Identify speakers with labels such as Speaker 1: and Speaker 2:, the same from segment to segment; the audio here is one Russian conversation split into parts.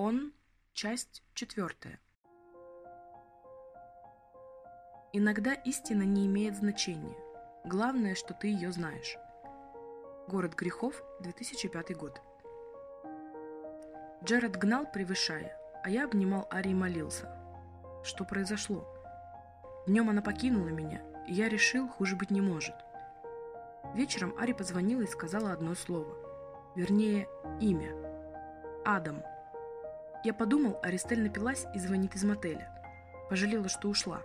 Speaker 1: Он. Часть четвертая. Иногда истина не имеет значения. Главное, что ты ее знаешь. Город грехов, 2005 год. Джеред гнал, превышая, а я обнимал Ари и молился. Что произошло? Днем она покинула меня, и я решил, хуже быть не может. Вечером Ари позвонила и сказала одно слово. Вернее, имя. Адам. Я подумал, Аристель напилась и звонит из мотеля. Пожалела, что ушла.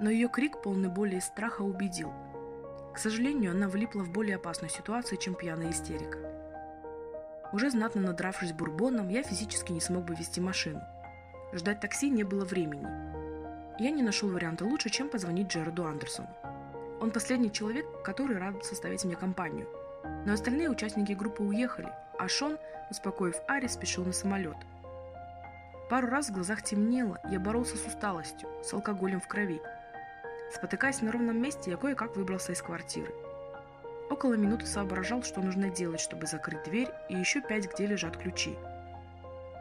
Speaker 1: Но ее крик, полный боли и страха, убедил. К сожалению, она влипла в более опасную ситуацию, чем пьяная истерика. Уже знатно надравшись бурбоном, я физически не смог бы вести машину. Ждать такси не было времени. Я не нашел варианта лучше, чем позвонить Джераду Андерсону. Он последний человек, который рад составить мне компанию. Но остальные участники группы уехали, а Шон, успокоив Ари, спешил на самолет. Пару раз в глазах темнело, я боролся с усталостью, с алкоголем в крови. Спотыкаясь на ровном месте, я кое-как выбрался из квартиры. Около минуты соображал, что нужно делать, чтобы закрыть дверь, и еще пять, где лежат ключи.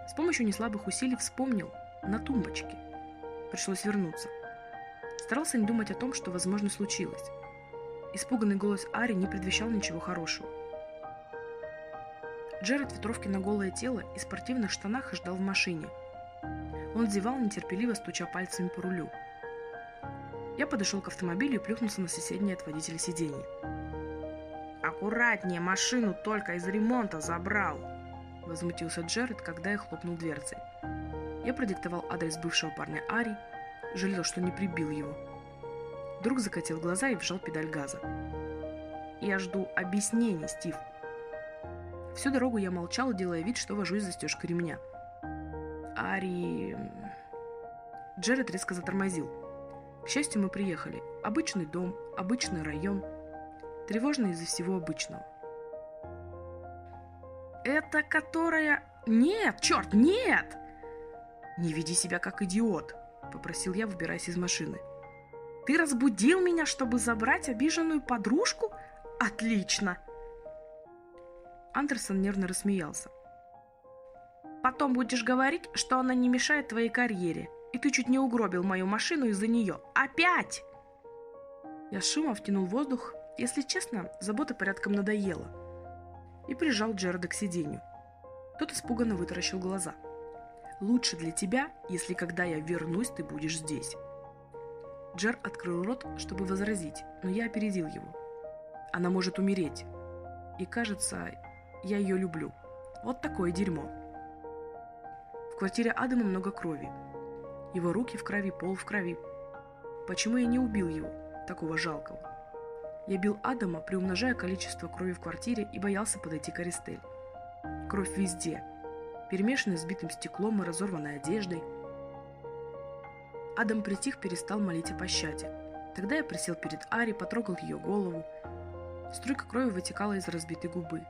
Speaker 1: С помощью неслабых усилий вспомнил на тумбочке. Пришлось вернуться. Старался не думать о том, что, возможно, случилось. Испуганный голос Ари не предвещал ничего хорошего. Джеред в ветровке на голое тело и спортивных штанах ждал в машине. Он зевал, нетерпеливо стуча пальцами по рулю. Я подошел к автомобилю и плюхнулся на соседнее от водителя сиденье.
Speaker 2: «Аккуратнее, машину только из ремонта забрал!» Возмутился Джеред, когда я хлопнул дверцей.
Speaker 1: Я продиктовал адрес бывшего парня Ари, жалел, что не прибил его. Друг закатил глаза и вжал педаль газа. «Я жду объяснений, Стив». Всю дорогу я молчал, делая вид, что вожусь застежкой ремня. «Ари...» Джеред резко затормозил. К счастью, мы приехали. Обычный дом, обычный район. Тревожно из-за всего обычного.
Speaker 2: «Это которая...» «Нет, черт, нет!»
Speaker 1: «Не веди себя как идиот», — попросил я, выбираясь из машины.
Speaker 2: «Ты разбудил меня, чтобы забрать обиженную подружку? Отлично!»
Speaker 1: Андерсон нервно рассмеялся.
Speaker 2: «Потом будешь говорить, что она не мешает твоей карьере, и ты чуть не угробил мою машину из-за нее. Опять!»
Speaker 1: Я шумом втянул воздух. Если честно, забота порядком надоела. И прижал Джереда к сиденью. Тот испуганно вытаращил глаза. «Лучше для тебя, если когда я вернусь, ты будешь здесь». Джер открыл рот, чтобы возразить, но я опередил его. Она может умереть. И кажется, я ее люблю. Вот такое дерьмо. В квартире Адама много крови. Его руки в крови, пол в крови. Почему я не убил его, такого жалкого? Я бил Адама, приумножая количество крови в квартире и боялся подойти к Аристель. Кровь везде, перемешанная с битым стеклом и разорванной одеждой. Адам притих, перестал молить о пощаде. Тогда я присел перед Ари, потрогал ее голову. Струйка крови вытекала из разбитой губы.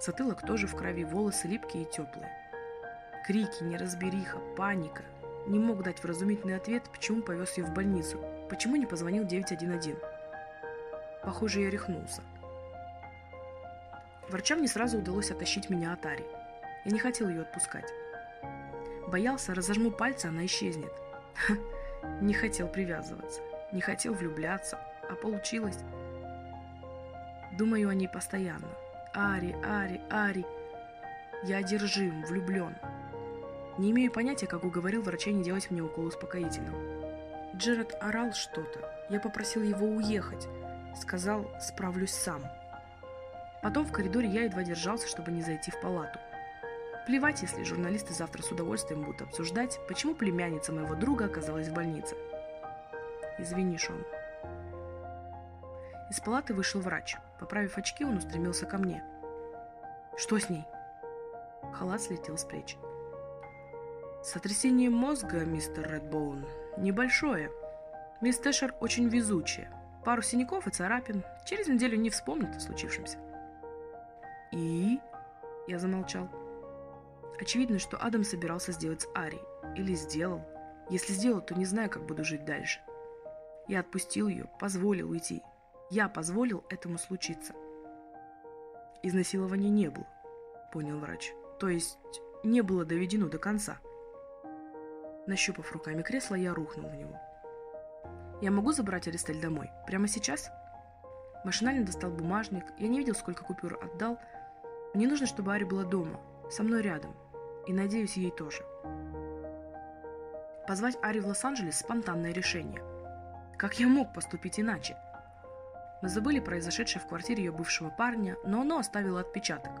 Speaker 1: Затылок тоже в крови, волосы липкие и теплые. Крики, неразбериха, паника. Не мог дать вразумительный ответ, почему повез ее в больницу, почему не позвонил 911. Похоже, я рехнулся. Врачам не сразу удалось оттащить меня от Ари. Я не хотел ее отпускать. Боялся, разожму пальцы, она исчезнет. Ха, не хотел привязываться, не хотел влюбляться, а получилось. Думаю о ней постоянно. Ари, Ари, Ари. Я одержим, влюблен. Не имею понятия, как уговорил врачей не делать мне укол успокоительного. Джеред орал что-то. Я попросил его уехать. Сказал, справлюсь сам. Потом в коридоре я едва держался, чтобы не зайти в палату. Плевать, если журналисты завтра с удовольствием будут обсуждать, почему племянница моего друга оказалась в больнице. Извини, Шон. Из палаты вышел врач. Поправив очки, он устремился ко мне. «Что с ней?» Халат слетел с плеч. «Сотрясение мозга, мистер Редбоун, небольшое. Мисс Тэшер очень везучая. Пару синяков и царапин. Через неделю не вспомнит о случившемся». «И?» Я замолчал. Очевидно, что Адам собирался сделать с Ари. Или сделал. Если сделал, то не знаю, как буду жить дальше. Я отпустил ее, позволил уйти. Я позволил этому случиться. Изнасилования не было, понял врач. То есть не было доведено до конца. Нащупав руками кресло, я рухнул в него. «Я могу забрать Аристель домой? Прямо сейчас?» Машинально достал бумажник. Я не видел, сколько купюр отдал. Мне нужно, чтобы Ари была дома, со мной рядом. И надеюсь, ей тоже. Позвать Ари в Лос-Анджелес – спонтанное решение. Как я мог поступить иначе? Мы забыли произошедшее в квартире ее бывшего парня, но оно оставило отпечаток.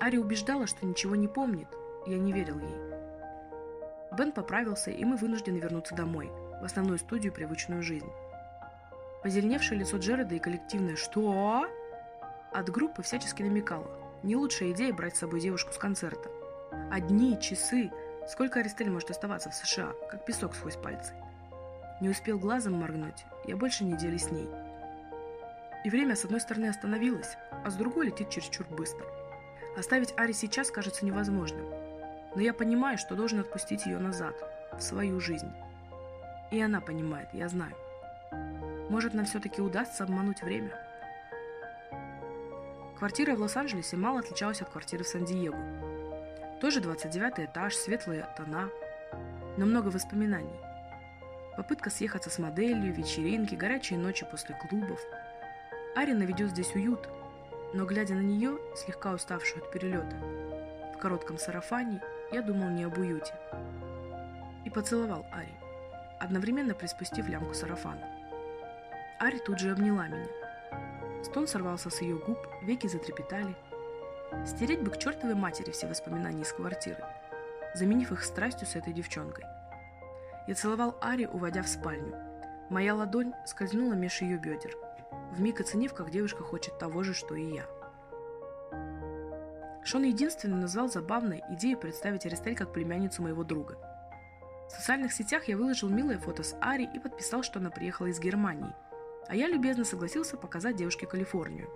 Speaker 1: Ари убеждала, что ничего не помнит, я не верил ей. Бен поправился, и мы вынуждены вернуться домой, в основную студию «Привычную жизнь». Позеленевшее лицо Джереда и коллективное «Что?», от группы всячески намекало. Не лучшая идея брать с собой девушку с концерта. Одни часы. Сколько Аристель может оставаться в США, как песок сквозь пальцы. Не успел глазом моргнуть, я больше недели с ней. И время с одной стороны остановилось, а с другой летит чересчур быстро. Оставить Ари сейчас кажется невозможным. Но я понимаю, что должен отпустить ее назад, в свою жизнь. И она понимает, я знаю. Может, нам все-таки удастся обмануть время? Квартира в Лос-Анджелесе мало отличалась от квартиры в Сан-Диего. Тоже 29 этаж, светлые тона, но много воспоминаний. Попытка съехаться с моделью, вечеринки, горячие ночи после клубов. Арина ведет здесь уют, но, глядя на нее, слегка уставшую от перелета, в коротком сарафане, я думал не об уюте. И поцеловал Ари, одновременно приспустив лямку сарафана. Ари тут же обняла меня – Стон сорвался с ее губ, веки затрепетали. Стереть бы к чертовой матери все воспоминания из квартиры, заменив их страстью с этой девчонкой. Я целовал Ари, уводя в спальню. Моя ладонь скользнула меж ее бедер, вмиг оценив, как девушка хочет того же, что и я. Шон единственный назвал забавной идею представить Аристель как племянницу моего друга. В социальных сетях я выложил милое фото с Ари и подписал, что она приехала из Германии – а я любезно согласился показать девушке Калифорнию.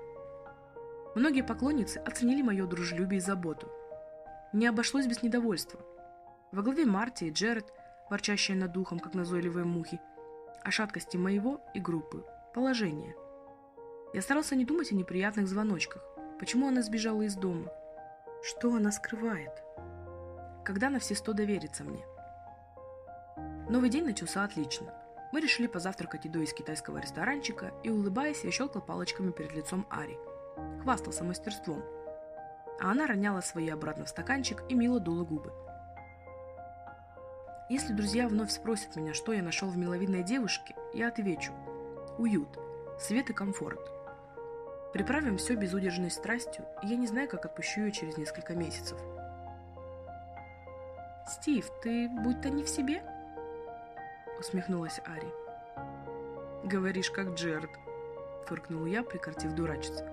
Speaker 1: Многие поклонницы оценили мое дружелюбие и заботу. Не обошлось без недовольства. Во главе Марти и Джеред, ворчащие над духом, как назойливые мухи, о шаткости моего и группы, положения. Я старался не думать о неприятных звоночках. Почему она сбежала из дома? Что она скрывает? Когда на все сто доверится мне? Новый день начался отлично. Мы решили позавтракать едой из китайского ресторанчика, и, улыбаясь, я щелкал палочками перед лицом Ари. Хвастался мастерством. А она роняла свои обратно в стаканчик и мило дула губы. Если друзья вновь спросят меня, что я нашел в миловидной девушке, я отвечу. Уют, свет и комфорт. Приправим все безудержной страстью, и я не знаю, как отпущу ее через несколько месяцев. «Стив, ты будто не в себе?» усмехнулась Ари. «Говоришь, как Джерд», — фыркнул я, прекратив дурачиться.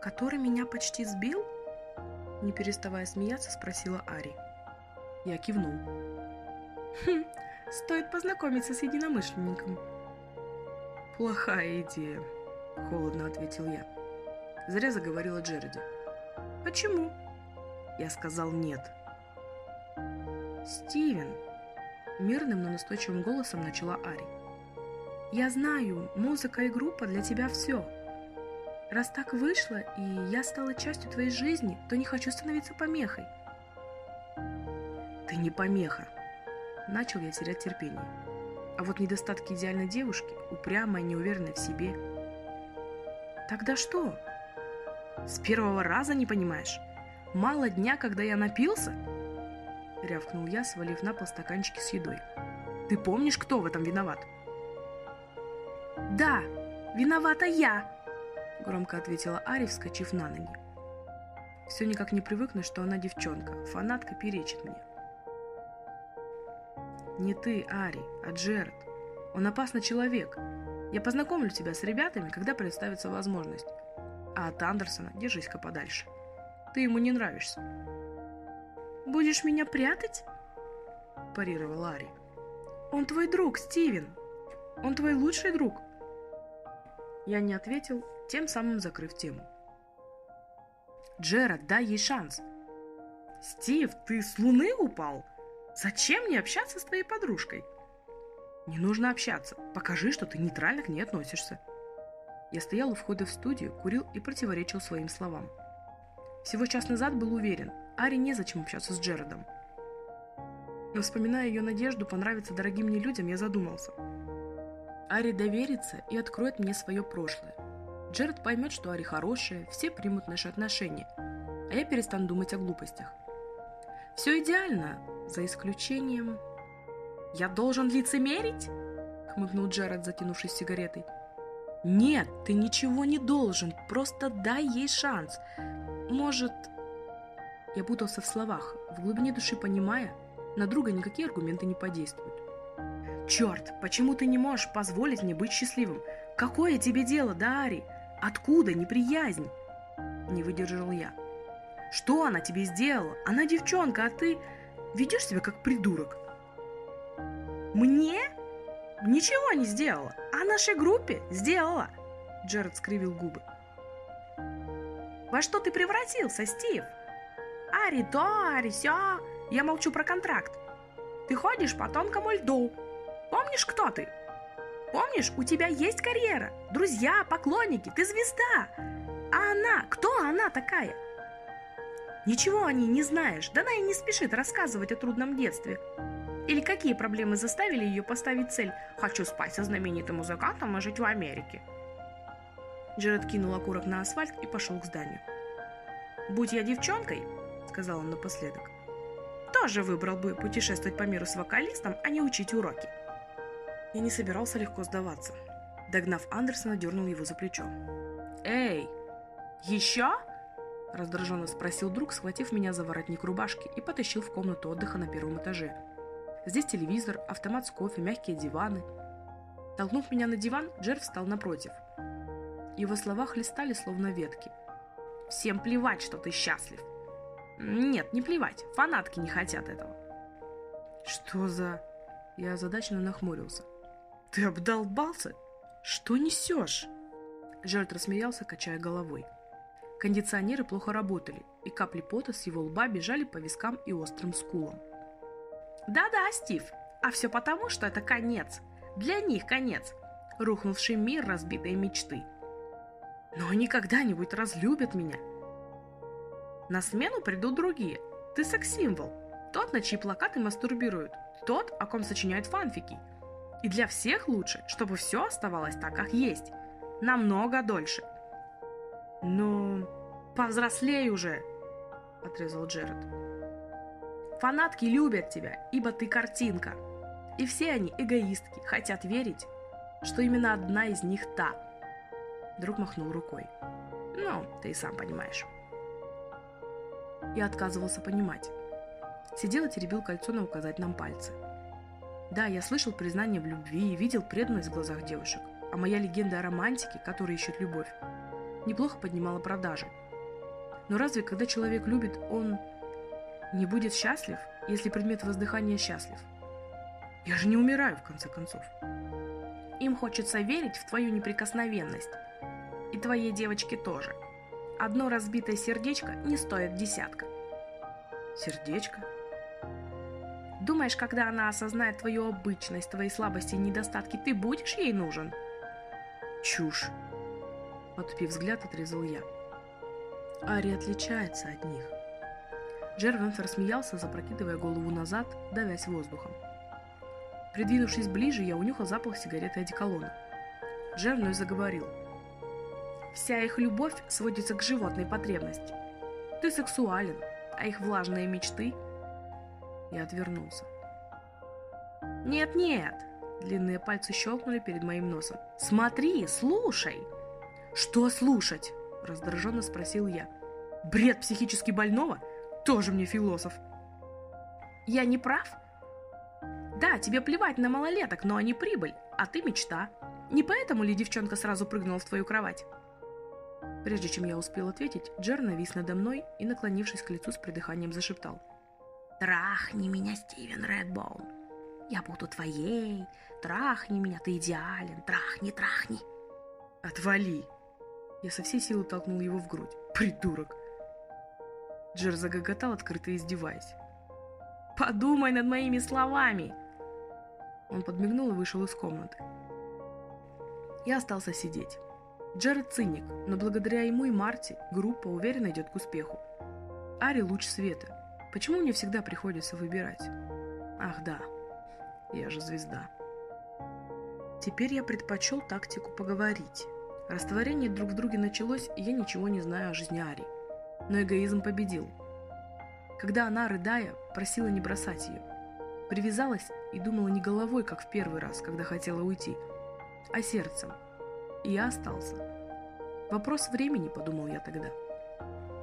Speaker 1: «Который меня почти сбил?» Не переставая смеяться, спросила Ари. Я кивнул. «Хм, стоит познакомиться с единомышленником». «Плохая идея», — холодно ответил я. Зря заговорила Джерди. «Почему?» Я сказал «нет». «Стивен», Мирным, но настойчивым голосом начала Ари. «Я знаю, музыка и группа для тебя все. Раз так вышло, и я стала частью твоей жизни, то не хочу становиться помехой». «Ты не помеха!» Начал я терять терпение. А вот недостатки идеальной девушки, упрямая, неуверенная в себе. «Тогда что?» «С первого раза не понимаешь? Мало дня, когда я напился?» — рявкнул я, свалив на пол стаканчики с едой. «Ты помнишь, кто в этом виноват?» «Да, виновата я!» — громко ответила Ари, вскочив на ноги. Все никак не привыкну, что она девчонка, фанатка перечит мне. «Не ты, Ари, а Джеред. Он опасный человек. Я познакомлю тебя с ребятами, когда представится возможность. А от Андерсона держись-ка подальше. Ты ему не нравишься». «Будешь меня прятать?» – парировал Ларри. «Он твой друг, Стивен. Он твой лучший друг». Я не ответил, тем самым закрыв тему. «Джерард, дай ей шанс!» «Стив, ты с луны упал? Зачем мне общаться с твоей подружкой?» «Не нужно общаться. Покажи, что ты нейтрально к ней относишься». Я стоял у входа в студию, курил и противоречил своим словам. Всего час назад был уверен –
Speaker 3: Ари незачем общаться с Джередом. Но вспоминая ее надежду понравиться дорогим мне людям, я задумался. Ари доверится и откроет мне свое прошлое. Джеред поймет, что Ари хорошая, все примут наши отношения, а я перестану думать о глупостях. Все идеально, за исключением...
Speaker 1: «Я должен лицемерить?» — хмыкнул Джеред, затянувшись сигаретой.
Speaker 3: «Нет, ты ничего не должен, просто дай ей шанс. Может...» Я путался в словах, в глубине души понимая, на друга никакие аргументы не подействуют.
Speaker 1: «Черт, почему ты не можешь позволить мне быть счастливым? Какое тебе дело до Ари? Откуда неприязнь?» Не выдержал я. «Что она тебе сделала? Она девчонка, а ты ведешь себя как придурок». «Мне?» «Ничего не сделала, а нашей группе сделала!» Джеред скривил губы. «Во что ты превратился, Стив?» «Ари то, Ари сё, я молчу про контракт. Ты ходишь по тонкому льду. Помнишь, кто ты? Помнишь, у тебя есть карьера, друзья, поклонники, ты звезда. А она, кто она такая? Ничего о ней не знаешь, да она и не спешит рассказывать о трудном детстве. Или какие проблемы заставили ее поставить цель «Хочу спать со знаменитым музыкантом и жить в Америке»? Джеред кинул окурок на асфальт и пошел к зданию. «Будь я девчонкой», — сказал он напоследок, тоже выбрал бы путешествовать по миру с вокалистом, а не учить уроки. Я не собирался легко сдаваться. Догнав Андерсона, дернул его за плечо. «Эй, еще?» Раздраженно спросил друг, схватив меня за воротник рубашки и потащил в комнату отдыха на первом этаже. Здесь телевизор, автомат с кофе, мягкие диваны. Толкнув меня на диван, Джер встал напротив. Его слова хлестали, словно ветки. «Всем плевать, что ты счастлив. Нет, не плевать, фанатки не хотят этого. Что за... Я озадаченно нахмурился. Ты обдолбался? Что несешь? Джерд рассмеялся, качая головой. Кондиционеры плохо работали, и капли пота с его лба бежали по вискам и острым скулам. «Да-да, Стив, а все потому, что это конец. Для них конец. Рухнувший мир разбитой мечты. Но они когда-нибудь разлюбят меня, на смену придут другие. Ты секс-символ. Тот, на чьи плакаты мастурбируют. Тот, о ком сочиняют фанфики. И для всех лучше, чтобы все оставалось так, как есть. Намного дольше. Ну, повзрослей уже, отрезал Джеред. Фанатки любят тебя, ибо ты картинка. И все они эгоистки, хотят верить, что именно одна из них та. Друг махнул рукой. Ну, ты и сам понимаешь. Я отказывался понимать. Сидел и теребил кольцо на указательном пальце. Да, я слышал признание в любви и видел преданность в глазах девушек, а моя легенда о романтике, который ищет любовь, неплохо поднимала продажи. Но разве, когда человек любит, он не будет счастлив, если предмет воздыхания счастлив? Я же не умираю, в конце концов. Им хочется верить в твою неприкосновенность. И твоей девочке тоже – Одно разбитое сердечко не стоит десятка. Сердечко? Думаешь, когда она осознает твою обычность, твои слабости и недостатки, ты будешь ей нужен? Чушь. Потупив взгляд, отрезал я. Ари отличается от них. Джервенф рассмеялся, запрокидывая голову назад, давясь воздухом. Придвинувшись ближе, я унюхал запах сигареты и одеколона. Джер заговорил – Вся их любовь сводится к животной потребности. Ты сексуален, а их влажные мечты... Я отвернулся. «Нет-нет!» Длинные пальцы щелкнули перед моим носом. «Смотри, слушай!» «Что слушать?» Раздраженно спросил я. «Бред психически больного? Тоже мне философ!» «Я не прав?» «Да, тебе плевать на малолеток, но они прибыль, а ты мечта. Не поэтому ли девчонка сразу прыгнула в твою кровать?» Прежде чем я успел ответить, Джер навис надо мной и, наклонившись к лицу с придыханием, зашептал. «Трахни меня, Стивен Редбоун! Я буду твоей! Трахни меня, ты идеален! Трахни, трахни!» «Отвали!» Я со всей силы толкнул его в грудь. «Придурок!» Джер загоготал, открыто издеваясь. «Подумай над моими словами!» Он подмигнул и вышел из комнаты. Я остался сидеть. Джаред циник, но благодаря ему и Марти группа уверенно идет к успеху. Ари луч света. Почему мне всегда приходится выбирать? Ах да, я же звезда. Теперь я предпочел тактику поговорить. Растворение друг в друге началось, и я ничего не знаю о жизни Ари. Но эгоизм победил. Когда она, рыдая, просила не бросать ее. Привязалась и думала не головой, как в первый раз, когда хотела уйти, а сердцем. И я остался. Вопрос времени, подумал я тогда.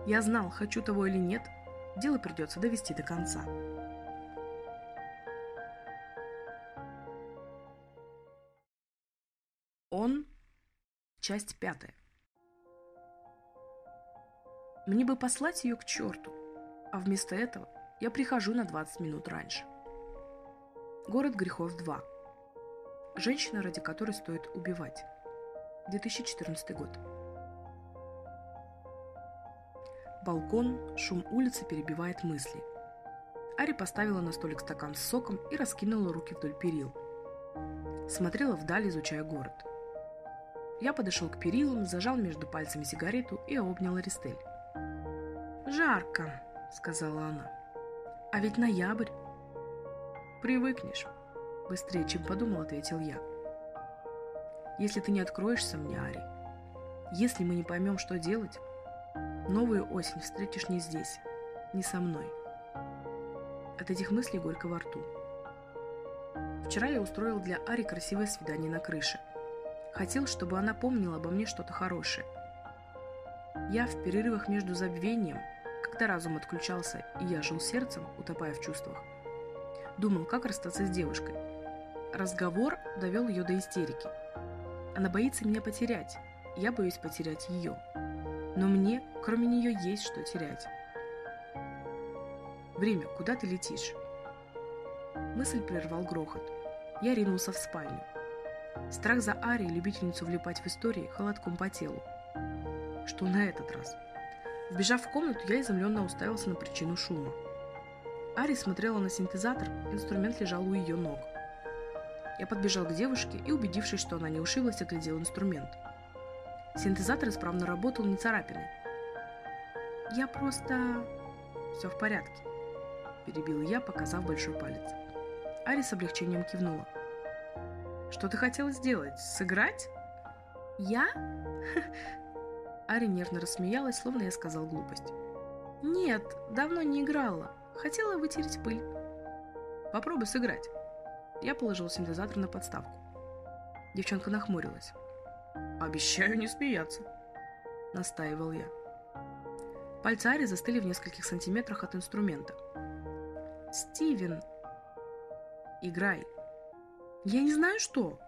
Speaker 1: Я знал, хочу того или нет, дело придется довести до конца. Он. Часть пятая. Мне бы послать ее к черту, а вместо этого я прихожу на 20 минут раньше. Город грехов 2. Женщина, ради которой стоит убивать. 2014 год. Балкон, шум улицы перебивает мысли. Ари поставила на столик стакан с соком и раскинула руки вдоль перил. Смотрела вдаль, изучая город. Я подошел к перилам, зажал между пальцами сигарету и обнял Аристель.
Speaker 2: «Жарко», — сказала она.
Speaker 1: «А ведь ноябрь». «Привыкнешь», — быстрее, чем подумал, ответил я. «Если ты не откроешься мне, Ари, если мы не поймем, что делать, новую осень встретишь не здесь, не со мной». От этих мыслей горько во рту. Вчера я устроил для Ари красивое свидание на крыше. Хотел, чтобы она помнила обо мне что-то хорошее. Я в перерывах между забвением, когда разум отключался и я жил сердцем, утопая в чувствах, Думал, как расстаться с девушкой. Разговор довел ее до истерики. Она боится меня потерять. Я боюсь потерять ее. Но мне, кроме нее, есть что терять. Время, куда ты летишь? Мысль прервал грохот. Я ринулся в спальню. Страх за Ари, любительницу влипать в истории, холодком по телу. Что на этот раз? Вбежав в комнату, я изумленно уставился на причину шума. Ари смотрела на синтезатор, инструмент лежал у ее ног. Я подбежал к девушке и, убедившись, что она не ушиблась, оглядел инструмент. Синтезатор исправно работал, не царапины. «Я просто...» «Все в порядке», – перебил я, показав большой палец. Ари с облегчением кивнула. «Что ты хотела сделать? Сыграть?»
Speaker 2: «Я?»
Speaker 1: Ари нервно рассмеялась, словно я сказал глупость.
Speaker 2: «Нет, давно не играла. Хотела вытереть пыль.
Speaker 1: Попробуй сыграть. Я положил синтезатор на подставку. Девчонка нахмурилась. Обещаю не смеяться. Настаивал я. Пальцы Ари застыли в нескольких сантиметрах от инструмента.
Speaker 2: Стивен.
Speaker 1: Играй.
Speaker 2: Я не знаю что.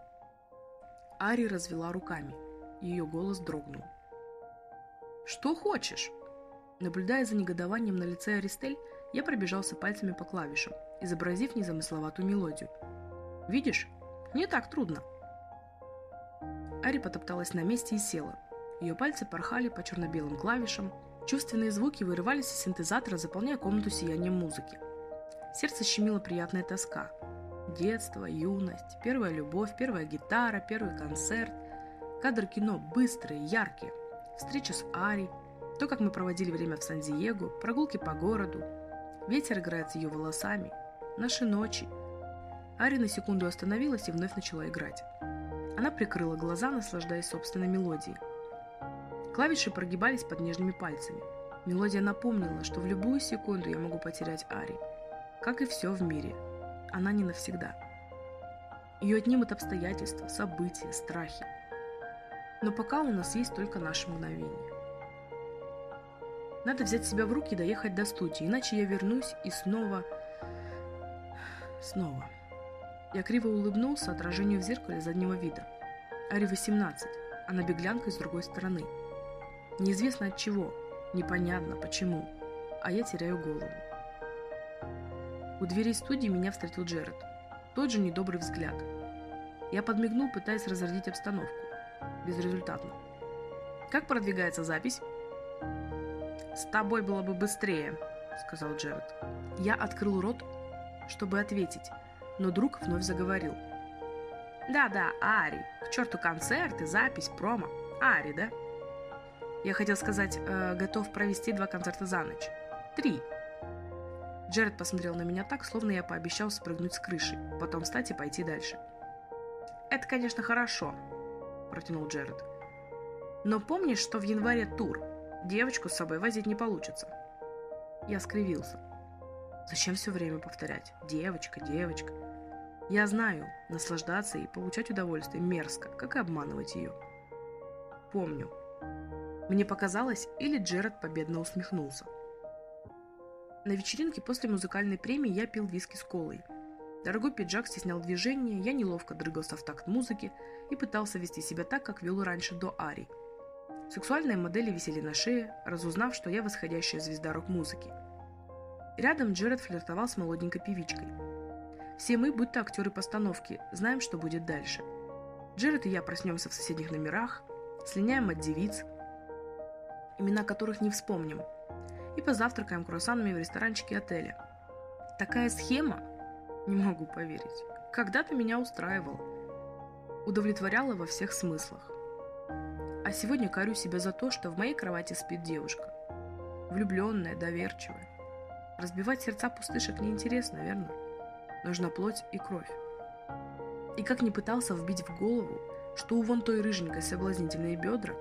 Speaker 1: Ари развела руками. Ее голос дрогнул. Что хочешь? Наблюдая за негодованием на лице Аристель, я пробежался пальцами по клавишам, изобразив незамысловатую мелодию. «Видишь? Не так трудно». Ари потопталась на месте и села. Ее пальцы порхали по черно-белым клавишам, чувственные звуки вырывались из синтезатора, заполняя комнату сиянием музыки. Сердце щемило приятная тоска. Детство, юность, первая любовь, первая гитара, первый концерт. Кадры кино быстрые, яркие. Встреча с Ари, то, как мы проводили время в Сан-Диего, прогулки по городу, Ветер играет с ее волосами. Наши ночи. Ари на секунду остановилась и вновь начала играть. Она прикрыла глаза, наслаждаясь собственной мелодией. Клавиши прогибались под нежными пальцами. Мелодия напомнила, что в любую секунду я могу потерять Ари. Как и все в мире. Она не навсегда. Ее отнимут обстоятельства, события, страхи. Но пока у нас есть только наше мгновение. Надо взять себя в руки и доехать до студии, иначе я вернусь и снова... Снова. Я криво улыбнулся отражению в зеркале заднего вида. Ари 18. Она беглянка с другой стороны. Неизвестно от чего, непонятно почему, а я теряю голову. У дверей студии меня встретил Джеред. Тот же недобрый взгляд. Я подмигнул, пытаясь разрядить обстановку. Безрезультатно. «Как продвигается запись?»
Speaker 2: «С тобой было бы быстрее», — сказал Джеред.
Speaker 1: Я открыл рот, чтобы ответить, но друг вновь заговорил.
Speaker 2: «Да-да, Ари. К черту концерты, запись, промо. Ари, да?»
Speaker 1: Я хотел сказать, э, готов провести два концерта за ночь. Три. Джеред посмотрел на меня так, словно я пообещал спрыгнуть с крыши, потом встать и пойти дальше. «Это, конечно, хорошо», – протянул Джеред. «Но помнишь, что в январе тур? Девочку с собой возить не получится». Я скривился. Зачем все время повторять «девочка, девочка»? Я знаю, наслаждаться и получать удовольствие мерзко, как и обманывать ее. Помню. Мне показалось, или Джеред победно усмехнулся. На вечеринке после музыкальной премии я пил виски с колой. Дорогой пиджак стеснял движение, я неловко дрыгался в такт музыки и пытался вести себя так, как вел раньше до Ари. Сексуальные модели висели на шее, разузнав, что я восходящая звезда рок-музыки. Рядом Джеред флиртовал с молоденькой певичкой. Все мы, будто актеры постановки, знаем, что будет дальше. Джеред и я проснемся в соседних номерах, слиняем от девиц, имена которых не вспомним – и позавтракаем круассанами в ресторанчике отеля. Такая схема, не могу поверить, когда-то меня устраивала. Удовлетворяла во всех смыслах. А сегодня корю себя за то, что в моей кровати спит девушка. Влюбленная, доверчивая. Разбивать сердца пустышек неинтересно, верно? Нужна плоть и кровь. И как не пытался вбить в голову, что у вон той рыженькой соблазнительные бедра,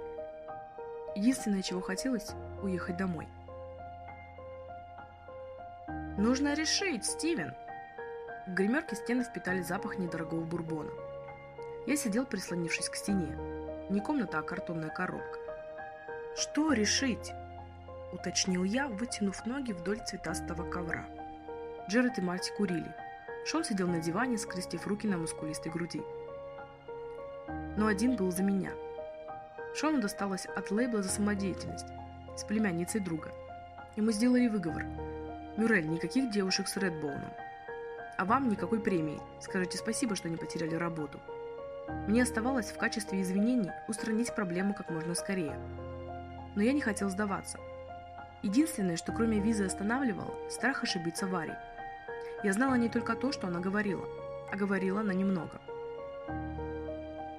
Speaker 1: единственное, чего хотелось – уехать домой. «Нужно решить, Стивен!» В гримерке стены впитали запах недорогого бурбона. Я сидел, прислонившись к стене. Не комната, а картонная коробка. «Что решить?» – уточнил я, вытянув ноги вдоль цветастого ковра. Джеред и Марти курили. Шон сидел на диване, скрестив руки на мускулистой груди. Но один был за меня. Шону досталось от лейбла за самодеятельность, с племянницей друга. Мы сделали выговор – Мюрель, никаких девушек с Редбоуном. А вам никакой премии. Скажите спасибо, что не потеряли работу. Мне оставалось в качестве извинений устранить проблему как можно скорее. Но я не хотел сдаваться. Единственное, что кроме визы останавливало, страх ошибиться Варе. Я знала не только то, что она говорила, а говорила она немного.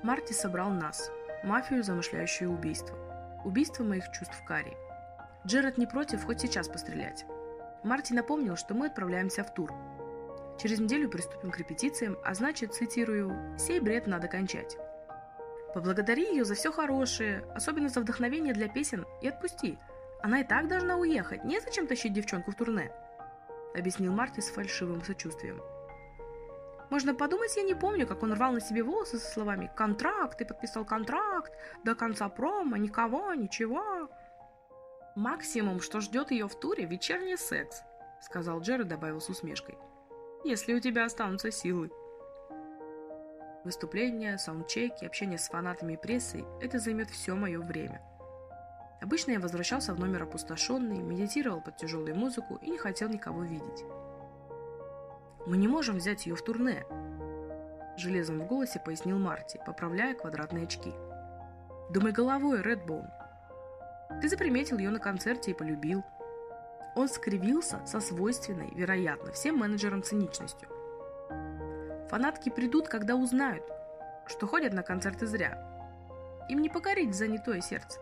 Speaker 1: Марти собрал нас, мафию, замышляющую убийство. Убийство моих чувств в Карри. Джеред не против хоть сейчас пострелять. Марти напомнил, что мы отправляемся в тур. Через неделю приступим к репетициям, а значит, цитирую, «сей бред надо кончать». Поблагодари ее за все хорошее, особенно за вдохновение для песен, и отпусти. Она и так должна уехать, незачем тащить девчонку в турне», — объяснил Марти с фальшивым сочувствием. Можно подумать, я не помню, как он рвал на себе волосы со словами «Контракт, ты подписал контракт, до конца промо, никого, ничего». «Максимум, что ждет ее в туре, вечерний секс», — сказал Джеред, добавил с усмешкой. «Если у тебя останутся силы». Выступления, саундчеки, общение с фанатами и прессой – это займет все мое время. Обычно я возвращался в номер опустошенный, медитировал под тяжелую музыку и не хотел никого видеть. «Мы не можем взять ее в турне», – железом в голосе пояснил Марти, поправляя квадратные очки. «Думай головой, Редбоун. Ты заприметил ее на концерте и полюбил. Он скривился со свойственной, вероятно, всем менеджерам циничностью. Фанатки придут, когда узнают, что ходят на концерты зря. Им не покорить занятое сердце.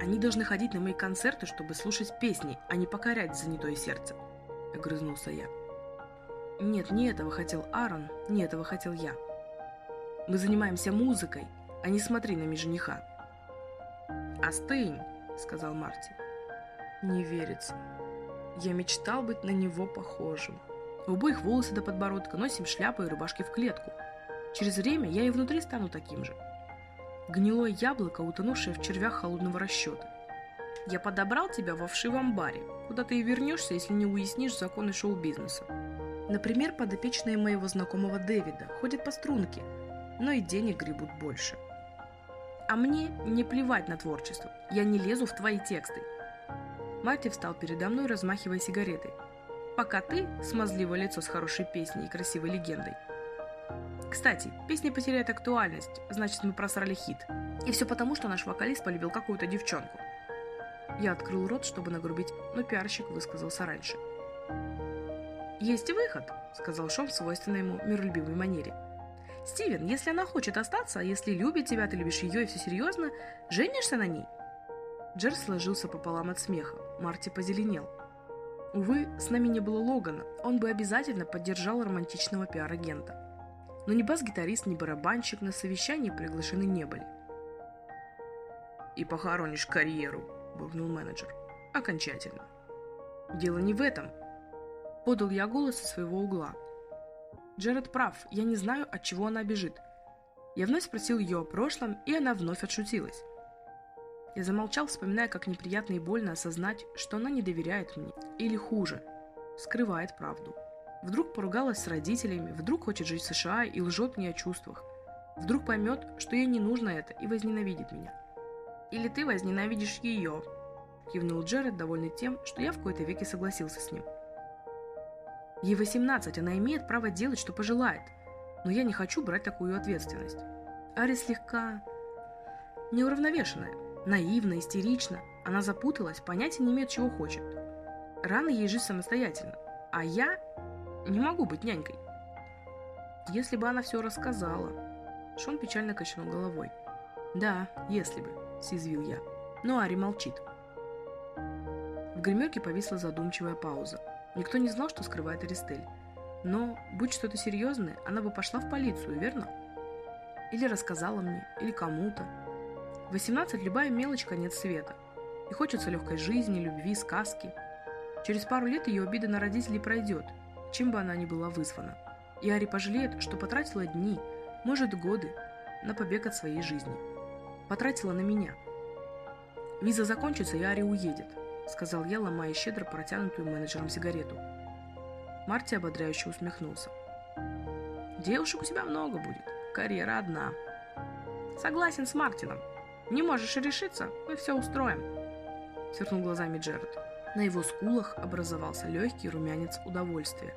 Speaker 1: Они должны ходить на мои концерты, чтобы слушать песни, а не покорять занятое сердце. Огрызнулся я. Нет, не этого хотел Аарон, не этого хотел я. Мы занимаемся музыкой, а не смотри на меня жениха. Остынь, — сказал Марти. «Не верится. Я мечтал быть на него похожим. У обоих волосы до подбородка, носим шляпы и рубашки в клетку. Через время я и внутри стану таким же. Гнилое яблоко, утонувшее в червях холодного расчета. Я подобрал тебя во вшивом баре, куда ты и вернешься, если не уяснишь законы шоу-бизнеса. Например, подопечные моего знакомого Дэвида ходят по струнке, но и денег гребут больше. А мне не плевать на творчество. Я не лезу в твои тексты. Марти встал передо мной, размахивая сигаретой. Пока ты, смазливое лицо с хорошей песней и красивой легендой. Кстати, песня потеряет актуальность, значит мы просрали хит. И все потому, что наш вокалист полюбил какую-то девчонку. Я открыл рот, чтобы нагрубить, но пиарщик высказался раньше. «Есть выход», — сказал Шон в свойственной ему миролюбивой манере. Стивен, если она хочет остаться, если любит тебя, ты любишь ее и все серьезно, женишься на ней?» Джер сложился пополам от смеха. Марти позеленел. Увы, с нами не было Логана, он бы обязательно поддержал романтичного пиар-агента. Но ни бас-гитарист, ни барабанщик на совещании приглашены не были. «И похоронишь карьеру», – буркнул менеджер. «Окончательно». «Дело не в этом», – подал я голос из своего угла. Джеред прав, я не знаю, от чего она бежит. Я вновь спросил ее о прошлом, и она вновь отшутилась. Я замолчал, вспоминая, как неприятно и больно осознать, что она не доверяет мне. Или хуже, скрывает правду. Вдруг поругалась с родителями, вдруг хочет жить в США и лжет мне о чувствах. Вдруг поймет, что ей не нужно это и возненавидит меня. Или ты возненавидишь ее, кивнул Джеред, довольный тем, что я в кои-то веке согласился с ним. Ей 18, она имеет право делать, что пожелает, но я не хочу брать такую ответственность. Ари слегка неуравновешенная, наивна, истерична. Она запуталась, понятия не имеет, чего хочет. Рано ей жить самостоятельно, а я не могу быть нянькой. Если бы она все рассказала. Шон печально качнул головой. Да, если бы, съязвил я. Но Ари молчит. В гримерке повисла задумчивая пауза. Никто не знал, что скрывает Аристель. Но, будь что-то серьезное, она бы пошла в полицию, верно? Или рассказала мне, или кому-то. 18 – любая мелочь – конец света. И хочется легкой жизни, любви, сказки. Через пару лет ее обида на родителей пройдет, чем бы она ни была вызвана. И Ари пожалеет, что потратила дни, может годы, на побег от своей жизни. Потратила на меня. Виза закончится, и Ари уедет –— сказал я, ломая щедро протянутую менеджером сигарету. Марти ободряюще усмехнулся. «Девушек у тебя много будет. Карьера одна». «Согласен с Мартином. Не можешь решиться, мы все устроим», — сверкнул глазами Джеред. На его скулах образовался легкий румянец удовольствия.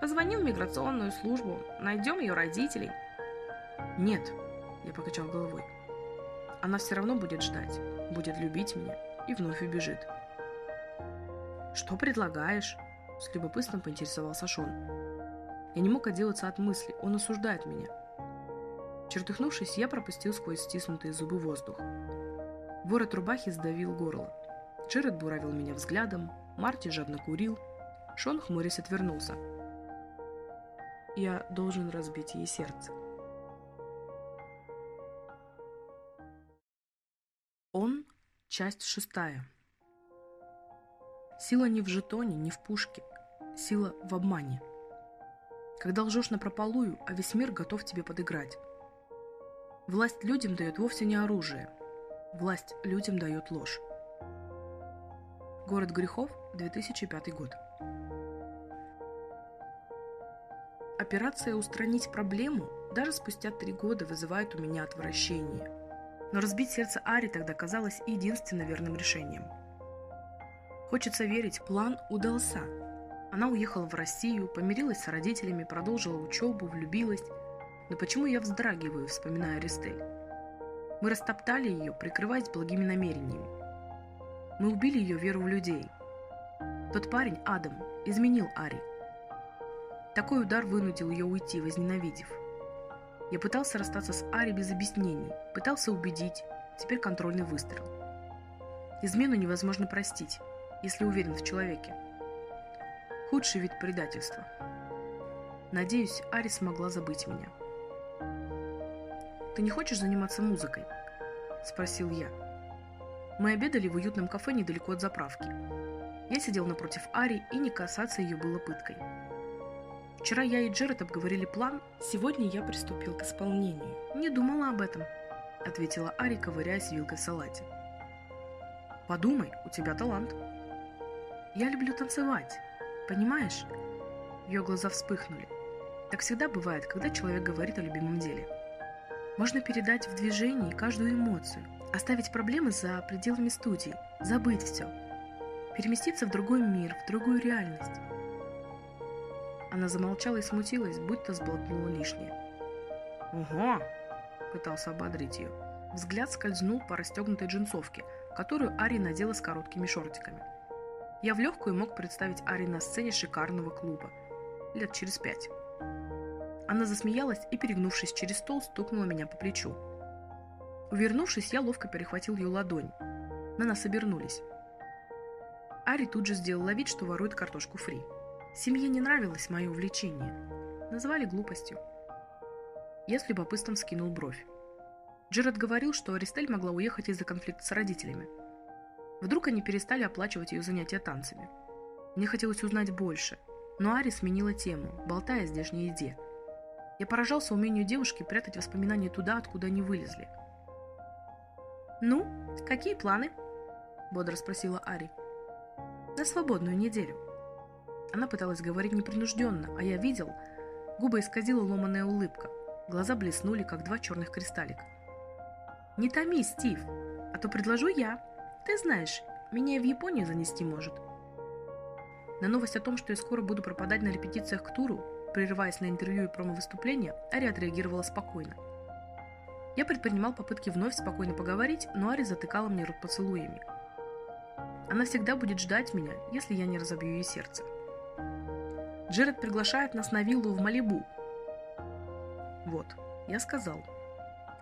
Speaker 1: «Позвоним в миграционную службу, найдем ее родителей». «Нет», — я покачал головой. «Она все равно будет ждать, будет любить меня, и вновь убежит. «Что предлагаешь?» – с любопытством поинтересовался Шон. Я не мог отделаться от мысли, он осуждает меня. Чертыхнувшись, я пропустил сквозь стиснутые зубы воздух. Ворот рубахи сдавил горло. Джеред буравил меня взглядом, Марти жадно курил, Шон хмурясь отвернулся. Я должен разбить ей сердце. Он Часть шестая. Сила не в жетоне, не в пушке. Сила в обмане. Когда лжешь на прополую, а весь мир готов тебе подыграть. Власть людям дает вовсе не оружие. Власть людям дает ложь. Город грехов, 2005 год. Операция «Устранить проблему» даже спустя три года вызывает у меня отвращение – но разбить сердце Ари тогда казалось единственно верным решением. Хочется верить, план удался. Она уехала в Россию, помирилась с родителями, продолжила учебу, влюбилась. Но почему я вздрагиваю, вспоминая Ристель? Мы растоптали ее, прикрываясь благими намерениями. Мы убили ее веру в людей. Тот парень, Адам, изменил Ари. Такой удар вынудил ее уйти, возненавидев. Я пытался расстаться с Ари без объяснений, пытался убедить, теперь контрольный выстрел. Измену невозможно простить, если уверен в человеке. Худший вид предательства. Надеюсь, Ари смогла забыть меня. «Ты не хочешь заниматься музыкой?» – спросил я. Мы обедали в уютном кафе недалеко от заправки. Я сидел напротив Ари, и не касаться ее было пыткой. Вчера я и Джеред обговорили план, сегодня я приступил к исполнению. Не думала об этом, ответила Ари, ковыряясь вилкой в салате. Подумай, у тебя талант. Я люблю танцевать, понимаешь? Ее глаза вспыхнули. Так всегда бывает, когда человек говорит о любимом деле. Можно передать в движении каждую эмоцию, оставить проблемы за пределами студии, забыть все, переместиться в другой мир, в другую реальность. Она замолчала и смутилась, будто сболтнула лишнее. «Ого!» – пытался ободрить ее. Взгляд скользнул по расстегнутой джинсовке, которую Ари надела с короткими шортиками. Я в легкую мог представить Ари на сцене шикарного клуба. Лет через пять. Она засмеялась и, перегнувшись через стол, стукнула меня по плечу. Увернувшись, я ловко перехватил ее ладонь. На нас обернулись. Ари тут же сделала вид, что ворует картошку фри. Семье не нравилось мое увлечение. Называли глупостью. Я с любопытством скинул бровь. Джеред говорил, что Аристель могла уехать из-за конфликта с родителями. Вдруг они перестали оплачивать ее занятия танцами. Мне хотелось узнать больше, но Ари сменила тему, болтая о здешней еде. Я поражался умению девушки прятать воспоминания туда, откуда они вылезли.
Speaker 2: «Ну, какие планы?»
Speaker 1: – бодро спросила Ари. «На свободную неделю». Она пыталась говорить непринужденно, а я видел, губы исказила ломаная улыбка, глаза блеснули, как два черных кристаллика.
Speaker 2: «Не томи, Стив, а то предложу я. Ты знаешь, меня и в Японию занести может».
Speaker 1: На новость о том, что я скоро буду пропадать на репетициях к туру, прерываясь на интервью и промо-выступления, Ари отреагировала спокойно. Я предпринимал попытки вновь спокойно поговорить, но Ари затыкала мне рот поцелуями. Она всегда будет ждать меня, если я не разобью ей сердце. Джеред приглашает нас на виллу в Малибу. Вот, я сказал.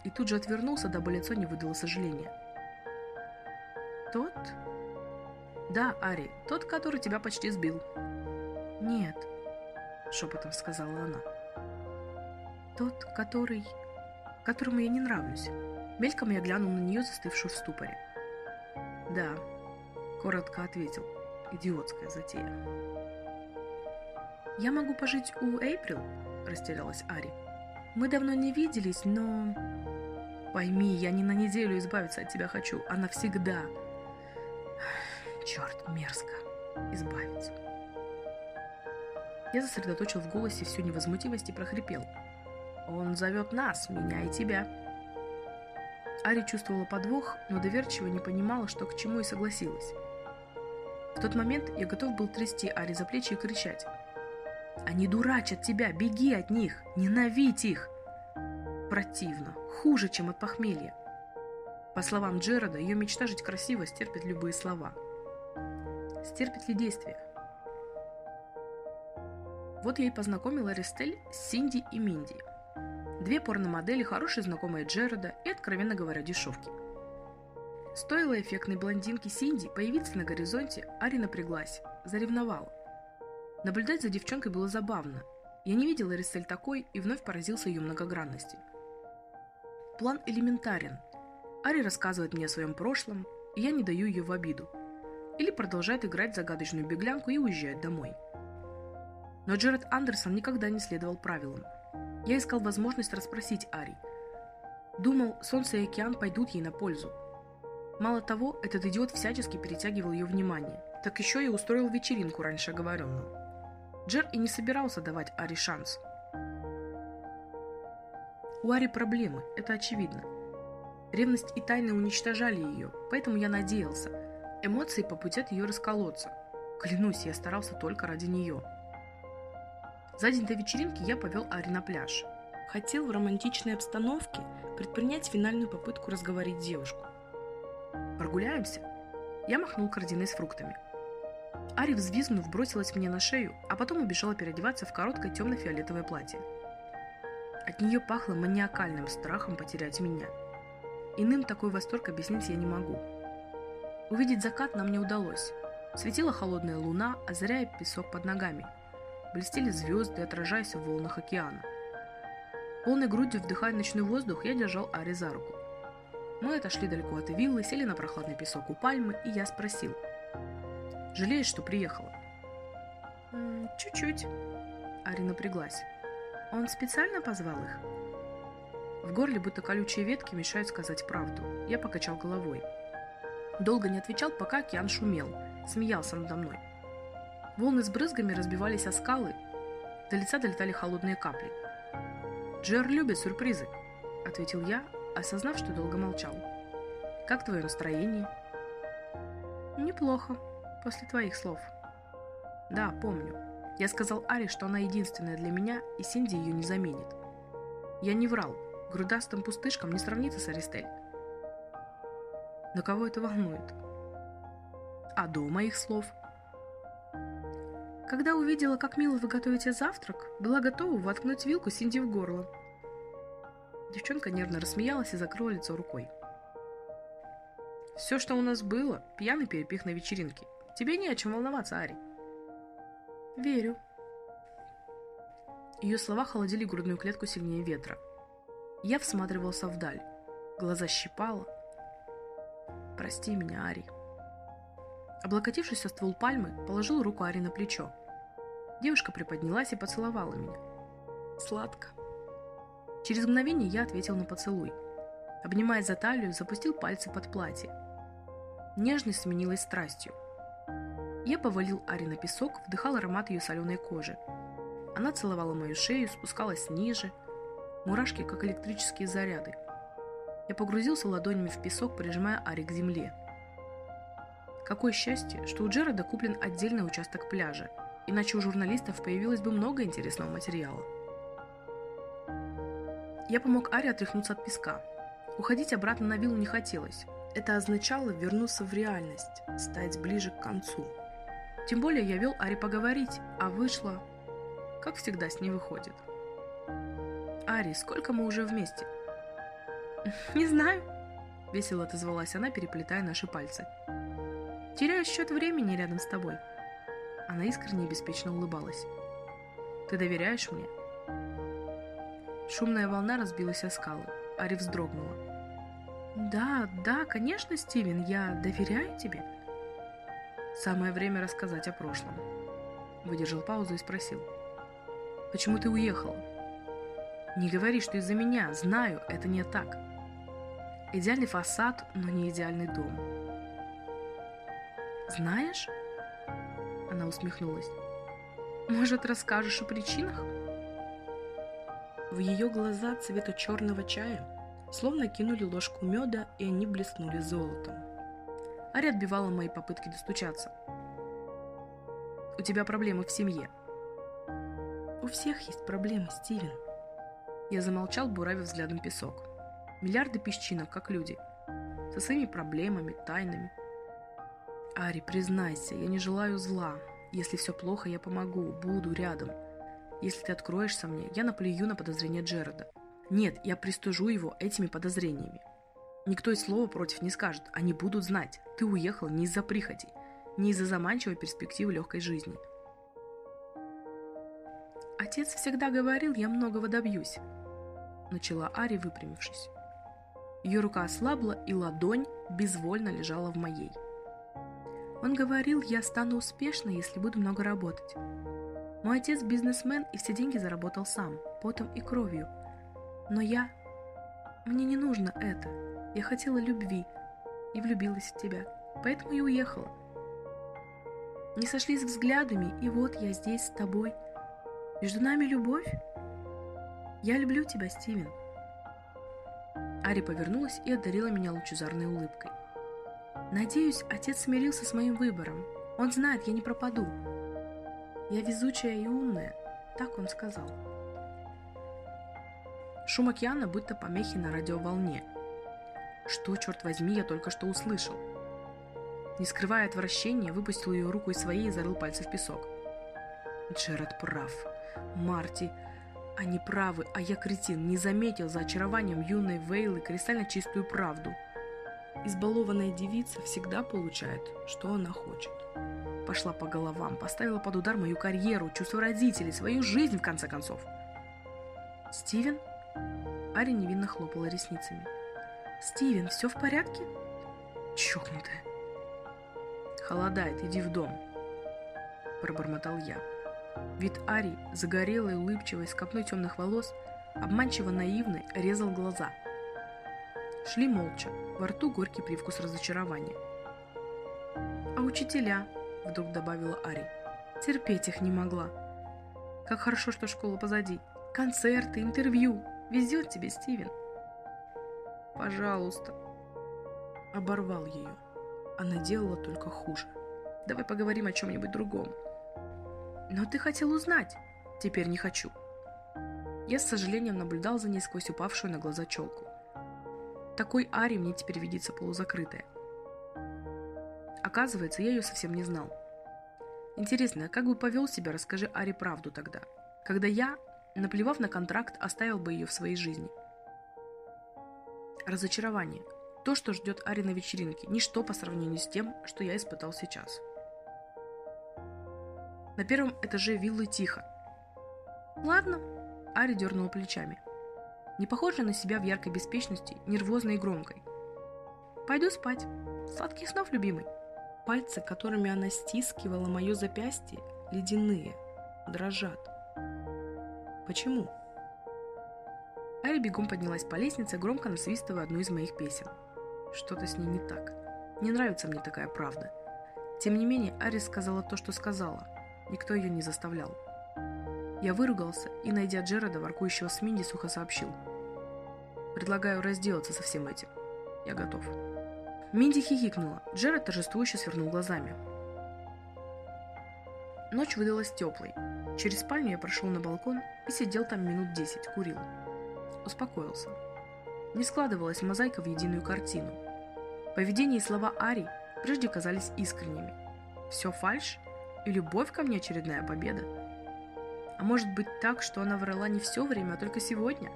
Speaker 1: И тут же отвернулся, дабы лицо не выдало сожаления.
Speaker 2: Тот?
Speaker 1: Да, Ари, тот, который тебя почти сбил.
Speaker 2: Нет,
Speaker 1: шепотом сказала она.
Speaker 2: Тот, который...
Speaker 1: которому я не нравлюсь. Мельком я глянул на нее, застывшую в ступоре. Да, коротко ответил. Идиотская затея.
Speaker 2: «Я могу пожить у Эйприл?» – растерялась Ари. «Мы давно не виделись, но...»
Speaker 1: «Пойми, я не на неделю избавиться от тебя хочу, а навсегда!» Черт, мерзко. Избавиться. Я сосредоточил в голосе всю невозмутимость и прохрипел. «Он зовет нас, меня и тебя!» Ари чувствовала подвох, но доверчиво не понимала, что к чему и согласилась. В тот момент я готов был трясти Ари за плечи и кричать. Они дурачат тебя, беги от них, ненавидь их. Противно, хуже, чем от похмелья. По словам Джерода, ее мечта жить красиво стерпит любые слова. Стерпит ли действие? Вот я и познакомила Ристель с Синди и Минди. Две порномодели, хорошие знакомые Джерода и, откровенно говоря, дешевки. Стоило эффектной блондинке Синди появиться на горизонте, Ари напряглась, заревновала. Наблюдать за девчонкой было забавно. Я не видела Рисель такой и вновь поразился ее многогранности. План элементарен. Ари рассказывает мне о своем прошлом, и я не даю ее в обиду. Или продолжает играть загадочную беглянку и уезжает домой. Но Джеред Андерсон никогда не следовал правилам. Я искал возможность расспросить Ари. Думал, солнце и океан пойдут ей на пользу. Мало того, этот идиот всячески перетягивал ее внимание, так еще и устроил вечеринку раньше оговоренную. Джер и не собирался давать Ари шанс. У Ари проблемы, это очевидно. Ревность и тайны уничтожали ее, поэтому я надеялся. Эмоции попутят ее расколоться. Клянусь, я старался только ради нее. За день до вечеринки я повел Ари на пляж. Хотел в романтичной обстановке предпринять финальную попытку разговорить девушку. «Прогуляемся?» Я махнул корзиной с фруктами. Ари, взвизгнув, бросилась мне на шею, а потом убежала переодеваться в короткое темно-фиолетовое платье. От нее пахло маниакальным страхом потерять меня. Иным такой восторг объяснить я не могу. Увидеть закат нам не удалось. Светила холодная луна, озаряя песок под ногами. Блестели звезды, отражаясь в волнах океана. Полной грудью вдыхая ночной воздух, я держал Ари за руку. Мы отошли далеко от виллы, сели на прохладный песок у пальмы, и я спросил – Жалеешь, что приехала?»
Speaker 2: «Чуть-чуть».
Speaker 1: Ари напряглась.
Speaker 2: «Он специально позвал их?»
Speaker 1: В горле будто колючие ветки мешают сказать правду. Я покачал головой. Долго не отвечал, пока океан шумел, смеялся надо мной. Волны с брызгами разбивались о скалы, до лица долетали холодные капли. «Джер любит сюрпризы», — ответил я, осознав, что долго молчал. «Как твое настроение?»
Speaker 2: «Неплохо», после твоих слов.
Speaker 1: Да, помню. Я сказал Ари, что она единственная для меня, и Синди ее не заменит. Я не врал. Грудастым пустышкам не сравнится с Аристель. Но кого это волнует? А до моих слов?
Speaker 2: Когда увидела, как мило вы готовите завтрак, была готова воткнуть вилку Синди в горло.
Speaker 1: Девчонка нервно рассмеялась и закрыла лицо рукой. Все, что у нас было, пьяный перепих на вечеринке. Тебе не о чем волноваться, Ари.
Speaker 2: Верю.
Speaker 1: Ее слова холодили грудную клетку сильнее ветра. Я всматривался вдаль. Глаза щипало. Прости меня, Ари. Облокотившись о ствол пальмы, положил руку Ари на плечо. Девушка приподнялась и поцеловала меня. Сладко. Через мгновение я ответил на поцелуй. Обнимая за талию, запустил пальцы под платье. Нежность сменилась страстью. Я повалил Ари на песок, вдыхал аромат ее соленой кожи. Она целовала мою шею, спускалась ниже. Мурашки, как электрические заряды. Я погрузился ладонями в песок, прижимая Ари к земле. Какое счастье, что у Джерода куплен отдельный участок пляжа, иначе у журналистов появилось бы много интересного материала. Я помог Аре отряхнуться от песка. Уходить обратно на виллу не хотелось. Это означало вернуться в реальность, стать ближе к концу. Тем более я вел Аре поговорить, а вышло, как всегда с ней выходит. «Ари, сколько мы уже вместе?»
Speaker 2: «Не знаю», —
Speaker 1: весело отозвалась она, переплетая наши пальцы. «Теряю счет времени рядом с тобой». Она искренне и беспечно улыбалась. «Ты доверяешь мне?» Шумная волна разбилась о скалы. Ари вздрогнула.
Speaker 2: «Да, да, конечно, Стивен, я доверяю тебе».
Speaker 1: «Самое время рассказать о прошлом». Выдержал паузу и спросил. «Почему ты уехал?» «Не говори, что из-за меня. Знаю, это не так. Идеальный фасад, но не идеальный дом».
Speaker 2: «Знаешь?»
Speaker 1: Она усмехнулась.
Speaker 2: «Может, расскажешь о причинах?»
Speaker 1: В ее глаза цвета черного чая словно кинули ложку меда, и они блеснули золотом. Ари отбивала мои попытки достучаться. «У тебя проблемы в семье».
Speaker 2: «У всех есть проблемы, Стивен».
Speaker 1: Я замолчал, буравив взглядом песок. Миллиарды песчинок, как люди. Со своими проблемами, тайнами. «Ари, признайся, я не желаю зла. Если все плохо, я помогу, буду рядом. Если ты откроешься мне, я наплюю на подозрения Джерода. Нет, я пристужу его этими подозрениями. Никто и слова против не скажет, они будут знать. Ты уехал не из-за прихоти, не из-за заманчивой перспективы легкой жизни.
Speaker 2: Отец всегда говорил, я многого добьюсь.
Speaker 1: Начала Ари, выпрямившись. Ее рука ослабла, и ладонь безвольно лежала в моей.
Speaker 2: Он говорил, я стану успешной, если буду много работать. Мой отец бизнесмен и все деньги заработал сам, потом и кровью. Но я... Мне не нужно это. Я хотела любви и влюбилась в тебя, поэтому и уехала. Не сошлись взглядами, и вот я здесь с тобой. Между нами любовь? Я люблю тебя, Стивен.
Speaker 1: Ари повернулась и одарила меня лучезарной улыбкой.
Speaker 2: Надеюсь, отец смирился с моим выбором. Он знает, я не пропаду. Я везучая и умная, так он сказал.
Speaker 1: Шум океана будто помехи на радиоволне. Что, черт возьми, я только что услышал? Не скрывая отвращения, выпустил ее руку из своей и зарыл пальцы в песок. Джеред прав. Марти, они правы, а я кретин, не заметил за очарованием юной Вейлы кристально чистую правду. Избалованная девица всегда получает, что она хочет. Пошла по головам, поставила под удар мою карьеру, чувство родителей, свою жизнь, в конце концов.
Speaker 2: «Стивен?»
Speaker 1: Ари невинно хлопала ресницами.
Speaker 2: «Стивен, все в порядке?»
Speaker 1: «Чокнутая!» «Холодает, иди в дом!» Пробормотал я. Вид Ари, загорелой, улыбчивой, с копной темных волос, обманчиво наивной, резал глаза. Шли молча, во рту горький привкус разочарования.
Speaker 2: «А учителя?»
Speaker 1: вдруг добавила Ари.
Speaker 2: Терпеть их не могла. Как хорошо, что школа позади. Концерты, интервью. Везет тебе, Стивен.
Speaker 1: Пожалуйста. Оборвал ее. Она делала только хуже. Давай поговорим о чем-нибудь другом.
Speaker 2: Но ты хотел узнать.
Speaker 1: Теперь не хочу. Я с сожалением наблюдал за ней сквозь упавшую на глаза челку. Такой Ари мне теперь видится полузакрытая. Оказывается, я ее совсем не знал. Интересно, как бы повел себя, расскажи Аре правду тогда, когда я, наплевав на контракт, оставил бы ее в своей жизни. Разочарование. То, что ждет Ари на вечеринке, ничто по сравнению с тем, что я испытал сейчас. На первом этаже виллы тихо. Ладно, Ари дернула плечами. Не похожа на себя в яркой беспечности, нервозной и громкой. Пойду спать. Сладких снов, любимый. Пальцы, которыми она стискивала мое запястье, ледяные, дрожат. Почему? Ари бегом поднялась по лестнице, громко насвистывая одну из моих песен. Что-то с ней не так. Не нравится мне такая правда. Тем не менее, Ари сказала то, что сказала. Никто ее не заставлял. Я выругался и, найдя Джерода, воркующего с Минди, сухо сообщил. Предлагаю разделаться со всем этим. Я готов. Минди хихикнула. Джеред торжествующе свернул глазами. Ночь выдалась теплой. Через спальню я прошел на балкон и сидел там минут десять, курил. Успокоился. Не складывалась мозаика в единую картину. Поведение и слова Ари прежде казались искренними. Все фальшь и любовь ко мне очередная победа. А может быть так, что она врала не все время, а только сегодня?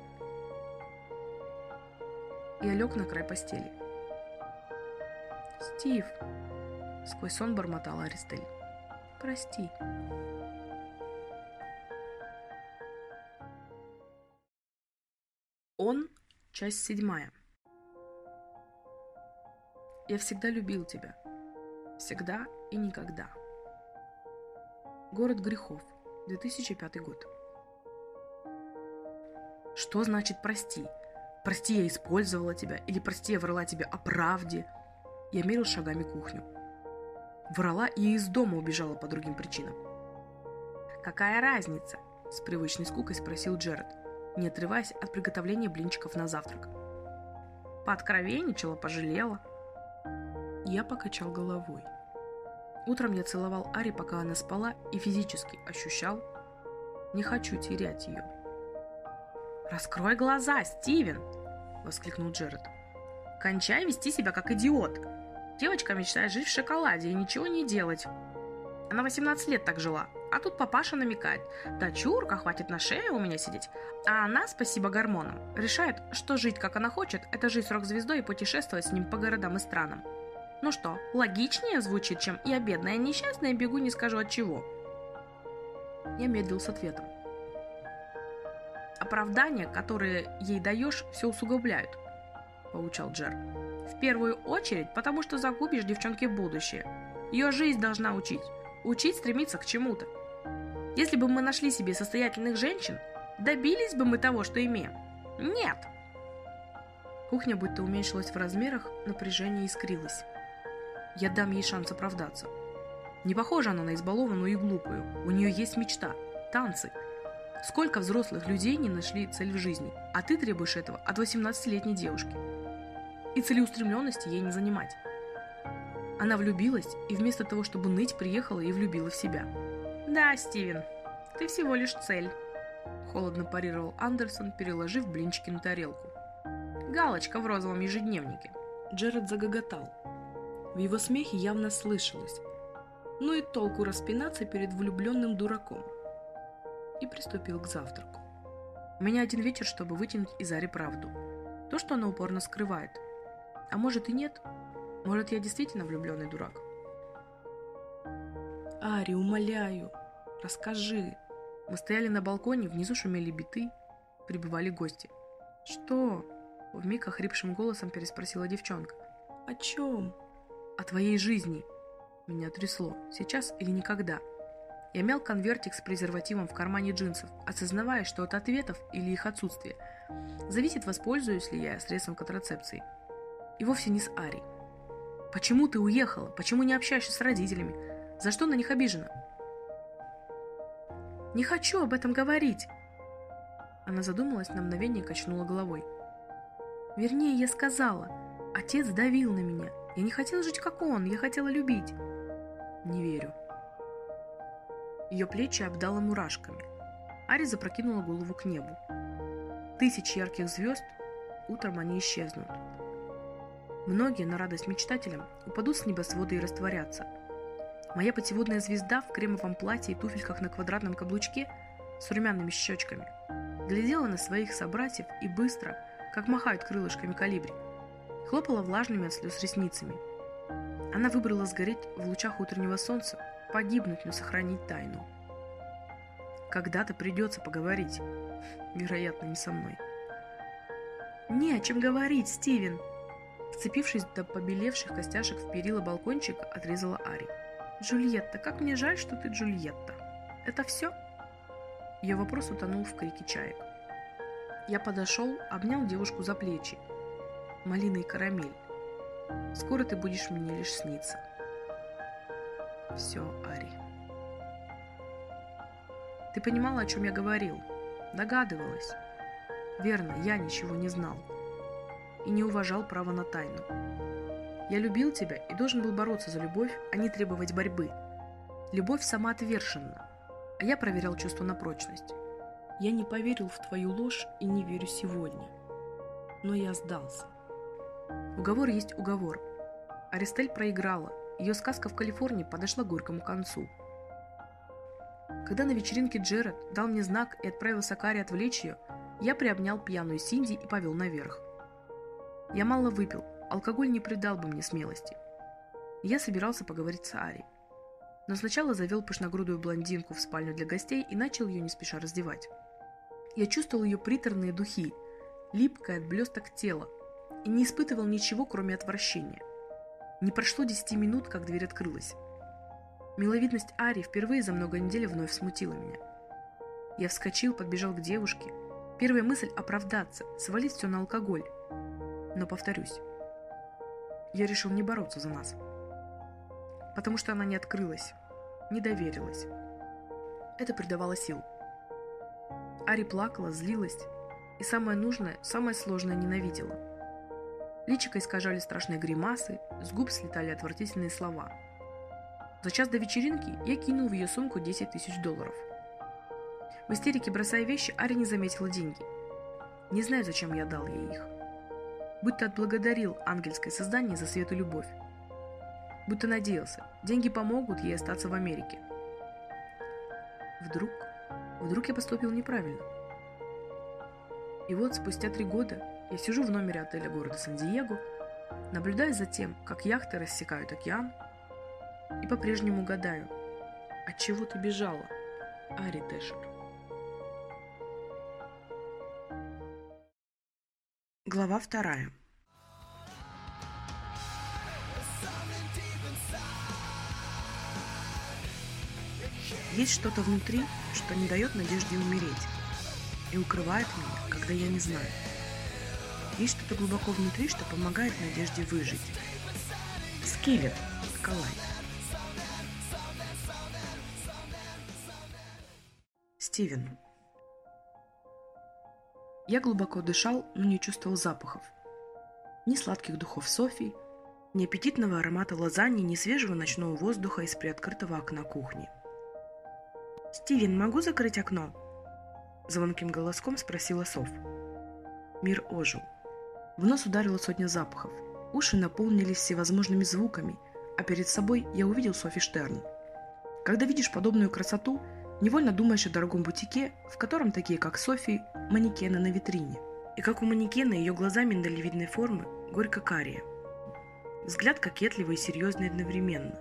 Speaker 1: Я лег на край постели. «Стив!» — сквозь сон бормотала Аристель. «Прости». Он — часть седьмая. Я всегда любил тебя. Всегда и никогда. Город грехов. 2005 год. Что значит «прости»? Прости, я использовала тебя, или прости, я врала тебе о правде. Я мерил шагами кухню. Врала и из дома убежала по другим причинам. «Какая разница?» – с привычной скукой спросил Джеред, не отрываясь от приготовления блинчиков на завтрак. Пооткровенничала, пожалела. Я покачал головой. Утром я целовал Ари, пока она спала, и физически ощущал, не хочу терять ее. «Раскрой глаза, Стивен!» – воскликнул Джеред. «Кончай вести себя как идиот. Девочка мечтает жить в шоколаде и ничего не делать. Она 18 лет так жила, а тут папаша намекает. Дочурка, хватит на шее у меня сидеть. А она, спасибо гормонам, решает, что жить как она хочет, это жить срок звездой и путешествовать с ним по городам и странам. Ну что, логичнее звучит, чем «я бедная несчастная, бегу не скажу от чего». Я медлил с ответом. Оправдания, которые ей даешь, все усугубляют, поучал Джер. В первую очередь, потому что загубишь девчонке будущее. Ее жизнь должна учить. Учить стремиться к чему-то. Если бы мы нашли себе состоятельных женщин, добились бы мы того, что имеем? Нет. Кухня будто уменьшилась в размерах, напряжение искрилось. Я дам ей шанс оправдаться. Не похожа она на избалованную и глупую. У нее есть мечта. Танцы. Сколько взрослых людей не нашли цель в жизни, а ты требуешь этого от 18-летней девушки. И целеустремленности ей не занимать. Она влюбилась и вместо того, чтобы ныть, приехала и влюбила в себя. «Да, Стивен, ты всего лишь цель», – холодно парировал Андерсон, переложив блинчики на тарелку. «Галочка в розовом ежедневнике». Джеред загоготал. В его смехе явно слышалось. Ну и толку распинаться перед влюбленным дураком. И приступил к завтраку. У меня один вечер, чтобы вытянуть из Ари правду. То, что она упорно скрывает. А может и нет. Может, я действительно влюбленный дурак. Ари, умоляю, расскажи. Мы стояли на балконе, внизу шумели биты, прибывали гости. Что? Вмиг охрипшим голосом переспросила девчонка. О чем? О твоей жизни. Меня трясло. Сейчас или никогда. Я мял конвертик с презервативом в кармане джинсов, осознавая, что от ответов или их отсутствия зависит, воспользуюсь ли я средством контрацепции. И вовсе не с Ари. Почему ты уехала? Почему не общаешься с родителями? За что на них обижена? Не хочу об этом говорить. Она задумалась на мгновение и качнула головой. Вернее, я сказала. Отец давил на меня. Я не хотела жить как он, я хотела любить. Не верю. Ее плечи обдало мурашками. Ари запрокинула голову к небу. Тысячи ярких звезд, утром они исчезнут. Многие, на радость мечтателям, упадут с небосвода и растворятся. Моя путеводная звезда в кремовом платье и туфельках на квадратном каблучке с румяными щечками глядела на своих собратьев и быстро, как махают крылышками калибри, хлопала влажными от слез ресницами. Она выбрала сгореть в лучах утреннего солнца, Погибнуть, но сохранить тайну. Когда-то придется поговорить. Вероятно, не со мной.
Speaker 2: Не о чем говорить, Стивен.
Speaker 1: Вцепившись до побелевших костяшек в перила балкончика, отрезала Ари.
Speaker 2: Джульетта, как мне жаль, что ты Джульетта. Это все?
Speaker 1: Ее вопрос утонул в крике чаек. Я подошел, обнял девушку за плечи. Малина и карамель. Скоро ты будешь мне лишь сниться. Все, Ари. Ты понимала, о чем я говорил? Догадывалась. Верно, я ничего не знал. И не уважал право на тайну. Я любил тебя и должен был бороться за любовь, а не требовать борьбы. Любовь самоотверженна, а я проверял чувство на прочность. Я не поверил в твою ложь и не верю сегодня. Но я сдался. Уговор есть уговор. Аристель проиграла. Ее сказка в Калифорнии подошла к горькому концу. Когда на вечеринке Джеред дал мне знак и отправился к Аре отвлечь ее, я приобнял пьяную Синди и повел наверх. Я мало выпил, алкоголь не придал бы мне смелости. Я собирался поговорить с Ари. Но сначала завел пышногрудую блондинку в спальню для гостей и начал ее не спеша раздевать. Я чувствовал ее приторные духи, липкое от блесток тело, и не испытывал ничего, кроме отвращения. Не прошло десяти минут, как дверь открылась. Миловидность Ари впервые за много недель вновь смутила меня. Я вскочил, подбежал к девушке. Первая мысль – оправдаться, свалить все на алкоголь. Но повторюсь, я решил не бороться за нас. Потому что она не открылась, не доверилась. Это придавало сил. Ари плакала, злилась, и самое нужное, самое сложное ненавидела – Личико искажали страшные гримасы, с губ слетали отвратительные слова. За час до вечеринки я кинул в ее сумку 10 тысяч долларов. В истерике, бросая вещи, Ари не заметила деньги. Не знаю, зачем я дал ей их. Будто отблагодарил ангельское создание за свет и любовь. Будто надеялся, деньги помогут ей остаться в Америке. Вдруг, вдруг я поступил неправильно. И вот спустя три года я сижу в номере отеля города Сан-Диего, наблюдая за тем, как яхты рассекают океан, и по-прежнему гадаю, от чего ты бежала, Ари Тэшер. Глава вторая. Есть что-то внутри, что не дает надежде умереть и укрывает меня, когда я не знаю – есть что-то глубоко внутри, что помогает надежде выжить. Скиллет. Калай. Стивен. Я глубоко дышал, но не чувствовал запахов. Ни сладких духов Софии, ни аппетитного аромата лазаньи, ни свежего ночного воздуха из приоткрытого окна кухни. «Стивен, могу закрыть окно?» Звонким голоском спросила Соф. Мир ожил. В нос ударила сотня запахов. Уши наполнились всевозможными звуками, а перед собой я увидел Софи Штерн. Когда видишь подобную красоту, невольно думаешь о дорогом бутике, в котором такие, как Софи, манекены на витрине. И как у манекена ее глаза миндалевидной формы, горько-карие. Взгляд кокетливый и серьезный одновременно.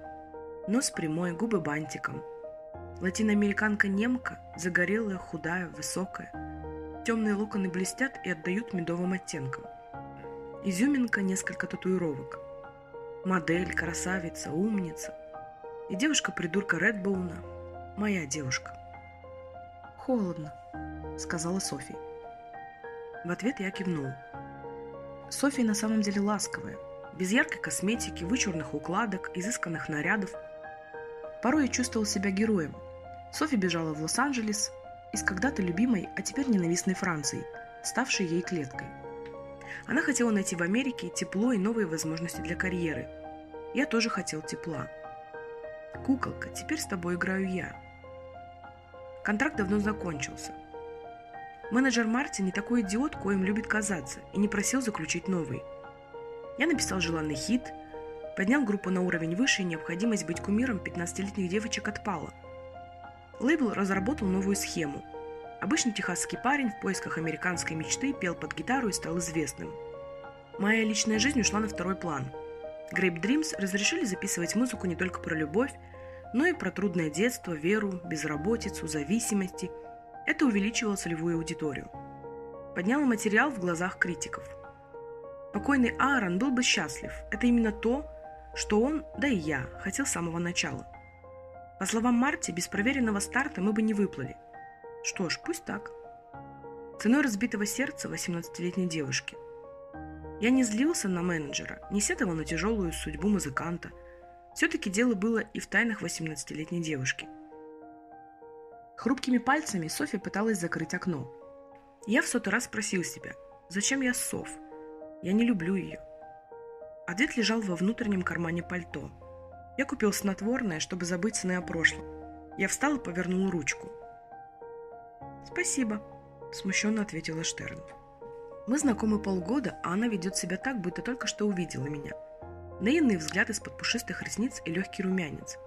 Speaker 1: Нос прямой, губы бантиком. Латиноамериканка-немка, загорелая, худая, высокая. Темные локоны блестят и отдают медовым оттенком – Изюминка несколько татуировок. Модель, красавица, умница. И девушка-придурка Редбоуна. Моя девушка. «Холодно», — сказала Софи. В ответ я кивнул. София на самом деле ласковая, без яркой косметики, вычурных укладок, изысканных нарядов. Порой я чувствовал себя героем. Софи бежала в Лос-Анджелес из когда-то любимой, а теперь ненавистной Франции, ставшей ей клеткой. Она хотела найти в Америке тепло и новые возможности для карьеры. Я тоже хотел тепла. Куколка, теперь с тобой играю я. Контракт давно закончился. Менеджер Марти не такой идиот, коим любит казаться, и не просил заключить новый. Я написал желанный хит, поднял группу на уровень выше, и необходимость быть кумиром 15-летних девочек отпала. Лейбл разработал новую схему – Обычный техасский парень в поисках американской мечты пел под гитару и стал известным. Моя личная жизнь ушла на второй план. Grape Dreams разрешили записывать музыку не только про любовь, но и про трудное детство, веру, безработицу, зависимости. Это увеличивало целевую аудиторию. Подняло материал в глазах критиков. Покойный Аарон был бы счастлив. Это именно то, что он, да и я, хотел с самого начала. По словам Марти, без проверенного старта мы бы не выплыли. Что ж, пусть так. Ценой разбитого сердца 18-летней девушки. Я не злился на менеджера, не сетовал на тяжелую судьбу музыканта. Все-таки дело было и в тайнах 18-летней девушки. Хрупкими пальцами Софья пыталась закрыть окно. Я в сотый раз спросил себя, зачем я Соф? Я не люблю ее. Ответ лежал во внутреннем кармане пальто. Я купил снотворное, чтобы забыть сны о прошлом. Я встал и повернул ручку.
Speaker 2: «Спасибо», – смущенно ответила Штерн.
Speaker 1: Мы знакомы полгода, а она ведет себя так, будто только что увидела меня. Наивный взгляд из-под пушистых ресниц и легкий румянец.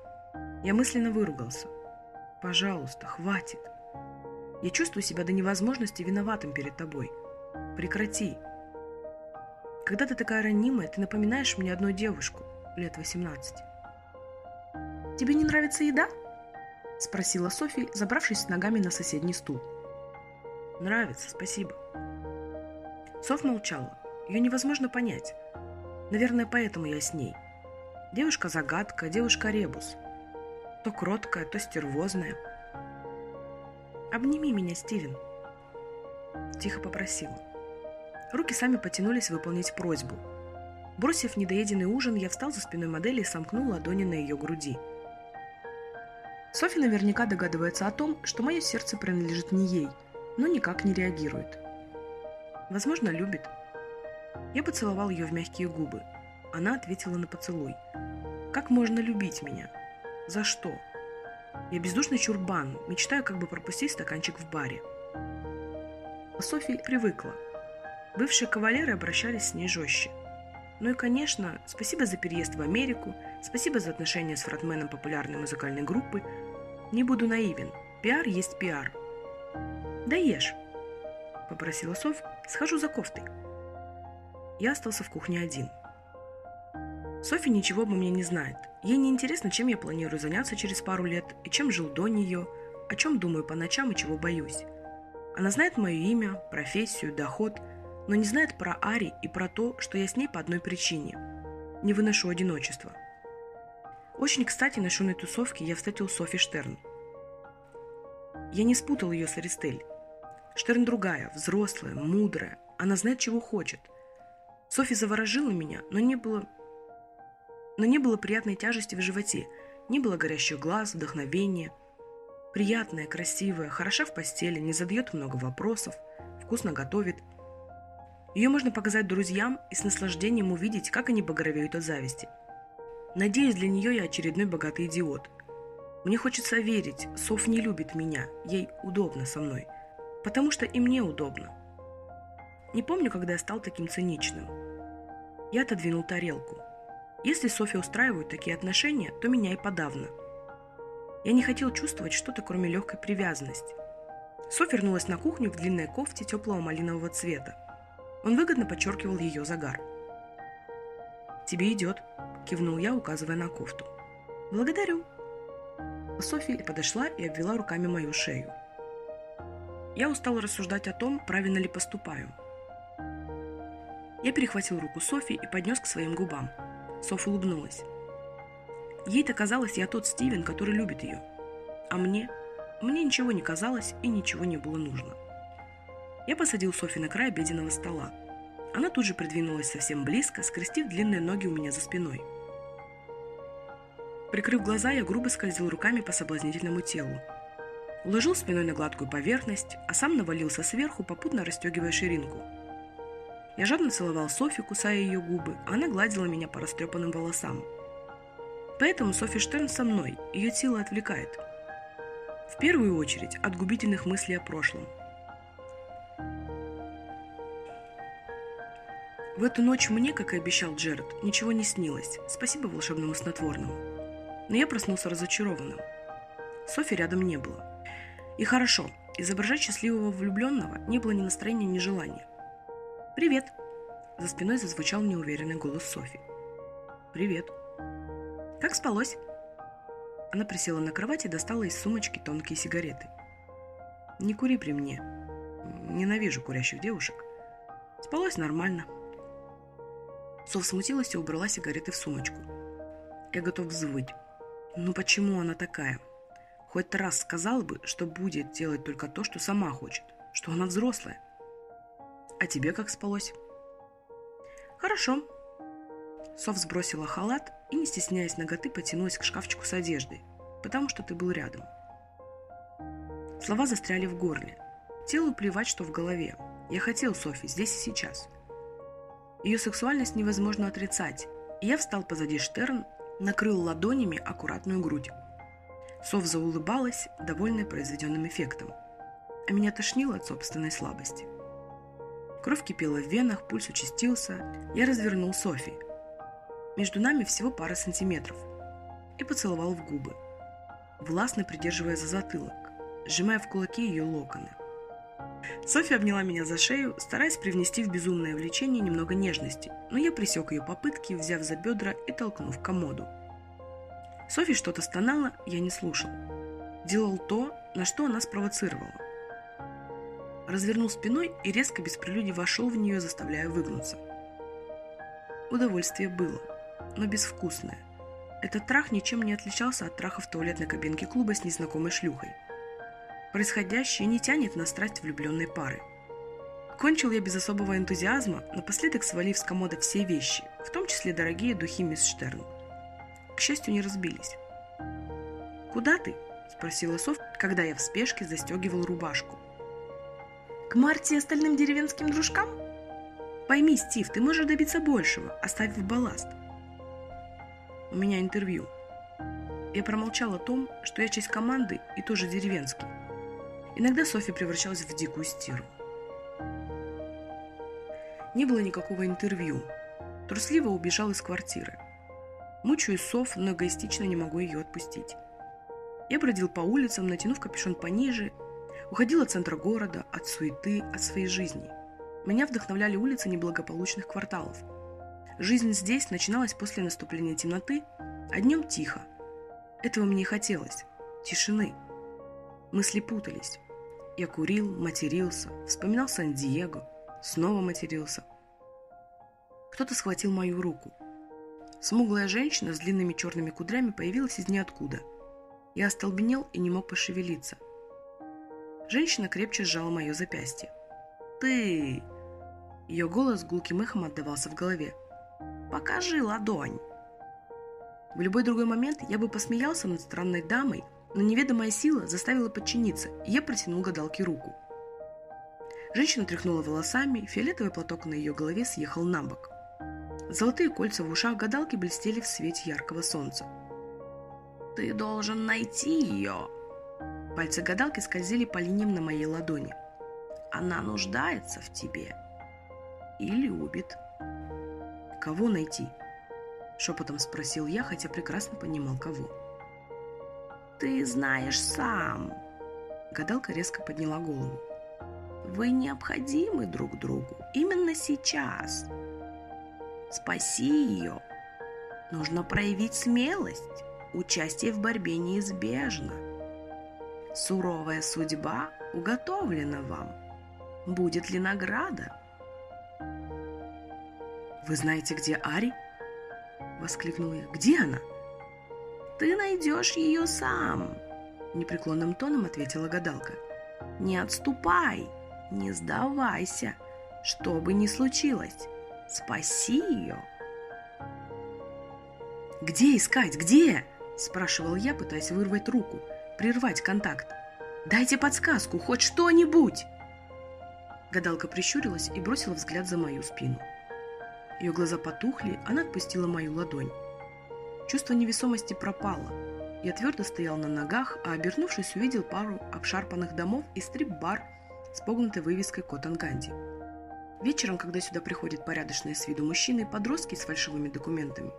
Speaker 1: Я мысленно выругался. «Пожалуйста, хватит. Я чувствую себя до невозможности виноватым перед тобой. Прекрати. Когда ты такая ранимая, ты напоминаешь мне одну девушку, лет 18.
Speaker 2: «Тебе не нравится еда?» – спросила Софи, забравшись с ногами на соседний стул.
Speaker 1: «Нравится, спасибо». Соф молчала. Ее невозможно понять. Наверное, поэтому я с ней. Девушка-загадка, девушка-ребус. То кроткая, то стервозная. «Обними меня, Стивен», – тихо попросила. Руки сами потянулись выполнить просьбу. Бросив недоеденный ужин, я встал за спиной модели и сомкнул ладони на ее груди. Софи наверняка догадывается о том, что мое сердце принадлежит не ей, но никак не реагирует. Возможно, любит. Я поцеловал ее в мягкие губы. Она ответила на поцелуй. Как можно любить меня? За что? Я бездушный чурбан, мечтаю как бы пропустить стаканчик в баре. Софи привыкла. Бывшие кавалеры обращались с ней жестче. Ну и, конечно, спасибо за переезд в Америку, спасибо за отношения с фронтменом популярной музыкальной группы. Не буду наивен. Пиар есть пиар. «Да ешь», – попросила Софь, – «схожу за кофтой». Я остался в кухне один. Софи ничего обо мне не знает. Ей не интересно, чем я планирую заняться через пару лет, и чем жил до нее, о чем думаю по ночам и чего боюсь. Она знает мое имя, профессию, доход – но не знает про Ари и про то, что я с ней по одной причине. Не выношу одиночества. Очень кстати на шумной тусовке я встретил Софи Штерн. Я не спутал ее с Аристель. Штерн другая, взрослая, мудрая. Она знает, чего хочет. Софи заворожила меня, но не было... Но не было приятной тяжести в животе, не было горящих глаз, вдохновения. Приятная, красивая, хороша в постели, не задает много вопросов, вкусно готовит – ее можно показать друзьям и с наслаждением увидеть, как они багровеют от зависти. Надеюсь, для нее я очередной богатый идиот. Мне хочется верить, Соф не любит меня, ей удобно со мной. Потому что и мне удобно. Не помню, когда я стал таким циничным. Я отодвинул тарелку. Если Софья устраивают такие отношения, то меня и подавно. Я не хотел чувствовать что-то, кроме легкой привязанности. Софья вернулась на кухню в длинной кофте теплого малинового цвета. Он выгодно подчеркивал ее загар. «Тебе идет», – кивнул я, указывая на кофту. «Благодарю». Софи подошла и обвела руками мою шею. Я устал рассуждать о том, правильно ли поступаю. Я перехватил руку Софи и поднес к своим губам. Соф улыбнулась. Ей-то казалось, я тот Стивен, который любит ее. А мне? Мне ничего не казалось и ничего не было нужно. Я посадил Софи на край обеденного стола. Она тут же придвинулась совсем близко, скрестив длинные ноги у меня за спиной. Прикрыв глаза, я грубо скользил руками по соблазнительному телу. Уложил спиной на гладкую поверхность, а сам навалился сверху, попутно расстегивая ширинку. Я жадно целовал Софи, кусая ее губы, а она гладила меня по растрепанным волосам. Поэтому Софи Штерн со мной, ее сила отвлекает. В первую очередь от губительных мыслей о прошлом – В эту ночь мне, как и обещал Джеред, ничего не снилось, спасибо волшебному снотворному. Но я проснулся разочарованным. Софи рядом не было. И хорошо, изображать счастливого влюбленного не было ни настроения, ни желания. «Привет!» За спиной зазвучал неуверенный голос Софи. «Привет!» «Как спалось?» Она присела на кровать и достала из сумочки тонкие сигареты. «Не кури при мне. Ненавижу курящих девушек. Спалось нормально». Сов смутилась и убрала сигареты в сумочку. Я готов взвыть. Ну почему она такая? Хоть раз сказала бы, что будет делать только то, что сама хочет, что она взрослая. А тебе как спалось? Хорошо. Сов сбросила халат и, не стесняясь ноготы, потянулась к шкафчику с одеждой, потому что ты был рядом. Слова застряли в горле. Телу плевать, что в голове. Я хотел Софи здесь и сейчас. Ее сексуальность невозможно отрицать, и я встал позади Штерн, накрыл ладонями аккуратную грудь. Сов заулыбалась, довольная произведенным эффектом. А меня тошнило от собственной слабости. Кровь кипела в венах, пульс участился. Я развернул Софи. Между нами всего пара сантиметров. И поцеловал в губы. Властно придерживая за затылок, сжимая в кулаки ее локоны. Софья обняла меня за шею, стараясь привнести в безумное влечение немного нежности, но я пресек ее попытки, взяв за бедра и толкнув к комоду. Софья что-то стонала, я не слушал. Делал то, на что она спровоцировала. Развернул спиной и резко без прелюдии вошел в нее, заставляя выгнуться. Удовольствие было, но безвкусное. Этот трах ничем не отличался от траха в туалетной кабинке клуба с незнакомой шлюхой – Происходящее не тянет на страсть влюбленной пары. Кончил я без особого энтузиазма, напоследок свалив с комода все вещи, в том числе дорогие духи мисс Штерн. К счастью, не разбились. «Куда ты?» – спросила Соф, когда я в спешке застегивал рубашку.
Speaker 2: «К Марте и остальным деревенским дружкам?»
Speaker 1: «Пойми, Стив, ты можешь добиться большего, оставив балласт». «У меня интервью». Я промолчал о том, что я часть команды и тоже деревенский. Иногда Софи превращалась в дикую стерву. Не было никакого интервью. Трусливо убежал из квартиры. Мучаю Соф, но эгоистично не могу ее отпустить. Я бродил по улицам, натянув капюшон пониже, уходил от центра города, от суеты, от своей жизни. Меня вдохновляли улицы неблагополучных кварталов. Жизнь здесь начиналась после наступления темноты, а днем тихо. Этого мне и хотелось. Тишины. Мысли путались. Я курил, матерился, вспоминал Сан-Диего, снова матерился. Кто-то схватил мою руку. Смуглая женщина с длинными черными кудрями появилась из ниоткуда. Я остолбенел и не мог пошевелиться. Женщина крепче сжала мое запястье. «Ты!» Ее голос гулким эхом отдавался в голове. «Покажи ладонь!» В любой другой момент я бы посмеялся над странной дамой, но неведомая сила заставила подчиниться, и я протянул гадалке руку. Женщина тряхнула волосами, фиолетовый платок на ее голове съехал на бок. Золотые кольца в ушах гадалки блестели в свете яркого солнца. «Ты должен найти ее!» Пальцы гадалки скользили по линиям на моей ладони. «Она нуждается в тебе и любит». «Кого найти?» Шепотом спросил я, хотя прекрасно понимал, кого ты знаешь сам. Гадалка резко подняла голову. Вы необходимы друг другу именно сейчас. Спаси ее. Нужно проявить смелость. Участие в борьбе неизбежно. Суровая судьба уготовлена вам. Будет ли награда? «Вы знаете, где Ари?» – воскликнул я. «Где она?» Ты найдешь ее сам», — непреклонным тоном ответила гадалка. «Не отступай, не сдавайся, что бы ни случилось, спаси ее». «Где искать? Где?» – спрашивал я, пытаясь вырвать руку, прервать контакт. «Дайте подсказку, хоть что-нибудь!» Гадалка прищурилась и бросила взгляд за мою спину. Ее глаза потухли, она отпустила мою ладонь. Чувство невесомости пропало. Я твердо стоял на ногах, а обернувшись, увидел пару обшарпанных домов и стрип-бар с погнутой вывеской Котанганди. Вечером, когда сюда приходят порядочные с виду мужчины и подростки с фальшивыми документами,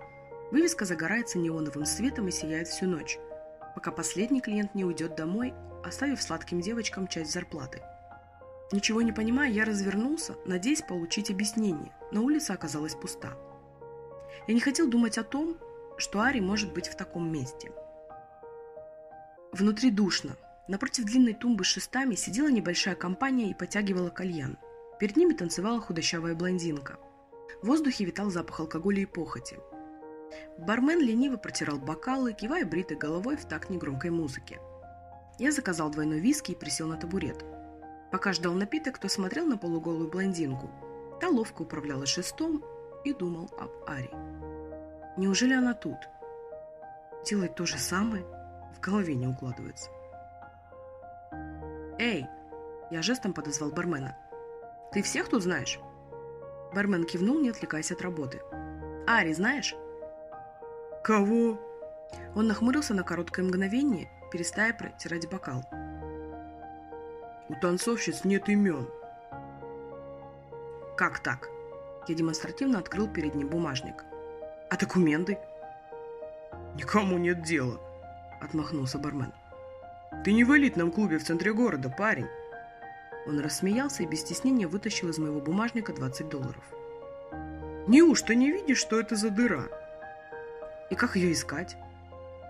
Speaker 1: вывеска загорается неоновым светом и сияет всю ночь, пока последний клиент не уйдет домой, оставив сладким девочкам часть зарплаты. Ничего не понимая, я развернулся, надеясь получить объяснение, но улица оказалась пуста. Я не хотел думать о том, что Ари может быть в таком месте. Внутри душно. Напротив длинной тумбы с шестами сидела небольшая компания и потягивала кальян. Перед ними танцевала худощавая блондинка. В воздухе витал запах алкоголя и похоти. Бармен лениво протирал бокалы, кивая бритой головой в такт негромкой музыки. Я заказал двойной виски и присел на табурет. Пока ждал напиток, то смотрел на полуголую блондинку. Та ловко управляла шестом и думал об Ари. Неужели она тут? Делать то же самое? В голове не укладывается. «Эй!» Я жестом подозвал бармена. «Ты всех тут знаешь?» Бармен кивнул, не отвлекаясь от работы. «Ари знаешь?»
Speaker 4: «Кого?»
Speaker 1: Он нахмурился на короткое мгновение, перестая протирать бокал.
Speaker 4: «У танцовщиц нет имен».
Speaker 1: «Как так?» Я демонстративно открыл перед ним бумажник. «А документы?»
Speaker 4: «Никому нет дела», —
Speaker 1: отмахнулся бармен.
Speaker 4: «Ты не в элитном клубе в центре города, парень».
Speaker 1: Он рассмеялся и без стеснения вытащил из моего бумажника 20 долларов.
Speaker 4: «Неужто не видишь, что это за дыра?»
Speaker 1: «И как ее искать?»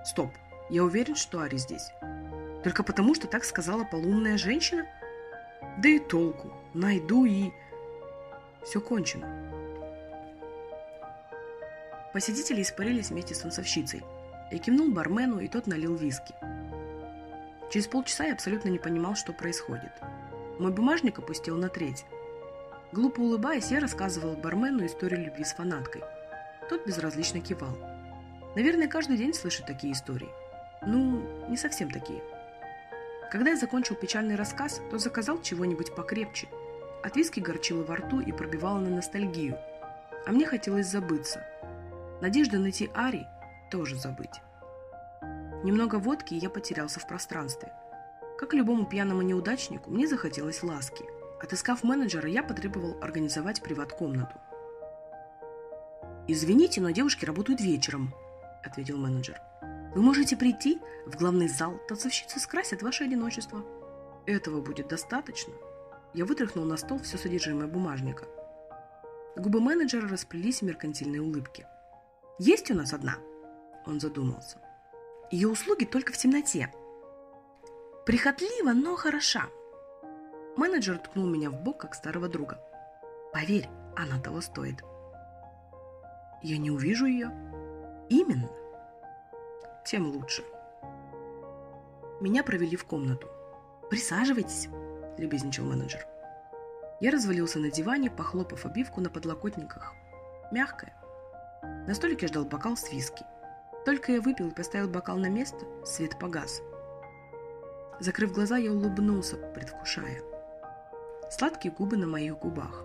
Speaker 1: «Стоп, я уверен, что Ари здесь. Только потому, что так сказала полуумная женщина? Да и толку. Найду и... Все кончено». Посетители испарились вместе с танцовщицей. Я кивнул бармену, и тот налил виски. Через полчаса я абсолютно не понимал, что происходит. Мой бумажник опустил на треть. Глупо улыбаясь, я рассказывал бармену историю любви с фанаткой. Тот безразлично кивал. Наверное, каждый день слышит такие истории. Ну, не совсем такие. Когда я закончил печальный рассказ, то заказал чего-нибудь покрепче. От виски горчило во рту и пробивало на ностальгию. А мне хотелось забыться. Надежда найти Ари тоже забыть. Немного водки, и я потерялся в пространстве. Как любому пьяному неудачнику, мне захотелось ласки. Отыскав менеджера, я потребовал организовать приват-комнату. «Извините, но девушки работают вечером», – ответил менеджер. «Вы можете прийти в главный зал, танцовщицы скрасят ваше одиночество». «Этого будет достаточно». Я вытряхнул на стол все содержимое бумажника. Губы менеджера расплелись в меркантильной улыбке. «Есть у нас одна?» Он задумался. «Ее услуги только в темноте. Прихотлива, но хороша». Менеджер ткнул меня в бок, как старого друга. «Поверь, она того стоит». «Я не увижу ее?» «Именно». «Тем лучше». Меня провели в комнату. «Присаживайтесь», – любезничал менеджер. Я развалился на диване, похлопав обивку на подлокотниках. Мягкая. На столике ждал бокал с виски. Только я выпил и поставил бокал на место, свет погас. Закрыв глаза, я улыбнулся, предвкушая. Сладкие губы на моих губах.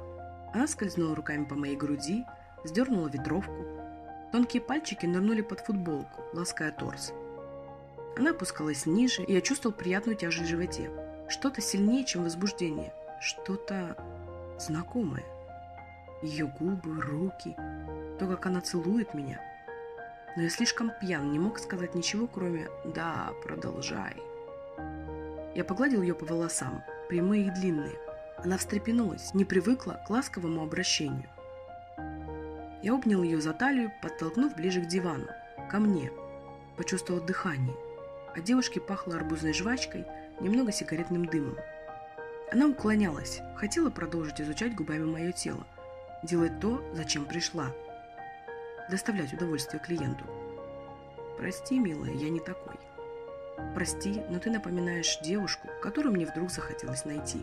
Speaker 1: Она скользнула руками по моей груди, сдернула ветровку. Тонкие пальчики нырнули под футболку, лаская торс. Она опускалась ниже, и я чувствовал приятную тяжесть в животе. Что-то сильнее, чем возбуждение. Что-то знакомое. Ее губы, руки, то, как она целует меня. Но я слишком пьян, не мог сказать ничего, кроме «да, продолжай». Я погладил ее по волосам, прямые и длинные. Она встрепенулась, не привыкла к ласковому обращению. Я обнял ее за талию, подтолкнув ближе к дивану, ко мне. Почувствовал дыхание. От девушки пахло арбузной жвачкой, немного сигаретным дымом. Она уклонялась, хотела продолжить изучать губами мое тело, делать то, зачем пришла. Доставлять удовольствие клиенту. Прости, милая, я не такой. Прости, но ты напоминаешь девушку, которую мне вдруг захотелось найти.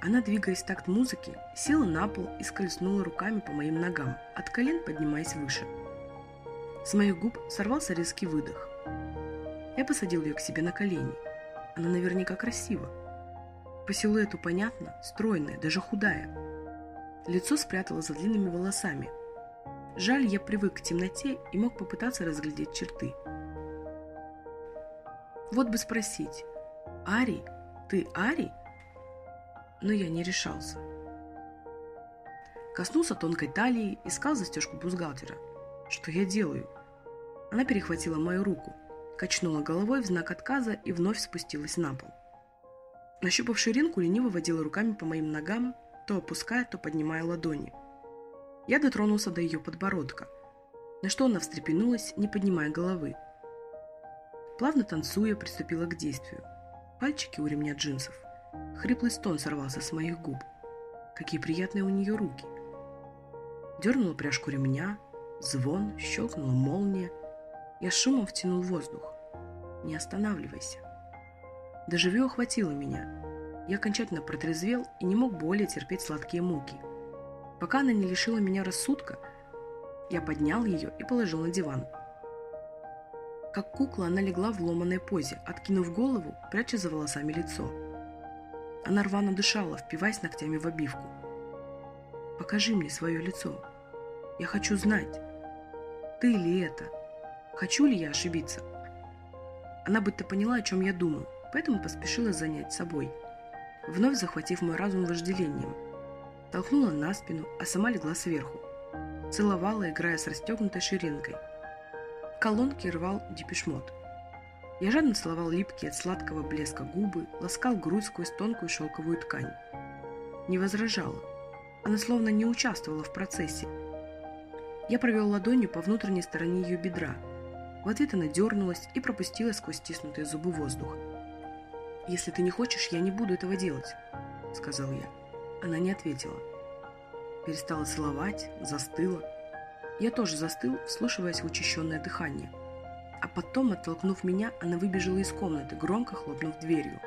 Speaker 1: Она, двигаясь в такт музыки, села на пол и скользнула руками по моим ногам, от колен поднимаясь выше. С моих губ сорвался резкий выдох. Я посадил ее к себе на колени. Она наверняка красива. По силуэту понятно, стройная, даже худая. Лицо спрятала за длинными волосами. Жаль, я привык к темноте и мог попытаться разглядеть черты. Вот бы спросить, «Ари, ты Ари?» Но я не решался. Коснулся тонкой талии, искал застежку бюстгальтера. Что я делаю? Она перехватила мою руку, качнула головой в знак отказа и вновь спустилась на пол. Нащупав ширинку, лениво водила руками по моим ногам, то опуская, то поднимая ладони. Я дотронулся до ее подбородка, на что она встрепенулась, не поднимая головы. Плавно танцуя, приступила к действию. Пальчики у ремня джинсов. Хриплый стон сорвался с моих губ. Какие приятные у нее руки. Дернула пряжку ремня, звон, щелкнула молния. Я шумом втянул воздух. Не останавливайся. Дежавю охватило меня. Я окончательно протрезвел и не мог более терпеть сладкие муки. Пока она не лишила меня рассудка, я поднял ее и положил на диван. Как кукла, она легла в ломаной позе, откинув голову, пряча за волосами лицо. Она рвано дышала, впиваясь ногтями в обивку. «Покажи мне свое лицо. Я хочу знать, ты ли это? Хочу ли я ошибиться?» Она будто поняла, о чем я думал, поэтому поспешила занять собой, вновь захватив мой разум вожделением. Толкнула на спину, а сама легла сверху. Целовала, играя с расстегнутой ширинкой. Колонки рвал депешмот. Я жадно целовал липкие от сладкого блеска губы, ласкал грудь сквозь тонкую шелковую ткань. Не возражала. Она словно не участвовала в процессе. Я провел ладонью по внутренней стороне ее бедра. В ответ она дернулась и пропустила сквозь стиснутые зубы воздух. «Если ты не хочешь, я не буду этого делать», — сказал я. Она не ответила. Перестала целовать, застыла. Я тоже застыл, вслушиваясь в учащенное дыхание. А потом, оттолкнув меня, она выбежала из комнаты, громко хлопнув дверью.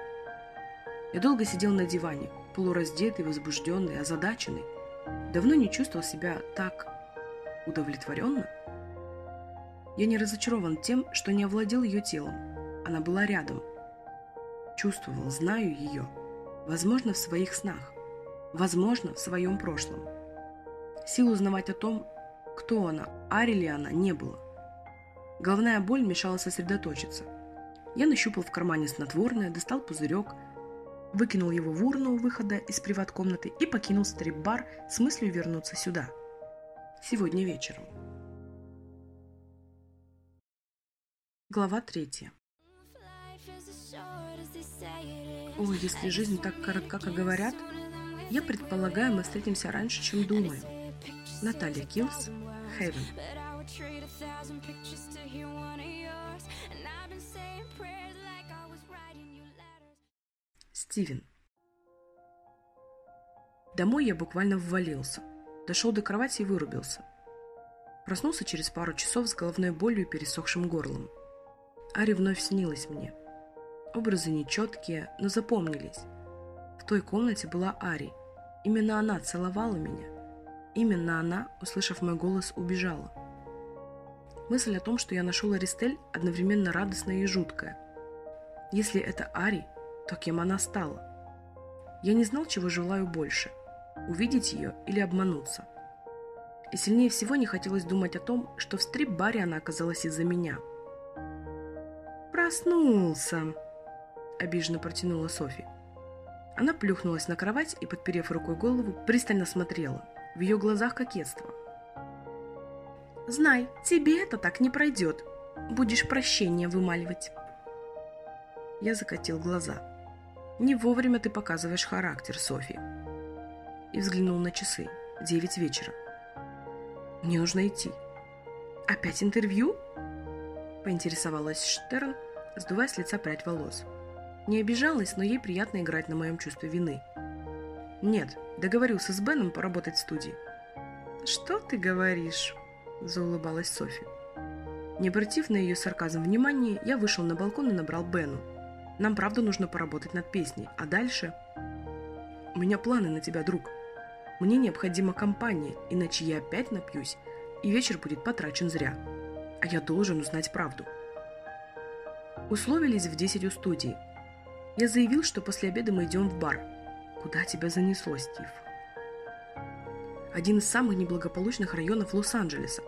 Speaker 1: Я долго сидел на диване, полураздетый, возбужденный, озадаченный. Давно не чувствовал себя так удовлетворенно. Я не разочарован тем, что не овладел ее телом. Она была рядом. Чувствовал, знаю ее. Возможно, в своих снах. Возможно, в своем прошлом. Сил узнавать о том, кто она, Ари ли она, не было. Головная боль мешала сосредоточиться. Я нащупал в кармане снотворное, достал пузырек, выкинул его в урну у выхода из приват-комнаты и покинул стрип-бар с мыслью вернуться сюда. Сегодня вечером. Глава третья. О, если жизнь так коротка, как говорят, я предполагаю, мы встретимся раньше, чем думаем. Наталья Килс, Heaven. Стивен. Домой я буквально ввалился. Дошел до кровати и вырубился. Проснулся через пару часов с головной болью и пересохшим горлом. Ари вновь снилась мне. Образы нечеткие, но запомнились. В той комнате была Ари. Именно она целовала меня. Именно она, услышав мой голос, убежала. Мысль о том, что я нашел Аристель, одновременно радостная и жуткая. Если это Ари, то кем она стала? Я не знал, чего желаю больше – увидеть ее или обмануться. И сильнее всего не хотелось думать о том, что в стрип-баре она оказалась из-за меня. «Проснулся!» – обиженно протянула Софи. Она плюхнулась на кровать и, подперев рукой голову, пристально смотрела. В ее глазах кокетство. «Знай, тебе это так не пройдет. Будешь прощение вымаливать». Я закатил глаза. Не вовремя ты показываешь характер, Софи. И взглянул на часы. Девять вечера. Мне нужно идти. Опять интервью? Поинтересовалась Штерн, сдувая с лица прядь волос. Не обижалась, но ей приятно играть на моем чувстве вины. Нет, договорился с Беном поработать в студии. Что ты говоришь? Заулыбалась Софи. Не обратив на ее сарказм внимания, я вышел на балкон и набрал Бену. Нам правда нужно поработать над песней, а дальше... У меня планы на тебя, друг. Мне необходима компания, иначе я опять напьюсь, и вечер будет потрачен зря. А я должен узнать правду. Условились в 10 у студии. Я заявил, что после обеда мы идем в бар. Куда тебя занесло, Стив? Один из самых неблагополучных районов Лос-Анджелеса.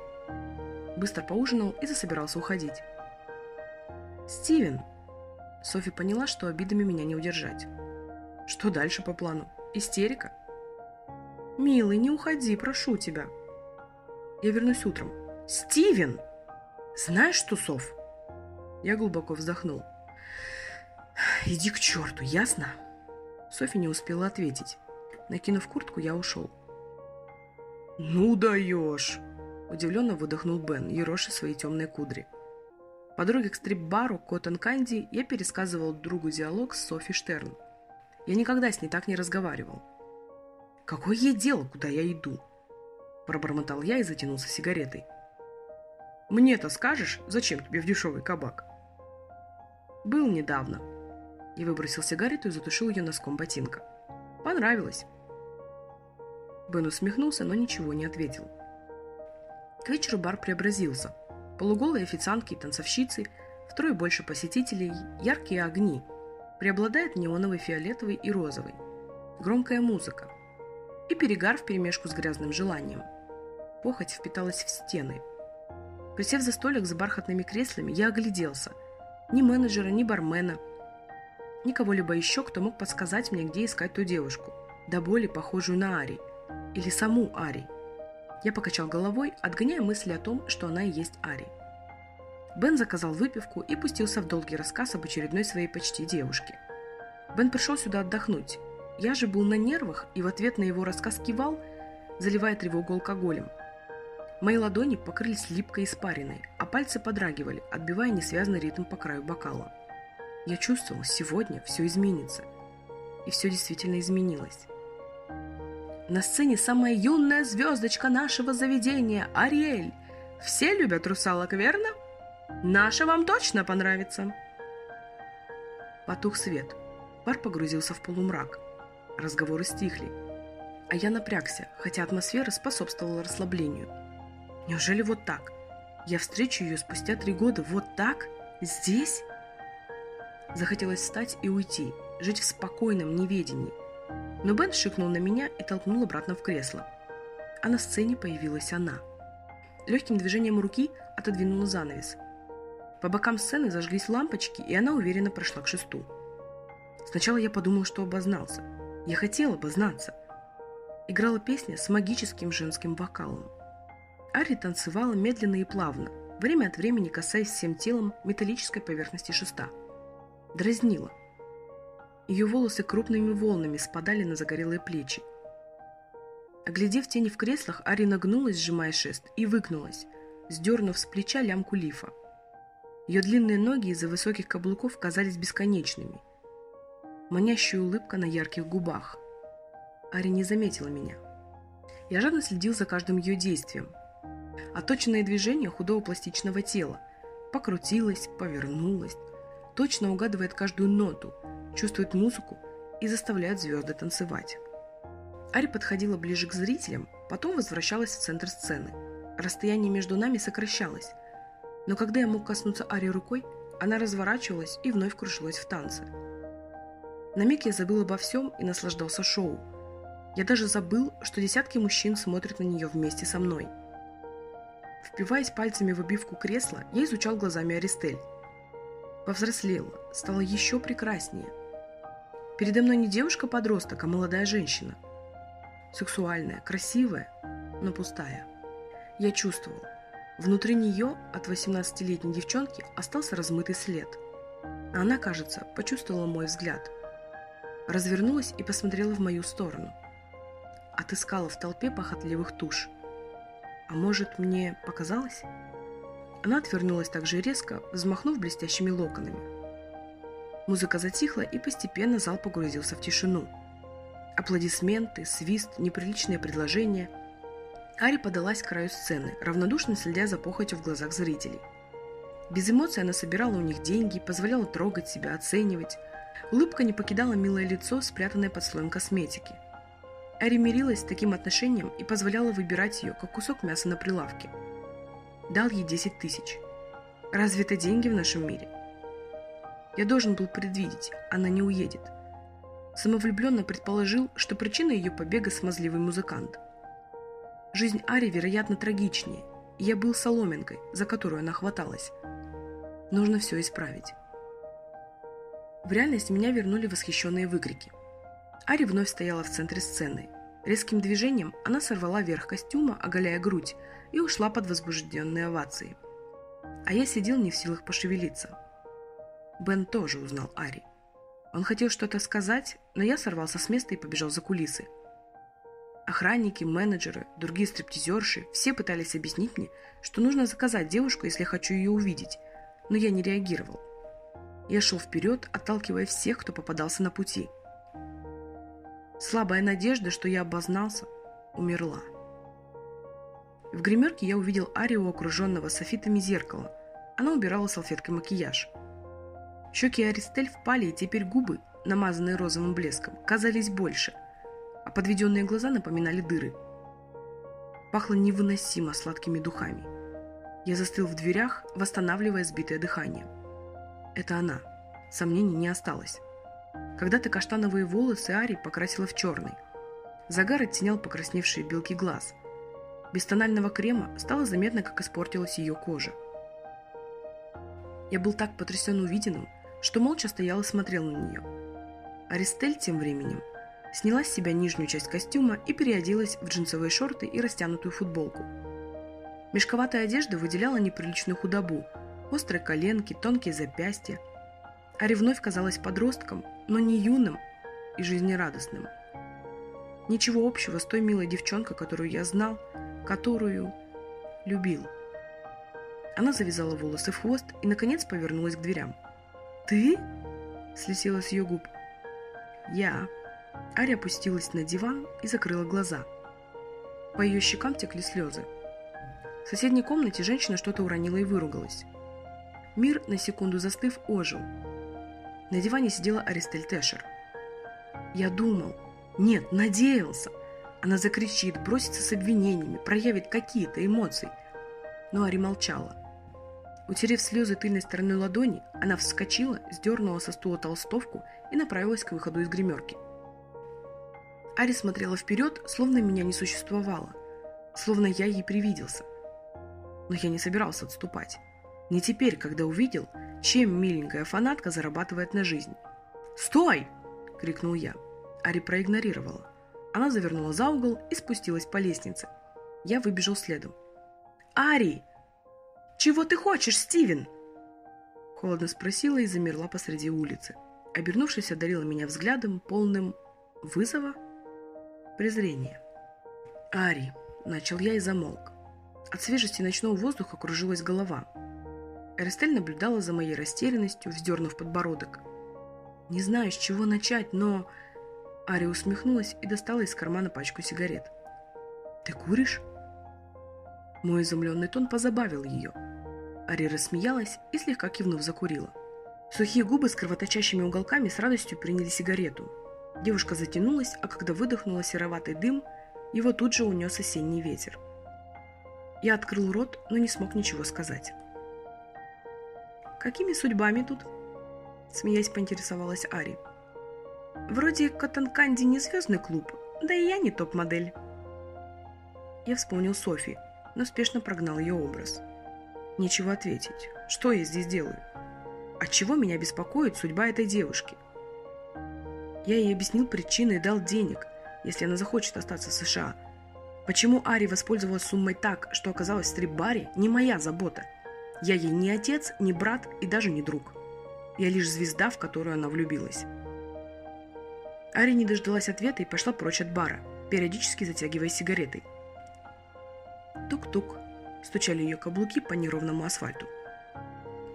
Speaker 1: Быстро поужинал и засобирался уходить. «Стивен!» Софи поняла, что обидами меня не удержать. Что дальше по плану? Истерика? Милый, не уходи, прошу тебя. Я вернусь утром. Стивен! Знаешь что, Соф? Я глубоко вздохнул. Иди к черту, ясно? Софи не успела ответить. Накинув куртку, я ушел. «Ну даешь!» Удивленно выдохнул Бен, ероши свои темные кудри. По к стрип-бару Коттон Канди я пересказывал другу диалог с Софи Штерн. Я никогда с ней так не разговаривал. «Какое ей дело, куда я иду?» Пробормотал я и затянулся сигаретой. «Мне-то скажешь, зачем тебе в дешевый кабак?» «Был недавно». Я выбросил сигарету и затушил ее носком ботинка. «Понравилось». Бен усмехнулся, но ничего не ответил. К вечеру бар преобразился. Полуголые официантки и танцовщицы, втрое больше посетителей, яркие огни. Преобладает неоновый фиолетовый и розовый. Громкая музыка. И перегар вперемешку с грязным желанием. Похоть впиталась в стены. Присев за столик с бархатными креслами, я огляделся. Ни менеджера, ни бармена, ни кого-либо еще, кто мог подсказать мне, где искать ту девушку, до боли похожую на Ари. Или саму Ари. Я покачал головой, отгоняя мысли о том, что она и есть Ари. Бен заказал выпивку и пустился в долгий рассказ об очередной своей почти девушке. Бен пришел сюда отдохнуть. Я же был на нервах и в ответ на его рассказ кивал, заливая тревогу алкоголем. Мои ладони покрылись липкой испариной, а пальцы подрагивали, отбивая несвязный ритм по краю бокала. Я чувствовал, сегодня все изменится. И все действительно изменилось. На сцене самая юная звездочка нашего заведения – Ариэль. Все любят русалок, верно? Наша вам точно понравится. Потух свет. Пар погрузился в полумрак. Разговоры стихли. А я напрягся, хотя атмосфера способствовала расслаблению. Неужели вот так? Я встречу ее спустя три года вот так? Здесь? Захотелось встать и уйти, жить в спокойном неведении. Но Бен шикнул на меня и толкнул обратно в кресло. А на сцене появилась она. Легким движением руки отодвинула занавес. По бокам сцены зажглись лампочки, и она уверенно прошла к шесту. Сначала я подумал, что обознался. Я хотел обознаться. Играла песня с магическим женским вокалом. Ари танцевала медленно и плавно, время от времени касаясь всем телом металлической поверхности шеста. Дразнила. Ее волосы крупными волнами спадали на загорелые плечи. Оглядев тени в креслах, Ари нагнулась, сжимая шест, и выгнулась, сдернув с плеча лямку лифа. Ее длинные ноги из-за высоких каблуков казались бесконечными. Манящая улыбка на ярких губах. Ари не заметила меня. Я жадно следил за каждым ее действием. Оточенные движения худого пластичного тела. Покрутилась, повернулась, точно угадывает каждую ноту, чувствует музыку и заставляет звезды танцевать. Ари подходила ближе к зрителям, потом возвращалась в центр сцены. Расстояние между нами сокращалось, но когда я мог коснуться Ари рукой, она разворачивалась и вновь крушилась в танце. На миг я забыл обо всем и наслаждался шоу. Я даже забыл, что десятки мужчин смотрят на нее вместе со мной. Впиваясь пальцами в обивку кресла, я изучал глазами Аристель. Повзрослела, стала еще прекраснее. Передо мной не девушка-подросток, а молодая женщина. Сексуальная, красивая, но пустая. Я чувствовал. Внутри нее от 18-летней девчонки остался размытый след. Она, кажется, почувствовала мой взгляд. Развернулась и посмотрела в мою сторону. Отыскала в толпе похотливых туш. А может, мне показалось? Она отвернулась так же резко, взмахнув блестящими локонами. Музыка затихла, и постепенно зал погрузился в тишину. Аплодисменты, свист, неприличные предложения. Ари подалась к краю сцены, равнодушно следя за похотью в глазах зрителей. Без эмоций она собирала у них деньги, позволяла трогать себя, оценивать. Улыбка не покидала милое лицо, спрятанное под слоем косметики. Ари мирилась с таким отношением и позволяла выбирать ее, как кусок мяса на прилавке – дал ей 10 тысяч. Разве это деньги в нашем мире? Я должен был предвидеть, она не уедет. Самовлюбленно предположил, что причина ее побега – смазливый музыкант. Жизнь Ари, вероятно, трагичнее, и я был соломинкой, за которую она хваталась. Нужно все исправить. В реальность меня вернули восхищенные выкрики. Ари вновь стояла в центре сцены. Резким движением она сорвала верх костюма, оголяя грудь, и ушла под возбужденные овации. А я сидел не в силах пошевелиться. Бен тоже узнал Ари. Он хотел что-то сказать, но я сорвался с места и побежал за кулисы. Охранники, менеджеры, другие стриптизерши – все пытались объяснить мне, что нужно заказать девушку, если хочу ее увидеть. но я не реагировал. Я шел вперед, отталкивая всех, кто попадался на пути. Слабая надежда, что я обознался, умерла. В гримерке я увидел Арию, окруженного софитами зеркала. Она убирала салфеткой макияж. Щеки Аристель впали, и теперь губы, намазанные розовым блеском, казались больше, а подведенные глаза напоминали дыры. Пахло невыносимо сладкими духами. Я застыл в дверях, восстанавливая сбитое дыхание. Это она. Сомнений не осталось. Когда-то каштановые волосы Ари покрасила в черный. Загар оттенял покрасневшие белки глаз. Без тонального крема стало заметно, как испортилась ее кожа. Я был так потрясен увиденным, что молча стоял и смотрел на нее. Аристель тем временем сняла с себя нижнюю часть костюма и переоделась в джинсовые шорты и растянутую футболку. Мешковатая одежда выделяла неприличную худобу, острые коленки, тонкие запястья. Ари вновь казалась подростком, но не юным и жизнерадостным. Ничего общего с той милой девчонкой, которую я знал, которую любил. Она завязала волосы в хвост и, наконец, повернулась к дверям. «Ты?» – слетела с ее губ. «Я». Ария опустилась на диван и закрыла глаза. По ее щекам текли слезы. В соседней комнате женщина что-то уронила и выругалась. Мир, на секунду застыв, ожил. На диване сидела Аристель Тэшер. Я думал, нет, надеялся. Она закричит, бросится с обвинениями, проявит какие-то эмоции. Но Ари молчала. Утерев слезы тыльной стороной ладони, она вскочила, сдернула со стула толстовку и направилась к выходу из гримерки. Ари смотрела вперед, словно меня не существовало, словно я ей привиделся. Но я не собирался отступать. Не теперь, когда увидел, чем миленькая фанатка зарабатывает на жизнь. «Стой!» – крикнул я. Ари проигнорировала. Она завернула за угол и спустилась по лестнице. Я выбежал следом. «Ари!» «Чего ты хочешь, Стивен?» Холодно спросила и замерла посреди улицы. Обернувшись, одарила меня взглядом, полным вызова, презрения. «Ари!» – начал я и замолк. От свежести ночного воздуха кружилась голова. Эристель наблюдала за моей растерянностью, вздернув подбородок. Не знаю, с чего начать, но... Ари усмехнулась и достала из кармана пачку сигарет. «Ты куришь?» Мой изумленный тон позабавил ее. Ари рассмеялась и слегка кивнув закурила. Сухие губы с кровоточащими уголками с радостью приняли сигарету. Девушка затянулась, а когда выдохнула сероватый дым, его тут же унес осенний ветер. Я открыл рот, но не смог ничего сказать. «Какими судьбами тут?» Смеясь, поинтересовалась Ари. «Вроде Катанканди не звездный клуб, да и я не топ-модель». Я вспомнил Софи, но спешно прогнал ее образ. Нечего ответить. Что я здесь делаю? Отчего меня беспокоит судьба этой девушки? Я ей объяснил причины и дал денег, если она захочет остаться в США. Почему Ари воспользовалась суммой так, что оказалась в стрип-баре, не моя забота. Я ей не отец, не брат и даже не друг. Я лишь звезда, в которую она влюбилась. Ари не дождалась ответа и пошла прочь от бара, периодически затягивая сигаретой. Тук-тук стучали ее каблуки по неровному асфальту.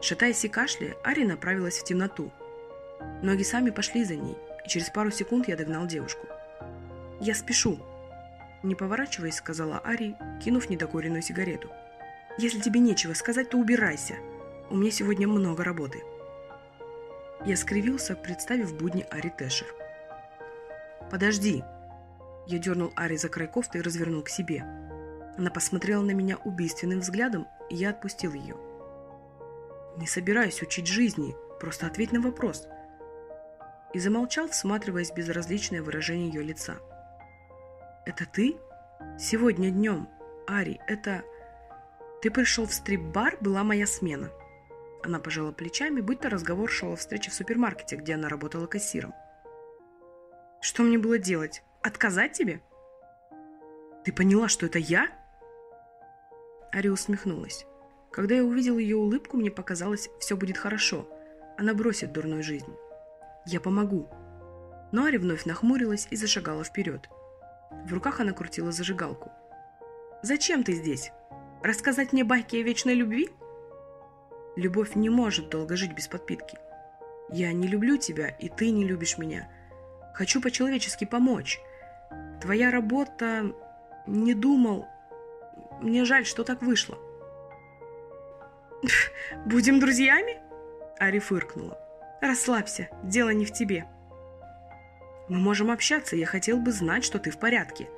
Speaker 1: Шатаясь и кашляя, Ари направилась в темноту. Ноги сами пошли за ней, и через пару секунд я догнал девушку. «Я спешу!» Не поворачиваясь, сказала Ари, кинув недокуренную сигарету. «Если тебе нечего сказать, то убирайся. У меня сегодня много работы». Я скривился, представив будни Ари Тэшер. «Подожди!» Я дернул Ари за край кофты и развернул к себе. Она посмотрела на меня убийственным взглядом, и я отпустил ее. «Не собираюсь учить жизни, просто ответь на вопрос». И замолчал, всматриваясь в безразличное выражение ее лица. «Это ты? Сегодня днем, Ари, это... Ты пришел в стрип-бар, была моя смена». Она пожала плечами, будто разговор шел о встрече в супермаркете, где она работала кассиром. «Что мне было делать? Отказать тебе?» «Ты поняла, что это я?» Ари усмехнулась. Когда я увидел ее улыбку, мне показалось, все будет хорошо. Она бросит дурную жизнь. Я помогу. Но Ари вновь нахмурилась и зашагала вперед. В руках она крутила зажигалку. «Зачем ты здесь? Рассказать мне байки о вечной любви?» Любовь не может долго жить без подпитки. Я не люблю тебя, и ты не любишь меня. Хочу по-человечески помочь. Твоя работа... Не думал... Мне жаль, что так вышло.
Speaker 5: «Будем друзьями?» Ари фыркнула. «Расслабься, дело не в тебе».
Speaker 1: «Мы можем общаться, я хотел бы знать, что ты в порядке».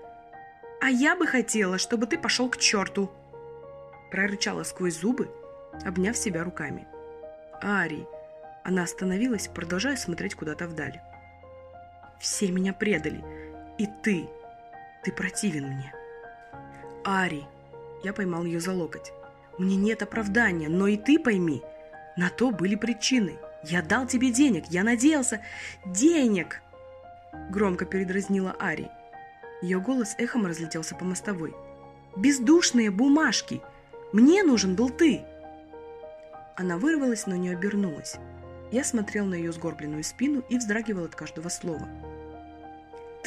Speaker 5: «А я бы хотела, чтобы ты пошел к черту!»
Speaker 1: Прорычала сквозь зубы, обняв себя руками. «Ари!» Она остановилась, продолжая смотреть куда-то вдаль. «Все меня предали, и ты! Ты противен мне!» «Ари!» Я поймал ее за локоть. «Мне нет оправдания, но и ты пойми, на то были причины. Я дал тебе денег, я надеялся... Денег!» Громко передразнила Ари. Ее голос эхом разлетелся по мостовой. «Бездушные бумажки! Мне нужен был ты!» Она вырвалась, но не обернулась. Я смотрел на ее сгорбленную спину и вздрагивал от каждого слова.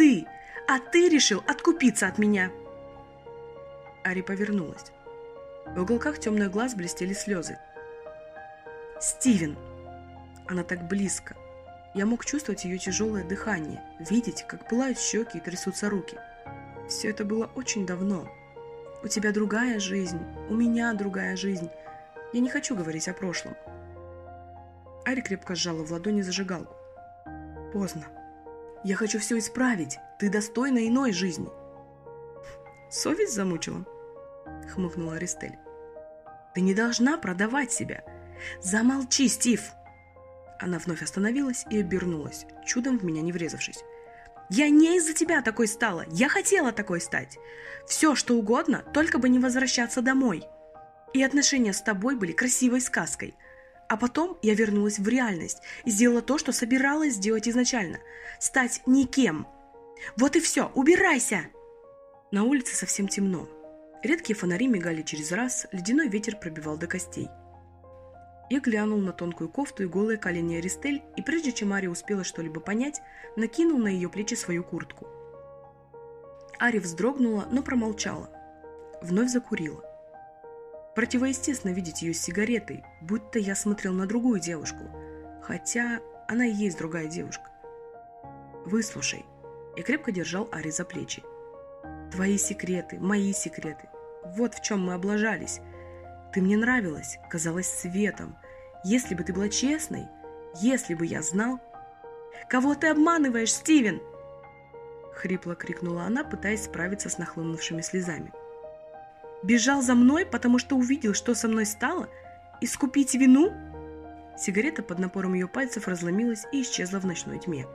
Speaker 5: «Ты! А ты решил откупиться от меня!»
Speaker 1: Ари повернулась. В уголках темных глаз блестели слезы.
Speaker 5: «Стивен!»
Speaker 1: Она так близко. Я мог чувствовать ее тяжелое дыхание, видеть, как пылают щеки и трясутся руки. Все это было очень давно. У тебя другая жизнь, у меня другая жизнь. Я не хочу говорить о прошлом. Ари крепко сжала в ладони зажигалку. Поздно. Я хочу все исправить. Ты достойна иной жизни. Совесть замучила? Хмыкнула Аристель. Ты не должна продавать себя. Замолчи, Стив! Она вновь остановилась и обернулась, чудом в меня не врезавшись. Я не из-за тебя такой стала. Я хотела такой стать. Все, что угодно, только бы не возвращаться домой. И отношения с тобой были красивой сказкой. А потом я вернулась в реальность и сделала то, что собиралась сделать изначально. Стать никем. Вот и все, убирайся! На улице совсем темно. Редкие фонари мигали через раз, ледяной ветер пробивал до костей. Я глянул на тонкую кофту и голые колени Аристель, и прежде чем Ари успела что-либо понять, накинул на ее плечи свою куртку. Ари вздрогнула, но промолчала. Вновь закурила. Противоестественно видеть ее с сигаретой, будто я смотрел на другую девушку, хотя она и есть другая девушка. «Выслушай». Я крепко держал Ари за плечи. «Твои секреты, мои секреты. Вот в чем мы облажались. Ты мне нравилась, казалась светом. Если бы ты была честной, если бы я знал...» «Кого ты обманываешь, Стивен?» Хрипло крикнула она, пытаясь справиться с нахлынувшими слезами. Бежал за мной, потому что увидел, что со мной стало? Искупить вину? Сигарета под напором ее пальцев разломилась и исчезла в ночной тьме.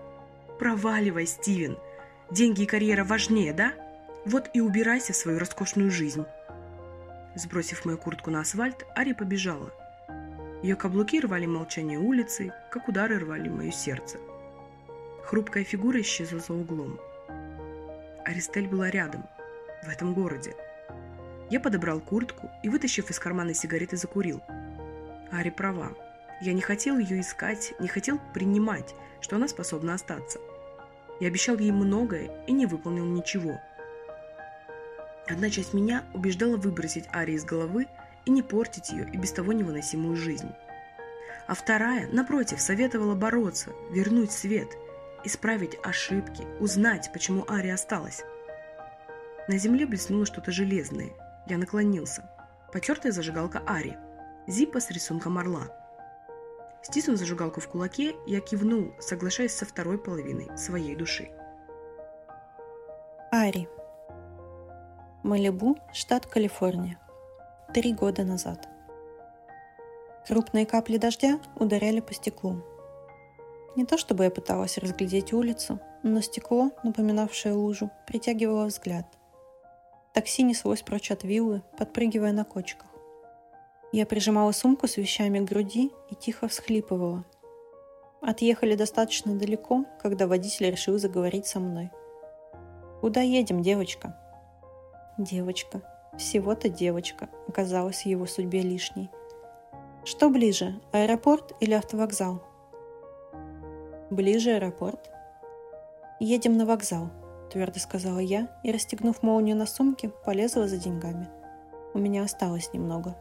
Speaker 1: Проваливай, Стивен. Деньги и карьера важнее, да? Вот и убирайся в свою роскошную жизнь. Сбросив мою куртку на асфальт, Ари побежала. Ее каблуки рвали молчание улицы, как удары рвали мое сердце. Хрупкая фигура исчезла за углом. Аристель была рядом, в этом городе. Я подобрал куртку и, вытащив из кармана сигареты, закурил. Ари права. Я не хотел ее искать, не хотел принимать, что она способна остаться. Я обещал ей многое и не выполнил ничего. Одна часть меня убеждала выбросить Ари из головы и не портить ее и без того невыносимую жизнь. А вторая, напротив, советовала бороться, вернуть свет, исправить ошибки, узнать, почему Ари осталась. На земле блеснуло что-то железное – я наклонился. Потертая зажигалка Ари. Зипа с рисунком орла. Стиснув зажигалку в кулаке, я кивнул, соглашаясь со второй половиной своей души.
Speaker 6: Ари. Малибу, штат Калифорния. Три года назад. Крупные капли дождя ударяли по стеклу. Не то чтобы я пыталась разглядеть улицу, но стекло, напоминавшее лужу, притягивало взгляд – Такси неслось прочь от виллы, подпрыгивая на кочках. Я прижимала сумку с вещами к груди и тихо всхлипывала. Отъехали достаточно далеко, когда водитель решил заговорить со мной. «Куда едем, девочка?» Девочка. Всего-то девочка оказалась его судьбе лишней. Что ближе, аэропорт или автовокзал? Ближе аэропорт. Едем на вокзал, – твердо сказала я и, расстегнув молнию на сумке, полезла за деньгами. У меня осталось немного.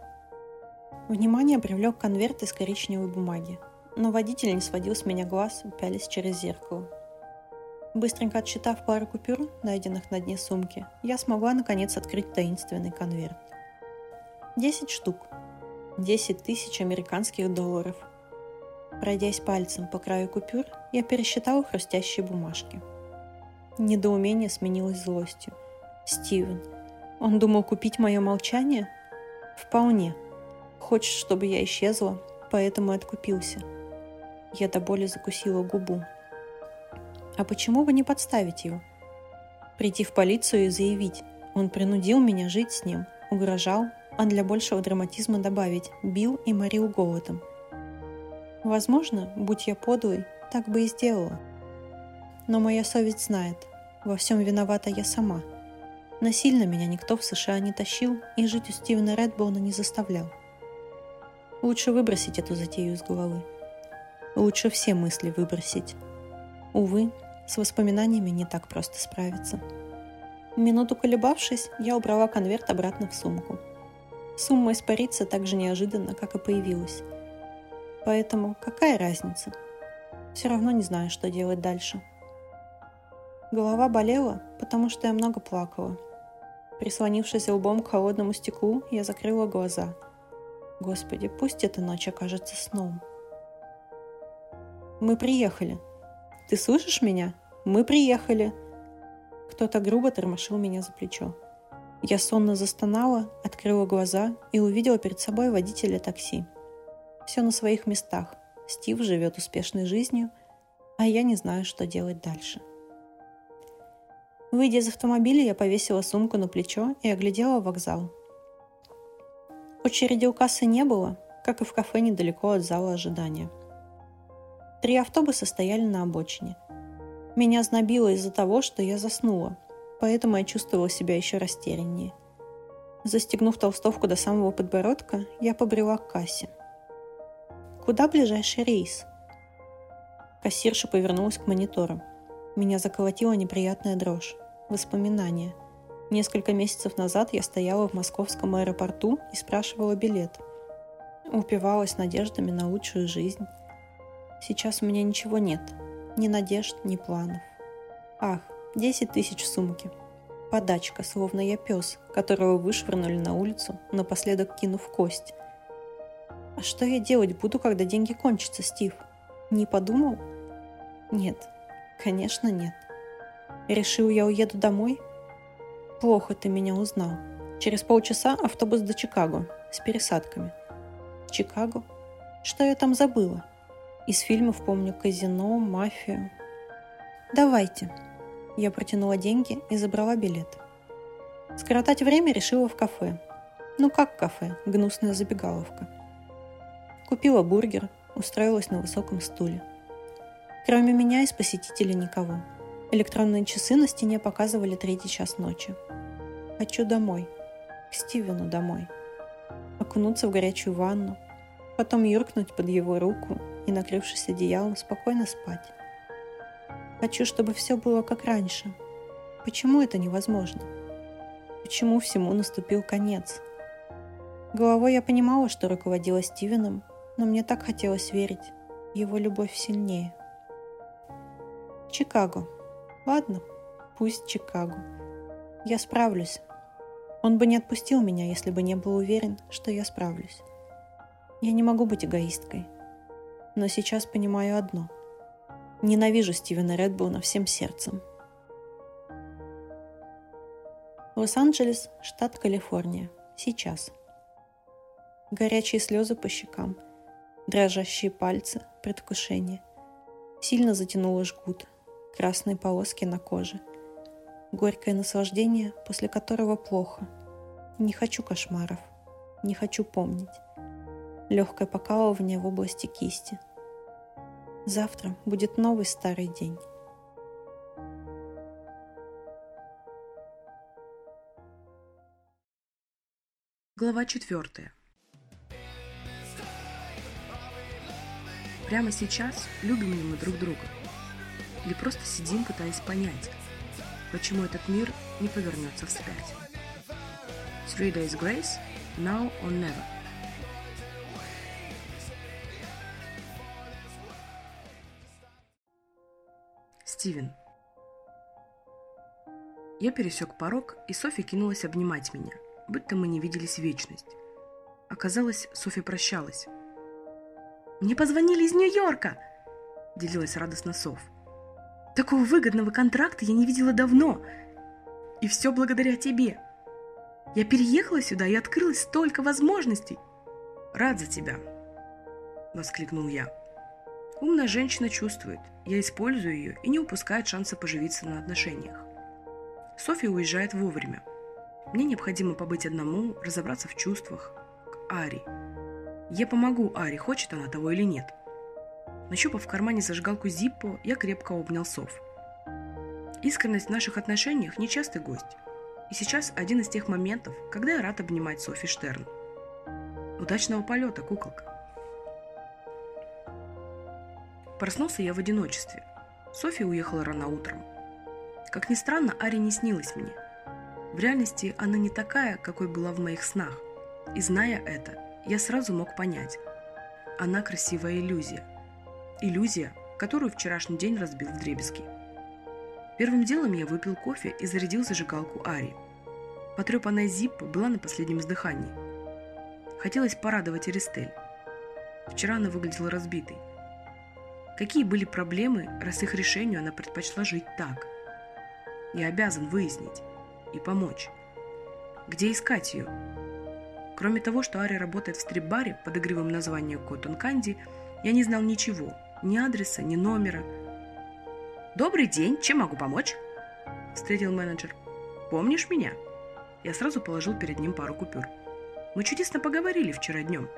Speaker 6: Внимание привлек конверт из коричневой бумаги, но водитель не сводил с меня глаз, пялись через зеркало. Быстренько отсчитав пару купюр, найденных на дне сумки, я смогла наконец открыть таинственный конверт. Десять штук. Десять тысяч американских долларов. Пройдясь пальцем по краю купюр, я пересчитала хрустящие бумажки. Недоумение сменилось злостью. Стивен. Он думал купить мое молчание? Вполне. Хочет, чтобы я исчезла, поэтому откупился. Я до боли закусила губу. А почему бы не подставить его? Прийти в полицию и заявить. Он принудил меня жить с ним, угрожал, а для большего драматизма добавить «бил и морил голодом». Возможно, будь я подлой, так бы и сделала. Но моя совесть знает, во всем виновата я сама. Насильно меня никто в США не тащил и жить у Стивена Редбоуна не заставлял. Лучше выбросить эту затею из головы. Лучше все мысли выбросить. Увы, с воспоминаниями не так просто справиться. Минуту колебавшись, я убрала конверт обратно в сумку. Сумма испарится так же неожиданно, как и появилась. Поэтому какая разница? Все равно не знаю, что делать дальше. Голова болела, потому что я много плакала. Прислонившись лбом к холодному стеклу, я закрыла глаза. Господи, пусть эта ночь окажется сном. Мы приехали, ты слышишь меня? Мы приехали!» Кто-то грубо тормошил меня за плечо. Я сонно застонала, открыла глаза и увидела перед собой водителя такси. Все на своих местах. Стив живет успешной жизнью, а я не знаю, что делать дальше. Выйдя из автомобиля, я повесила сумку на плечо и оглядела вокзал. Очереди у кассы не было, как и в кафе недалеко от зала ожидания – Три автобуса стояли на обочине. Меня знобило из-за того, что я заснула, поэтому я чувствовала себя еще растеряннее. Застегнув толстовку до самого подбородка, я побрела к кассе. «Куда ближайший рейс?» Кассирша повернулась к монитору. Меня заколотила неприятная дрожь. Воспоминания. Несколько месяцев назад я стояла в московском аэропорту и спрашивала билет. Упивалась надеждами на лучшую жизнь. Сейчас у меня ничего нет. Ни надежд, ни планов. Ах, десять тысяч в сумке. Подачка, словно я пес, которого вышвырнули на улицу, напоследок кинув кость. А что я делать буду, когда деньги кончатся, Стив? Не подумал? Нет, конечно нет. Решил, я уеду домой? Плохо ты меня узнал. Через полчаса автобус до Чикаго с пересадками. Чикаго? Что я там забыла? Из фильмов помню казино, мафию. «Давайте». Я протянула деньги и забрала билет. Скоротать время решила в кафе. Ну как кафе, гнусная забегаловка. Купила бургер, устроилась на высоком стуле. Кроме меня из посетителей никого. Электронные часы на стене показывали третий час ночи. Хочу домой. К Стивену домой. Окунуться в горячую ванну. Потом юркнуть под его руку и, накрывшись одеялом, спокойно спать. Хочу, чтобы все было как раньше. Почему это невозможно? Почему всему наступил конец? Головой я понимала, что руководила Стивеном, но мне так хотелось верить. Его любовь сильнее. Чикаго. Ладно, пусть Чикаго. Я справлюсь. Он бы не отпустил меня, если бы не был уверен, что я справлюсь. Я не могу быть эгоисткой но сейчас понимаю одно. Ненавижу Стивена Редбоуна всем сердцем. Лос-Анджелес, штат Калифорния. Сейчас. Горячие слезы по щекам, дрожащие пальцы, предвкушение. Сильно затянуло жгут, красные полоски на коже. Горькое наслаждение, после которого плохо. Не хочу кошмаров, не хочу помнить легкое покалывание в области кисти. Завтра будет новый старый день.
Speaker 1: Глава четвертая. Прямо сейчас любим ли мы друг друга? или просто сидим, пытаясь понять, почему этот мир не повернется вспять. Three Days Grace, Now or Never. Стивен. Я пересек порог, и Софи кинулась обнимать меня, будто мы не виделись вечность. Оказалось, Софи прощалась.
Speaker 7: «Мне позвонили из Нью-Йорка!» – делилась радостно Софь. «Такого выгодного контракта я не видела давно. И все благодаря тебе. Я переехала сюда и открылось столько возможностей.
Speaker 1: Рад за тебя!» – воскликнул я. Умная женщина чувствует, я использую ее и не упускает шанса поживиться на отношениях. Софья уезжает вовремя. Мне необходимо побыть одному, разобраться в чувствах. К Ари. Я помогу Ари, хочет она того или нет. Нащупав в кармане зажигалку Зиппо, я крепко обнял Соф. Искренность в наших отношениях – нечастый гость. И сейчас один из тех моментов, когда я рад обнимать Софи Штерн. Удачного полета, куколка. Проснулся я в одиночестве. Софья уехала рано утром. Как ни странно, Ари не снилась мне. В реальности она не такая, какой была в моих снах. И зная это, я сразу мог понять. Она красивая иллюзия. Иллюзия, которую вчерашний день разбил в дребезги. Первым делом я выпил кофе и зарядил зажигалку Ари. Потрепанная Зиппа была на последнем издыхании. Хотелось порадовать Эристель. Вчера она выглядела разбитой. Какие были проблемы, раз их решению она предпочла жить так – я обязан выяснить и помочь. Где искать ее? Кроме того, что Ари работает в стрип-баре под игривым названием Cotton Candy, я не знал ничего, ни адреса, ни номера. «Добрый день, чем могу помочь?» – встретил менеджер. «Помнишь меня?» Я сразу положил перед ним пару купюр. «Мы чудесно поговорили вчера днем».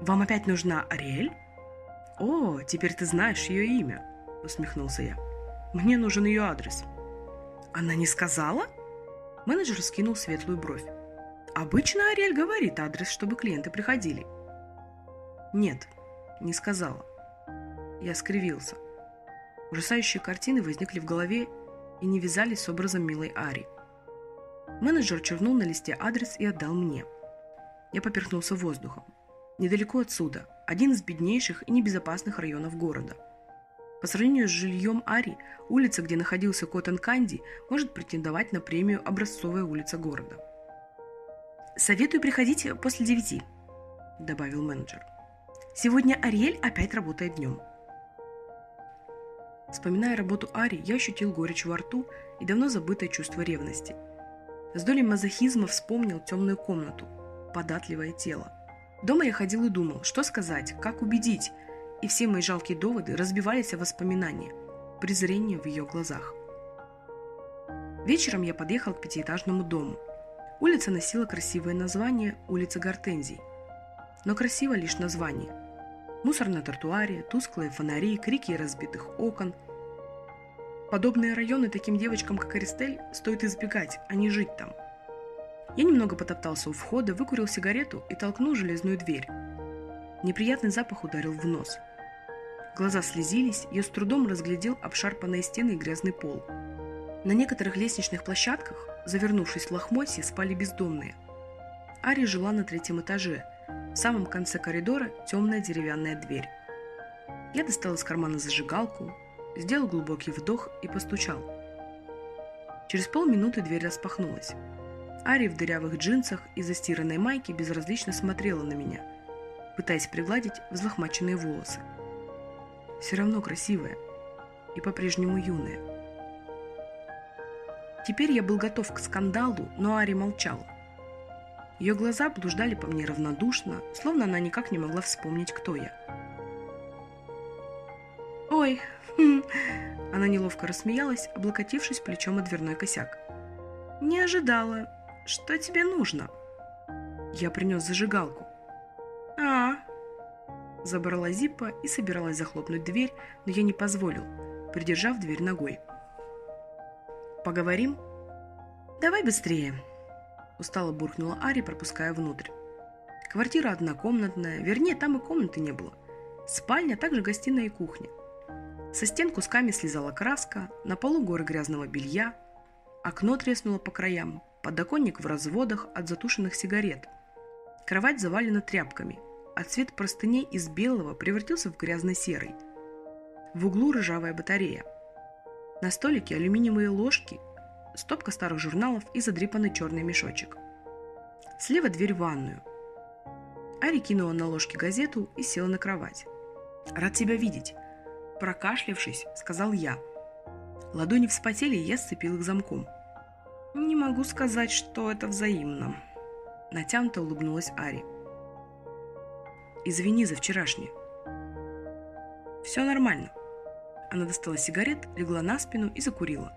Speaker 1: «Вам опять нужна Ариэль?» «О, теперь ты знаешь ее имя», – усмехнулся я. «Мне нужен ее адрес». Она не сказала? Менеджер скинул светлую бровь. Обычно Ариэль говорит адрес, чтобы клиенты приходили. Нет, не сказала. Я скривился. Ужасающие картины возникли в голове и не вязались с образом милой Ари. Менеджер чернул на листе адрес и отдал мне. Я поперхнулся воздухом. Недалеко отсюда, один из беднейших и небезопасных районов города – по сравнению с жильем Ари, улица, где находился Коттон Канди, может претендовать на премию «Образцовая улица города». «Советую приходить после девяти», – добавил менеджер. «Сегодня Ариэль опять работает днем». Вспоминая работу Ари, я ощутил горечь во рту и давно забытое чувство ревности. С долей мазохизма вспомнил темную комнату, податливое тело. Дома я ходил и думал, что сказать, как убедить – и все мои жалкие доводы разбивались о воспоминания, презрение в ее глазах. Вечером я подъехал к пятиэтажному дому. Улица носила красивое название «Улица Гортензий». Но красиво лишь название. Мусор на тротуаре, тусклые фонари, крики разбитых окон. Подобные районы таким девочкам, как Аристель, стоит избегать, а не жить там. Я немного потоптался у входа, выкурил сигарету и толкнул железную дверь. Неприятный запах ударил в нос. Глаза слезились, я с трудом разглядел обшарпанные стены и грязный пол. На некоторых лестничных площадках, завернувшись в лохмотье, спали бездомные. Ари жила на третьем этаже. В самом конце коридора темная деревянная дверь. Я достал из кармана зажигалку, сделал глубокий вдох и постучал. Через полминуты дверь распахнулась. Ари в дырявых джинсах и застиранной майке безразлично смотрела на меня – пытаясь пригладить взлохмаченные волосы. Все равно красивая и по-прежнему юная. Теперь я был готов к скандалу, но Ари молчала. Ее глаза блуждали по мне равнодушно, словно она никак не могла вспомнить, кто я. «Ой!» хм. Она неловко рассмеялась, облокотившись плечом о дверной косяк. «Не ожидала. Что тебе нужно?» Я принес зажигалку. «А!» Забрала Зиппа и собиралась захлопнуть дверь, но я не позволил, придержав дверь ногой. «Поговорим?» «Давай быстрее!» Устало буркнула Ари, пропуская внутрь. Квартира однокомнатная, вернее, там и комнаты не было. Спальня, также гостиная и кухня. Со стен кусками слезала краска, на полу горы грязного белья, окно треснуло по краям, подоконник в разводах от затушенных сигарет. Кровать завалена тряпками, а цвет простыней из белого превратился в грязно-серый. В углу ржавая батарея. На столике алюминиевые ложки, стопка старых журналов и задрипанный черный мешочек. Слева дверь в ванную. Ари кинула на ложке газету и села на кровать. «Рад тебя видеть!» Прокашлявшись, сказал я. Ладони вспотели, и я сцепил их замком. «Не могу сказать, что это взаимно», — натянуто улыбнулась Ари. «Извини за вчерашнее». «Все нормально». Она достала сигарет, легла на спину и закурила.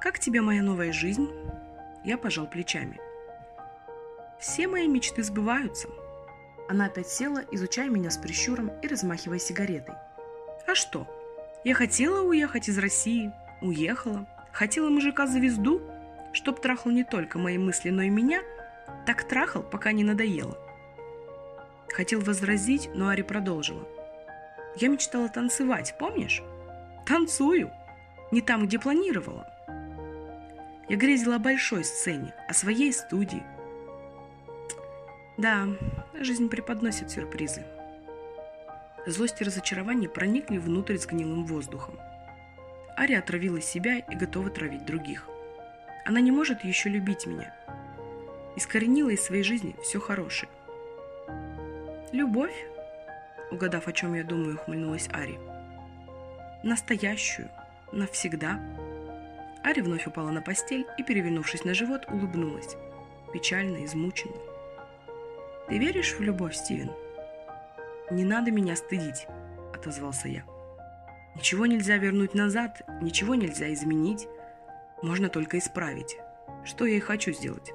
Speaker 1: «Как тебе моя новая жизнь?» Я пожал плечами. «Все мои мечты сбываются». Она опять села, изучая меня с прищуром и размахивая сигаретой. «А что? Я хотела уехать из России, уехала. Хотела мужика звезду, чтоб трахал не только мои мысли, но и меня, так трахал, пока не надоело». Хотел возразить, но Ари продолжила. «Я мечтала танцевать, помнишь? Танцую. Не там, где планировала. Я грезила о большой сцене, о своей студии. Да, жизнь преподносит сюрпризы. Злость и разочарование проникли внутрь с гнилым воздухом. Ари отравила себя и готова травить других. Она не может еще любить меня. Искоренила из своей жизни все хорошее. Любовь, угадав, о чем я думаю, ухмыльнулась Ари. Настоящую, навсегда – Ари вновь упала на постель и, перевернувшись на живот, улыбнулась. Печально, измученно. «Ты веришь в любовь, Стивен?» «Не надо меня стыдить», — отозвался я. «Ничего нельзя вернуть назад, ничего нельзя изменить. Можно только исправить. Что я и хочу сделать».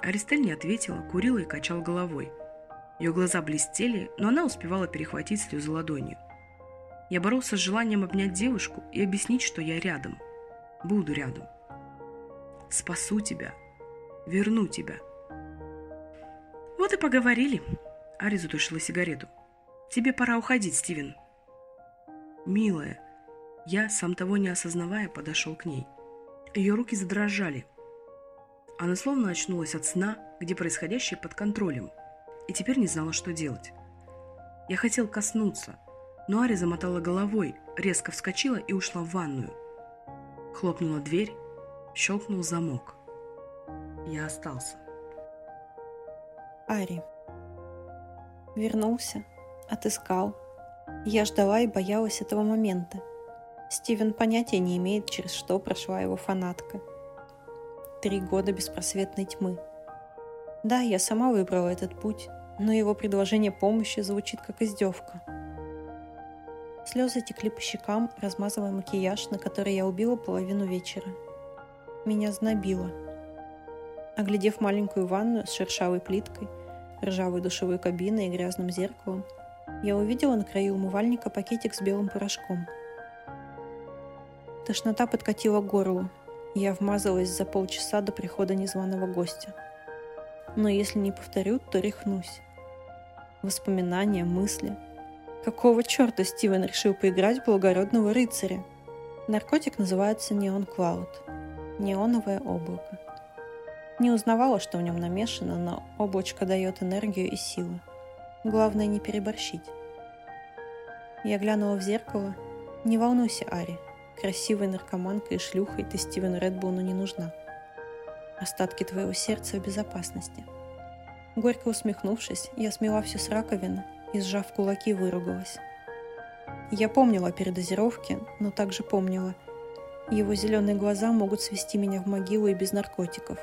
Speaker 1: Аристель не ответила, курила и качал головой. Ее глаза блестели, но она успевала перехватить слезы ладонью. Я боролся с желанием обнять девушку и объяснить, что я рядом — Буду рядом. Спасу тебя. Верну тебя. Вот и поговорили. Ари затушила сигарету. Тебе пора уходить, Стивен. Милая, я, сам того не осознавая, подошел к ней. Ее руки задрожали. Она словно очнулась от сна, где происходящее под контролем, и теперь не знала, что делать. Я хотел коснуться, но Ари замотала головой, резко вскочила и ушла в ванную. Хлопнула дверь, щелкнул замок. Я остался.
Speaker 6: Ари. Вернулся, отыскал. Я ждала и боялась этого момента. Стивен понятия не имеет, через что прошла его фанатка. Три года беспросветной тьмы. Да, я сама выбрала этот путь, но его предложение помощи звучит как издевка – Слезы текли по щекам, размазывая макияж, на который я убила половину вечера. Меня знобило. Оглядев маленькую ванную с шершавой плиткой, ржавой душевой кабиной и грязным зеркалом, я увидела на краю умывальника пакетик с белым порошком. Тошнота подкатила к. Я вмазалась за полчаса до прихода незваного гостя. Но если не повторю, то рехнусь. Воспоминания, мысли — Какого черта Стивен решил поиграть в благородного рыцаря? Наркотик называется Неон Клауд. Неоновое облако. Не узнавала, что в нем намешано, но облачко дает энергию и силу. Главное не переборщить. Я глянула в зеркало. Не волнуйся, Ари. Красивой наркоманкой и шлюхой ты Стивену Редбуну не нужна. Остатки твоего сердца в безопасности. Горько усмехнувшись, я смела все с раковины и, сжав кулаки, выругалась. Я помнила о передозировке, но также помнила, его зеленые глаза могут свести меня в могилу и без наркотиков.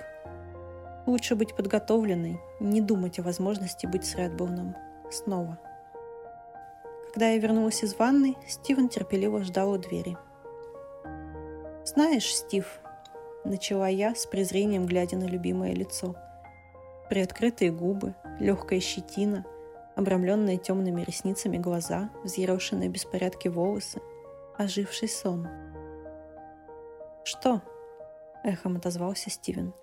Speaker 6: Лучше быть подготовленной, не думать о возможности быть с Редбоуном. Снова. Когда я вернулась из ванной, Стивен терпеливо ждал у двери. «Знаешь, Стив», — начала я с презрением, глядя на любимое лицо. Приоткрытые губы, легкая щетина — обрамленные темными ресницами глаза, взъерошенные беспорядки волосы, оживший сон. «Что?» – эхом отозвался Стивен.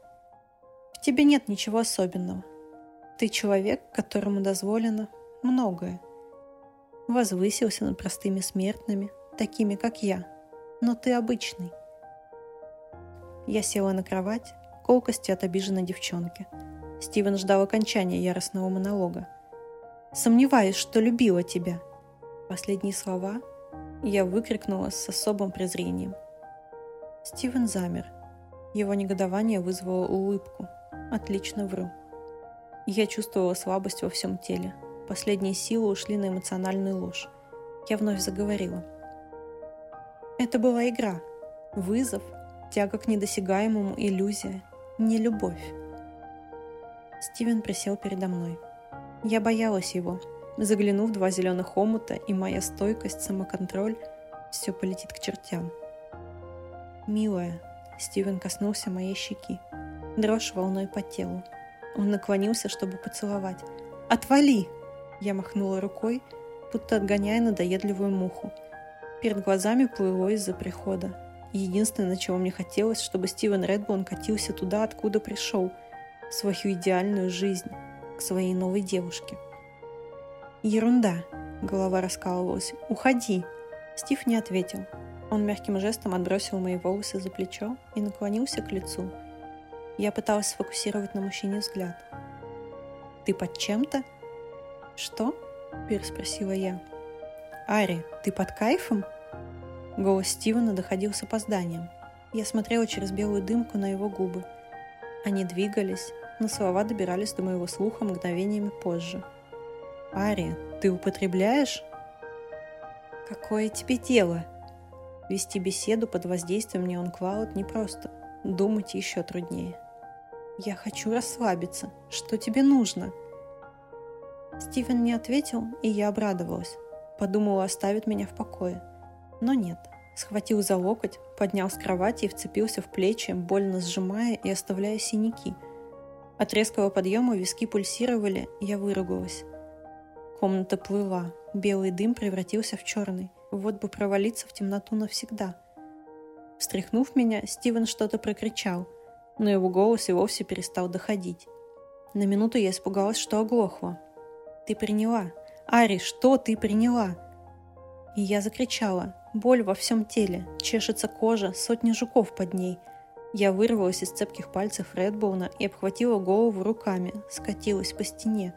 Speaker 6: «В тебе нет ничего особенного. Ты человек, которому дозволено многое. Возвысился над простыми смертными, такими, как я, но ты обычный». Я села на кровать, колкости от обиженной девчонки. Стивен ждал окончания яростного монолога – Сомневаюсь, что любила тебя. Последние слова Я выкрикнула с особым презрением. Стивен замер. Его негодование вызвало улыбку. Отлично вру. Я чувствовала слабость во всем теле. Последние силы ушли на эмоциональную ложь. Я вновь заговорила. Это была игра. Вызов, тяга к недосягаемому, иллюзия, не любовь. Стивен присел передо мной. Я боялась его. Заглянув два зеленых омута, и моя стойкость, самоконтроль, все полетит к чертям. «Милая», — Стивен коснулся моей щеки. Дрожь волной по телу. Он наклонился, чтобы поцеловать. «Отвали!» Я махнула рукой, будто отгоняя надоедливую муху. Перед глазами плыло из-за прихода. Единственное, чего мне хотелось, чтобы Стивен Редбоун катился туда, откуда пришел, в свою идеальную жизнь, к своей новой девушке. «Ерунда!» — голова раскалывалась. «Уходи!» Стив не ответил. Он мягким жестом отбросил мои волосы за плечо и наклонился к лицу. Я пыталась сфокусировать на мужчине взгляд. «Ты под чем-то?» «Что?» – переспросила я. «Ари, ты под кайфом?» Голос Стивена доходил с опозданием. Я смотрела через белую дымку на его губы. Они двигались, но слова добирались до моего слуха мгновениями позже – Ари, ты употребляешь? Какое тебе дело? Вести беседу под воздействием неонклауд непросто. Думать еще труднее. Я хочу расслабиться. Что тебе нужно? Стивен не ответил, и я обрадовалась. Подумала, оставит меня в покое. Но нет. Схватил за локоть, поднял с кровати и вцепился в плечи, больно сжимая и оставляя синяки. От резкого подъема виски пульсировали, я выругалась. Комната плыла, белый дым превратился в черный. Вот бы провалиться в темноту навсегда. Встряхнув меня, Стивен что-то прокричал, но его голос и вовсе перестал доходить. На минуту я испугалась, что оглохла. «Ты приняла? Ари, что ты приняла?» И я закричала. Боль во всем теле, чешется кожа, сотни жуков под ней. Я вырвалась из цепких пальцев Редбоуна и обхватила голову руками, скатилась по стене.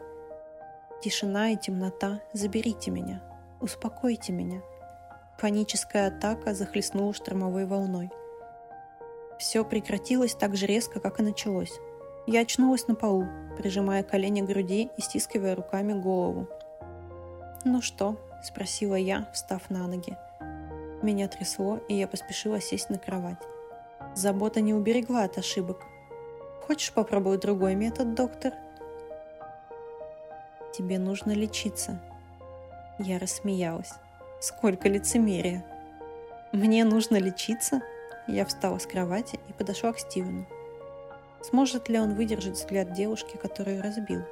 Speaker 6: Тишина и темнота, заберите меня, успокойте меня. Паническая атака захлестнула штормовой волной. Все прекратилось так же резко, как и началось. Я очнулась на полу, прижимая колени к груди и стискивая руками голову. «Ну что?» – спросила я, встав на ноги. Меня трясло, и я поспешила сесть на кровать. Забота не уберегла от ошибок. «Хочешь попробовать другой метод, доктор?» тебе нужно лечиться». Я рассмеялась. Сколько лицемерия. Мне нужно лечиться? Я встала с кровати и подошла к Стивену. Сможет ли он выдержать взгляд девушки, которую разбил?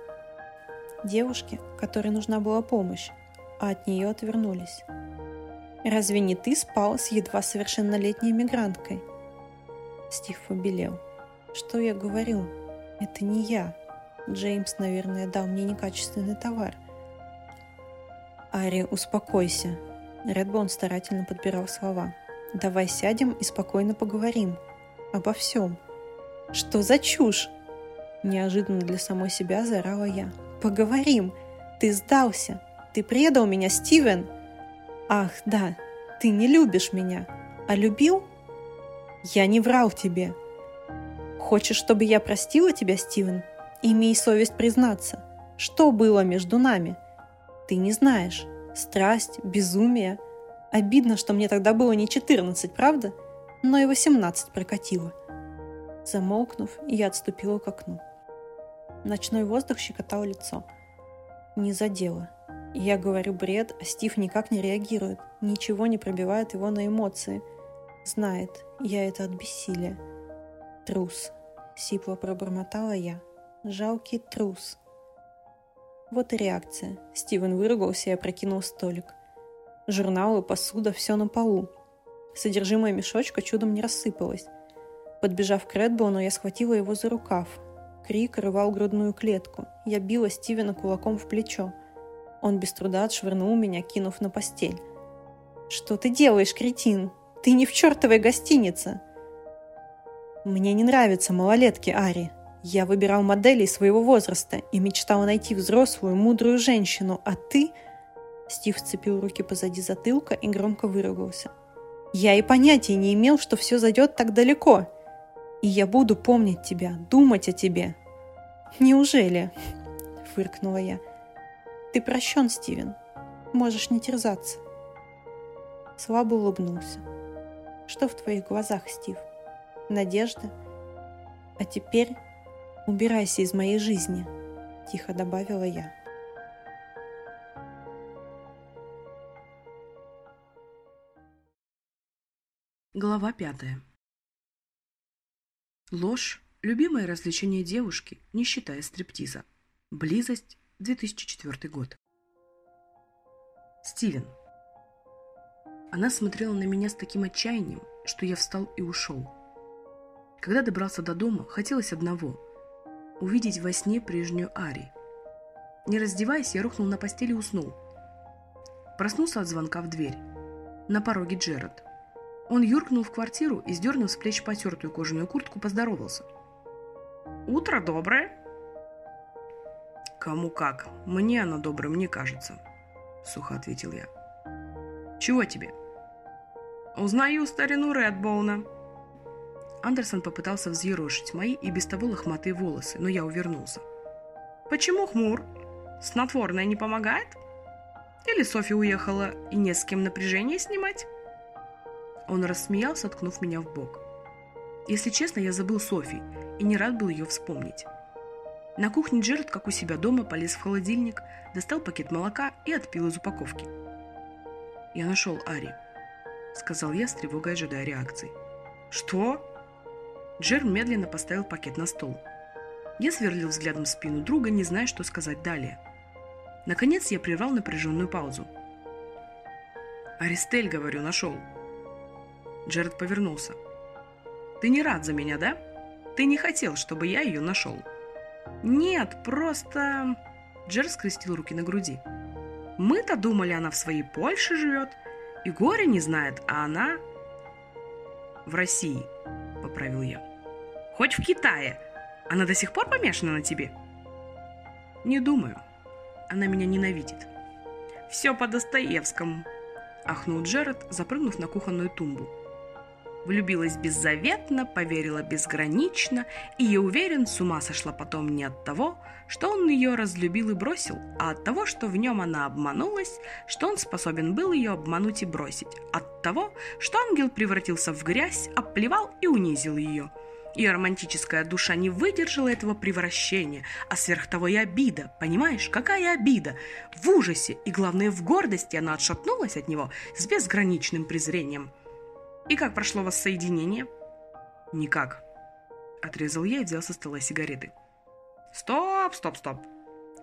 Speaker 6: Девушки, которой нужна была помощь, а от нее отвернулись. «Разве не ты спал с едва совершеннолетней мигранткой?» Стив побелел. «Что я говорю? Это не я. Джеймс, наверное, дал мне некачественный товар. Ари, успокойся. Редбон старательно подбирал слова. Давай сядем и спокойно поговорим. Обо всем. Что за чушь? Неожиданно для самой себя заорала я. Поговорим. Ты сдался. Ты предал меня, Стивен. Ах, да, ты не любишь меня. А любил? Я не врал тебе. Хочешь, чтобы я простила тебя, Стивен? Имей совесть признаться, что было между нами. Ты не знаешь. Страсть, безумие. Обидно, что мне тогда было не 14, правда? Но и 18 прокатило. Замолкнув, я отступила к окну. Ночной воздух щекотал лицо. Не задело. Я говорю бред, а Стив никак не реагирует, ничего не пробивает его на эмоции. Знает, я это от бессилия. Трус, сипло пробормотала я. Жалкий трус. Вот и реакция. Стивен выругался и опрокинул столик. Журналы, посуда, все на полу. Содержимое мешочка чудом не рассыпалось. Подбежав к Редбоуну, я схватила его за рукав. Крик рвал грудную клетку. Я била Стивена кулаком в плечо. Он без труда отшвырнул меня, кинув на постель. «Что ты делаешь, кретин? Ты не в чертовой гостинице!» «Мне не нравятся малолетки, Ари», я выбирал моделей своего возраста и мечтал найти взрослую, мудрую женщину, а ты... Стив сцепил руки позади затылка и громко выругался. «Я и понятия не имел, что все зайдет так далеко. И я буду помнить тебя, думать о тебе». «Неужели?» – фыркнула я. «Ты прощен, Стивен. Можешь не терзаться». Слабо улыбнулся. «Что в твоих глазах, Стив? Надежда? А теперь убирайся из моей жизни», – тихо добавила я.
Speaker 1: Глава пятая. Ложь – любимое развлечение девушки, не считая стриптиза. Близость, 2004 год. Стивен. Она смотрела на меня с таким отчаянием, что я встал и ушел. Когда добрался до дома, хотелось одного – увидеть во сне прежнюю Ари. Не раздеваясь, я рухнул на постели и уснул. Проснулся от звонка в дверь. На пороге Джеред. Он юркнул в квартиру и, сдернув с плеч потертую кожаную куртку, поздоровался.
Speaker 2: «Утро доброе!»
Speaker 1: «Кому как. Мне оно добрым не кажется», — сухо ответил я. «Чего тебе?»
Speaker 2: «Узнаю старину Редбоуна».
Speaker 1: Андерсон попытался взъерошить мои и без того лохматые волосы, но я увернулся.
Speaker 2: «Почему хмур? Снотворное не помогает? Или Софи уехала и не с кем напряжение снимать?»
Speaker 1: Он рассмеялся, ткнув меня в бок. Если честно, я забыл Софи и не рад был ее вспомнить. На кухне Джеред, как у себя дома, полез в холодильник, достал пакет молока и отпил из упаковки. «Я нашел Ари», — сказал я, с тревогой ожидая реакции.
Speaker 2: «Что?»
Speaker 1: Джер медленно поставил пакет на стол. Я сверлил взглядом спину друга, не зная, что сказать далее. Наконец я прервал напряженную паузу. «Аристель, говорю, нашел», Джеред повернулся. «Ты не рад за меня, да? Ты не хотел, чтобы я ее нашел?»
Speaker 2: «Нет, просто...» Джеред скрестил руки на груди. «Мы-то думали, она в своей Польше живет, и горе не знает, а она...»
Speaker 1: «В России», — поправил я.
Speaker 2: «Хоть в Китае. Она до сих пор помешана на тебе?»
Speaker 1: «Не думаю. Она меня ненавидит».
Speaker 2: «Все по Достоевскому», — ахнул Джеред, запрыгнув на кухонную тумбу. Влюбилась беззаветно, поверила безгранично, и, я уверен, с ума сошла потом не от того, что он ее разлюбил и бросил, а от того, что в нем она обманулась, что он способен был ее обмануть и бросить, от того, что ангел превратился в грязь, обплевал и унизил ее. Ее романтическая душа не выдержала этого превращения, а сверх того и обида, понимаешь, какая обида? В ужасе и, главное, в гордости она отшатнулась от него с безграничным презрением. И как прошло воссоединение?
Speaker 1: Никак. Отрезал я и взял со стола сигареты.
Speaker 2: Стоп, стоп, стоп.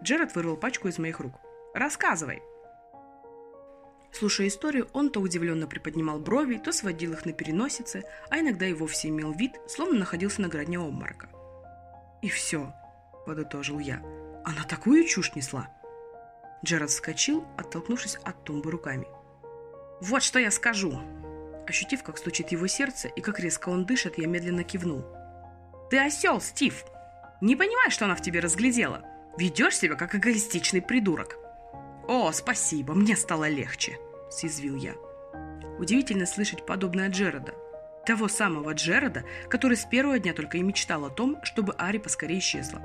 Speaker 1: Джеред вырвал пачку из моих рук.
Speaker 2: Рассказывай.
Speaker 1: Слушая историю, он то удивленно приподнимал брови, то сводил их на переносице, а иногда и вовсе имел вид, словно находился на грани обморока. «И все», — подытожил я. «Она такую чушь несла!» Джеред вскочил, оттолкнувшись от тумбы руками.
Speaker 2: «Вот что я скажу!»
Speaker 1: Ощутив, как стучит его сердце и как резко он дышит, я медленно кивнул.
Speaker 2: «Ты осел, Стив! Не понимаешь, что она в тебе разглядела? Ведешь себя, как эгоистичный придурок!» «О, спасибо, мне стало легче!» – съязвил я.
Speaker 1: Удивительно слышать подобное от Джерода. Того самого Джерода, который с первого дня только и мечтал о том, чтобы Ари поскорее исчезла.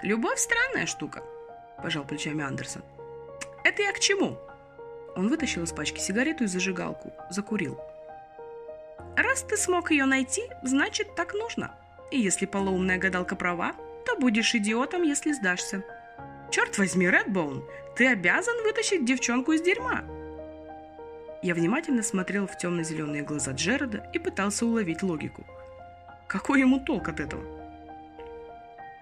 Speaker 2: «Любовь – странная штука», – пожал плечами Андерсон. «Это я к чему?»
Speaker 1: Он вытащил из пачки сигарету и зажигалку, закурил.
Speaker 2: «Раз ты смог ее найти, значит, так нужно. И если полоумная гадалка права, то будешь идиотом, если сдашься. Черт возьми, Редбоун, ты обязан вытащить девчонку из дерьма!»
Speaker 1: Я внимательно смотрел в темно-зеленые глаза Джереда и пытался уловить логику. Какой ему толк от этого?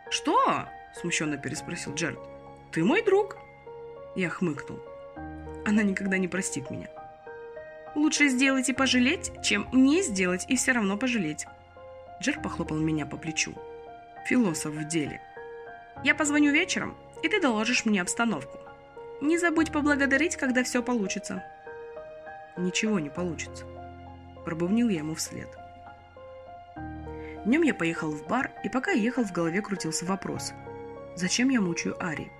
Speaker 2: «Что?» – смущенно переспросил Джеред. «Ты мой друг!»
Speaker 1: Я хмыкнул. Она никогда не простит меня.
Speaker 2: Лучше сделать и пожалеть, чем не сделать и все равно пожалеть.
Speaker 1: Джер похлопал меня по плечу. Философ в деле.
Speaker 2: Я позвоню вечером, и ты доложишь мне обстановку. Не забудь поблагодарить, когда все получится.
Speaker 1: Ничего не получится. Пробубнил я ему вслед. Днем я поехал в бар, и пока ехал, в голове крутился вопрос. Зачем я мучаю Ари?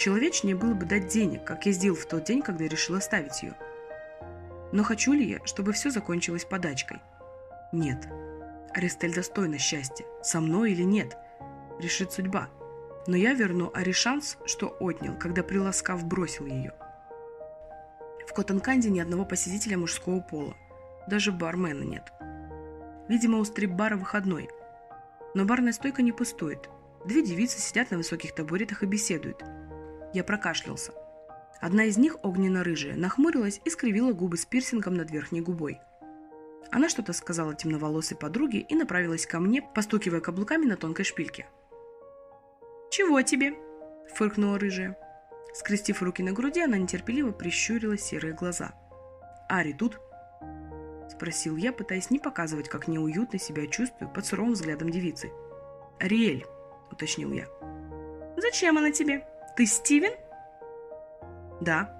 Speaker 1: Человечнее было бы дать денег, как я сделал в тот день, когда я решил оставить ее. Но хочу ли я, чтобы все закончилось подачкой? Нет. Аристель достойна счастья. Со мной или нет? Решит судьба. Но я верну Ари шанс, что отнял, когда приласкав бросил ее. В Коттенканде ни одного посетителя мужского пола. Даже бармена нет. Видимо, у стрип-бара выходной. Но барная стойка не пустует. Две девицы сидят на высоких табуретах и беседуют. Я прокашлялся. Одна из них, огненно-рыжая, нахмурилась и скривила губы с пирсингом над верхней губой. Она что-то сказала темноволосой подруге и направилась ко мне, постукивая каблуками на тонкой шпильке.
Speaker 8: «Чего тебе?»
Speaker 1: – фыркнула рыжая. Скрестив руки на груди, она нетерпеливо прищурила серые глаза. «Ари тут?» – спросил я, пытаясь не показывать, как неуютно себя чувствую под суровым взглядом девицы. «Ариэль», – уточнил я.
Speaker 8: «Зачем она тебе? Ты Стивен?»
Speaker 1: «Да».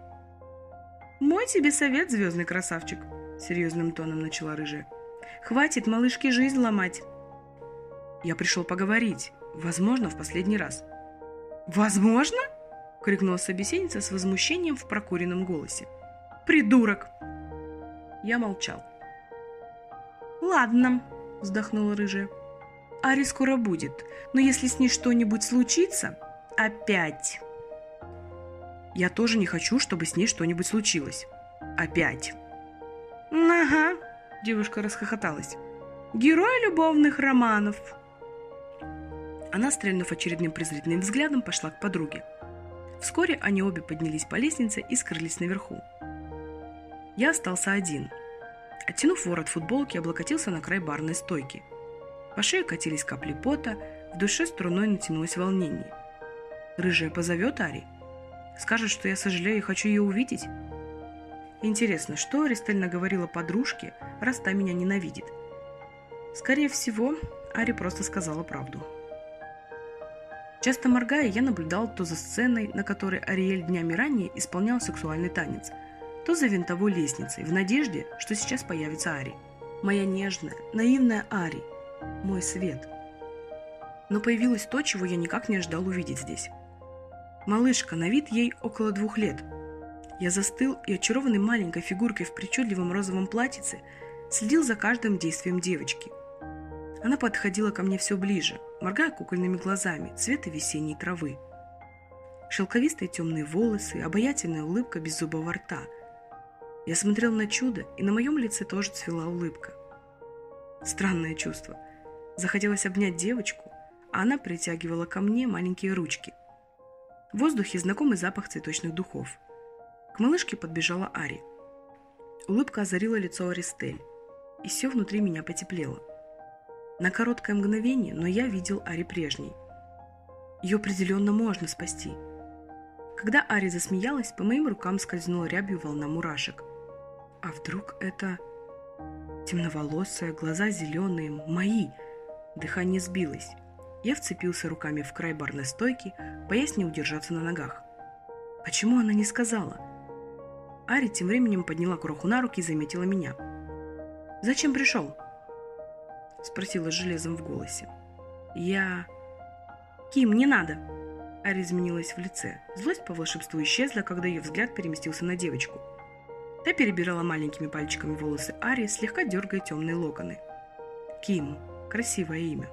Speaker 8: «Мой тебе совет, звездный красавчик», – серьезным тоном начала рыжая. «Хватит малышке жизнь ломать».
Speaker 1: «Я пришел поговорить. Возможно, в последний раз».
Speaker 8: «Возможно?»
Speaker 1: — крикнула собеседница с возмущением в прокуренном голосе.
Speaker 8: «Придурок!»
Speaker 1: Я молчал.
Speaker 8: «Ладно», — вздохнула рыжая. «Ари скоро будет, но если с ней что-нибудь случится, опять...»
Speaker 1: «Я тоже не хочу, чтобы с ней что-нибудь случилось. Опять!»
Speaker 8: «Ага», — девушка расхохоталась. «Герой любовных романов!»
Speaker 1: Она, стрельнув очередным презрительным взглядом, пошла к подруге. Вскоре они обе поднялись по лестнице и скрылись наверху. Я остался один. Оттянув ворот футболки, облокотился на край барной стойки. По шее катились капли пота, в душе струной натянулось волнение. Рыжая позовет Ари? Скажет, что я сожалею и хочу ее увидеть? Интересно, что Аристель наговорила подружке, раз та меня ненавидит? Скорее всего, Ари просто сказала правду. Часто моргая, я наблюдал то за сценой, на которой Ариэль днями ранее исполнял сексуальный танец, то за винтовой лестницей, в надежде, что сейчас появится Ари. Моя нежная, наивная Ари. Мой свет. Но появилось то, чего я никак не ожидал увидеть здесь. Малышка, на вид ей около двух лет. Я застыл и, очарованный маленькой фигуркой в причудливом розовом платьице, следил за каждым действием девочки. Она подходила ко мне все ближе – моргая кукольными глазами цвета весенней травы. Шелковистые темные волосы, обаятельная улыбка без зубого рта. Я смотрел на чудо, и на моем лице тоже цвела улыбка. Странное чувство. Захотелось обнять девочку, а она притягивала ко мне маленькие ручки. В воздухе знакомый запах цветочных духов. К малышке подбежала Ари. Улыбка озарила лицо Аристель, и все внутри меня потеплело. На короткое мгновение, но я видел Ари прежней. Ее определенно можно спасти. Когда Ари засмеялась, по моим рукам скользнула рябью волна мурашек. А вдруг это... Темноволосая, глаза зеленые, мои. Дыхание сбилось. Я вцепился руками в край барной стойки, боясь не удержаться на ногах. Почему она не сказала? Ари тем временем подняла кроху на руки и заметила меня. «Зачем пришел?» – спросила с железом в голосе. «Я...» «Ким, не надо!» Ари изменилась в лице. Злость по волшебству исчезла, когда ее взгляд переместился на девочку. Та перебирала маленькими пальчиками волосы Ари, слегка дергая темные локоны. «Ким. Красивое имя».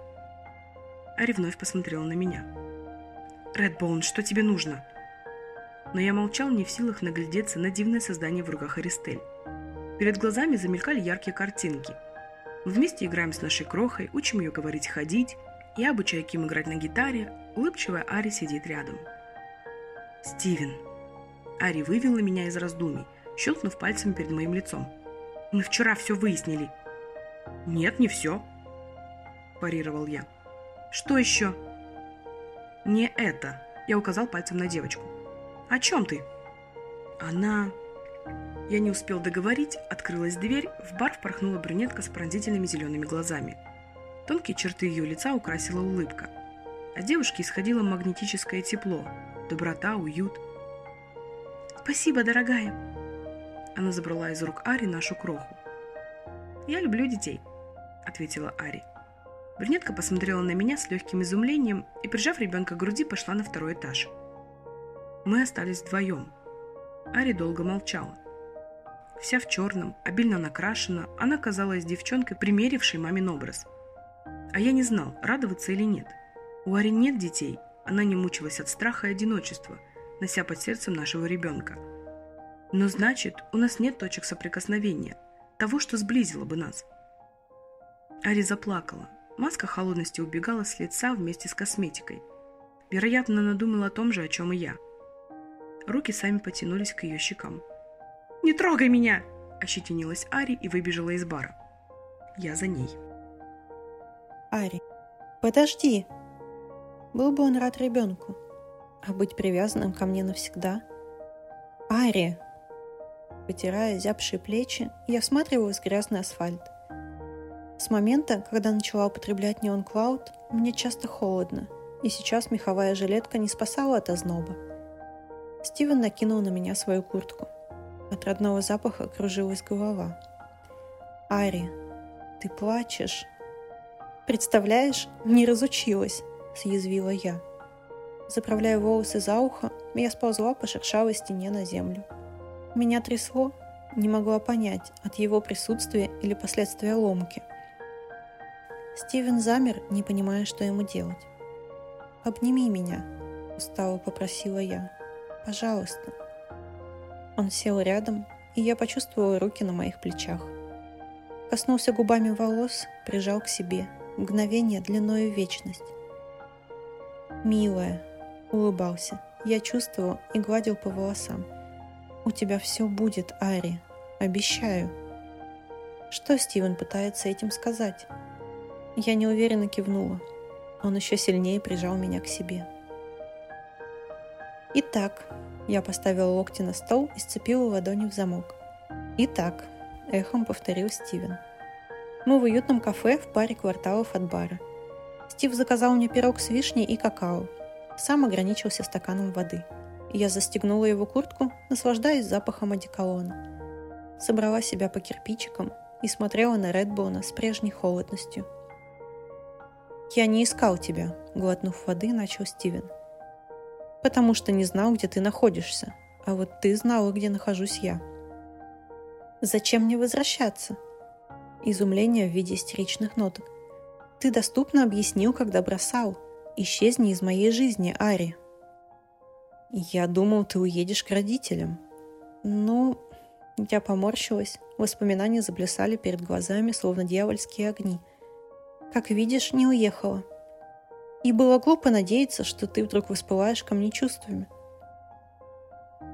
Speaker 1: Ари вновь посмотрела на меня. «Редбоун, что тебе нужно?» Но я молчал, не в силах наглядеться на дивное создание в руках Аристель. Перед глазами замелькали яркие картинки – Вместе играем с нашей крохой, учим ее говорить ходить. Я обучаю Ким играть на гитаре, улыбчивая Ари сидит рядом. «Стивен!» Ари вывела меня из раздумий, щелкнув пальцем перед моим лицом. «Мы вчера все выяснили». «Нет, не все», – парировал я. «Что еще?» «Не это», – я указал пальцем на девочку. «О чем ты?» «Она...» Я не успел договорить, открылась дверь, в бар впорхнула брюнетка с пронзительными зелеными глазами. Тонкие черты ее лица украсила улыбка. От девушки исходило магнетическое тепло, доброта, уют. «Спасибо, дорогая!» Она забрала из рук Ари нашу кроху. «Я люблю детей», — ответила Ари. Брюнетка посмотрела на меня с легким изумлением и, прижав ребенка к груди, пошла на второй этаж.
Speaker 4: Мы остались вдвоем. Ари долго молчала. Вся в черном, обильно накрашена, она казалась девчонкой, примерившей мамин образ. А я не знал, радоваться или нет. У Ари нет детей, она не мучилась от страха и одиночества, нося под сердцем нашего ребенка. Но значит, у нас нет точек соприкосновения, того, что сблизило бы нас. Ари заплакала. Маска холодности убегала с лица вместе с косметикой. Вероятно, она думала о том же, о чем и я. Руки сами потянулись к ее щекам.
Speaker 2: «Не трогай меня!»
Speaker 4: – ощетинилась Ари и выбежала из бара. Я за ней.
Speaker 6: Ари, подожди! Был бы он рад ребенку, а быть привязанным ко мне навсегда. Ари! Потирая зябшие плечи, я всматривалась в грязный асфальт. С момента, когда начала употреблять неон Клауд, мне часто холодно, и сейчас меховая жилетка не спасала от озноба. Стивен накинул на меня свою куртку. От родного запаха кружилась голова. «Ари, ты плачешь?» «Представляешь, не разучилась», — съязвила я. Заправляя волосы за ухо, я сползла по шершавой стене на землю. Меня трясло, не могла понять, от его присутствия или последствия ломки. Стивен замер, не понимая, что ему делать. «Обними меня», — устало попросила я. «Пожалуйста». Он сел рядом, и я почувствовала руки на моих плечах. Коснулся губами волос, прижал к себе. Мгновение длиною вечность. «Милая», — улыбался. Я чувствовал и гладил по волосам. «У тебя все будет, Ари. Обещаю». Что Стивен пытается этим сказать? Я неуверенно кивнула. Он еще сильнее прижал меня к себе. Итак, я поставила локти на стол и сцепила ладони в замок. Итак, эхом повторил Стивен. Мы в уютном кафе в паре кварталов от бара. Стив заказал мне пирог с вишней и какао. Сам ограничился стаканом воды. Я застегнула его куртку, наслаждаясь запахом одеколона. Собрала себя по кирпичикам и смотрела на Редбоуна с прежней холодностью – «Я не искал тебя», — глотнув воды, начал Стивен. «Потому что не знал, где ты находишься, а вот ты знала, где нахожусь я». «Зачем мне возвращаться?» Изумление в виде истеричных ноток. «Ты доступно объяснил, когда бросал. Исчезни из моей жизни, Ари». «Я думал, ты уедешь к родителям». «Ну...» Я поморщилась, воспоминания заплясали перед глазами, словно дьявольские огни — как видишь, не уехала. И было глупо надеяться, что ты вдруг воспылаешь ко мне чувствами.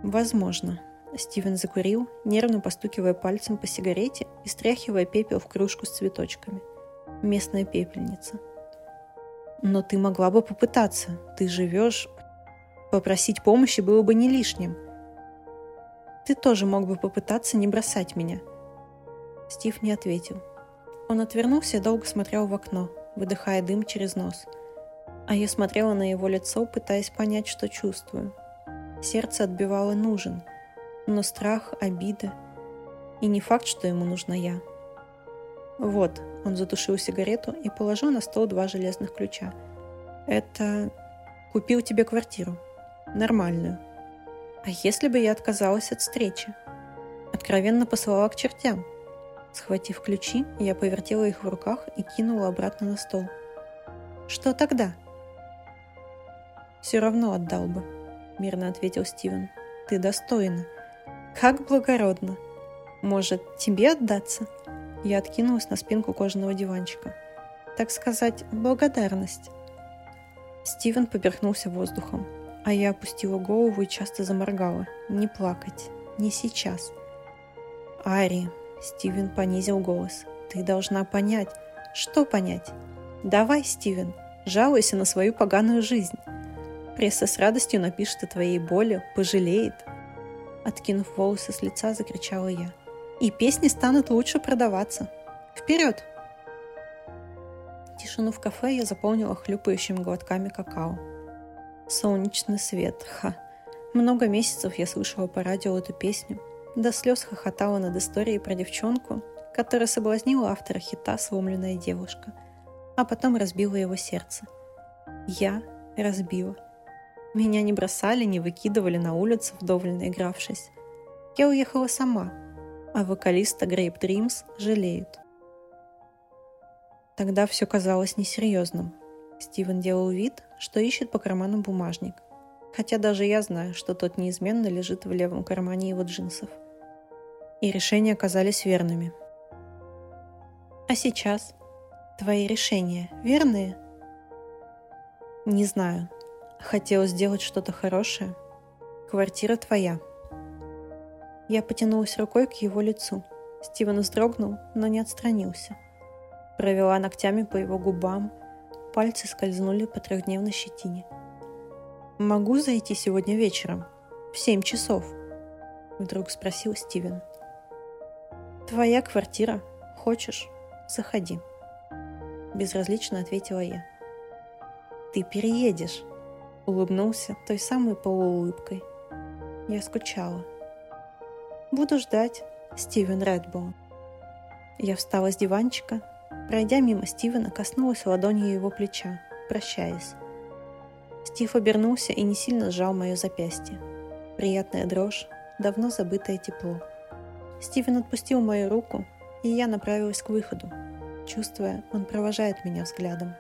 Speaker 6: Возможно. Стивен закурил, нервно постукивая пальцем по сигарете и стряхивая пепел в кружку с цветочками. Местная пепельница. Но ты могла бы попытаться. Ты живешь. Попросить помощи было бы не лишним. Ты тоже мог бы попытаться не бросать меня. Стив не ответил. Он отвернулся и долго смотрел в окно, выдыхая дым через нос. А я смотрела на его лицо, пытаясь понять, что чувствую. Сердце отбивало нужен, но страх, обида. И не факт, что ему нужна я. Вот, он затушил сигарету и положил на стол два железных ключа. Это... Купил тебе квартиру. Нормальную. А если бы я отказалась от встречи? Откровенно послала к чертям – Схватив ключи, я повертела их в руках и кинула обратно на стол. «Что тогда?» «Все равно отдал бы», — мирно ответил Стивен. «Ты достойна. Как благородно. Может, тебе отдаться?» Я откинулась на спинку кожаного диванчика. «Так сказать, благодарность». Стивен поперхнулся воздухом, а я опустила голову и часто заморгала. «Не плакать. Не сейчас». «Ари», Стивен понизил голос. «Ты должна понять». «Что понять?» «Давай, Стивен, жалуйся на свою поганую жизнь. Пресса с радостью напишет о твоей боли, пожалеет». Откинув волосы с лица, закричала я. «И песни станут лучше продаваться. Вперед!» Тишину в кафе я заполнила хлюпающими глотками какао. Солнечный свет, ха. Много месяцев я слышала по радио эту песню – до слез хохотала над историей про девчонку, которая соблазнила автора хита «Сломленная девушка», а потом разбила его сердце. Я разбила. Меня не бросали, не выкидывали на улицу, вдоволь наигравшись. Я уехала сама, а вокалиста Grape Dreams жалеют. Тогда все казалось несерьезным. Стивен делал вид, что ищет по карману бумажник, хотя даже я знаю, что тот неизменно лежит в левом кармане его джинсов. И решения оказались верными. А сейчас? Твои решения верные? Не знаю. Хотела сделать что-то хорошее. Квартира твоя. Я потянулась рукой к его лицу. Стивен вздрогнул, но не отстранился. Провела ногтями по его губам. Пальцы скользнули по трехдневной щетине. «Могу зайти сегодня вечером? В семь часов?» Вдруг спросил Стивен. «Твоя квартира. Хочешь? Заходи». Безразлично ответила я. «Ты переедешь», — улыбнулся той самой полуулыбкой. Я скучала. «Буду ждать, Стивен Редбоун». Я встала с диванчика, пройдя мимо Стивена, коснулась ладонью его плеча, прощаясь. Стив обернулся и не сильно сжал мое запястье. Приятная дрожь, давно забытое тепло. Стивен отпустил мою руку, и я направилась к выходу, чувствуя, он провожает меня взглядом.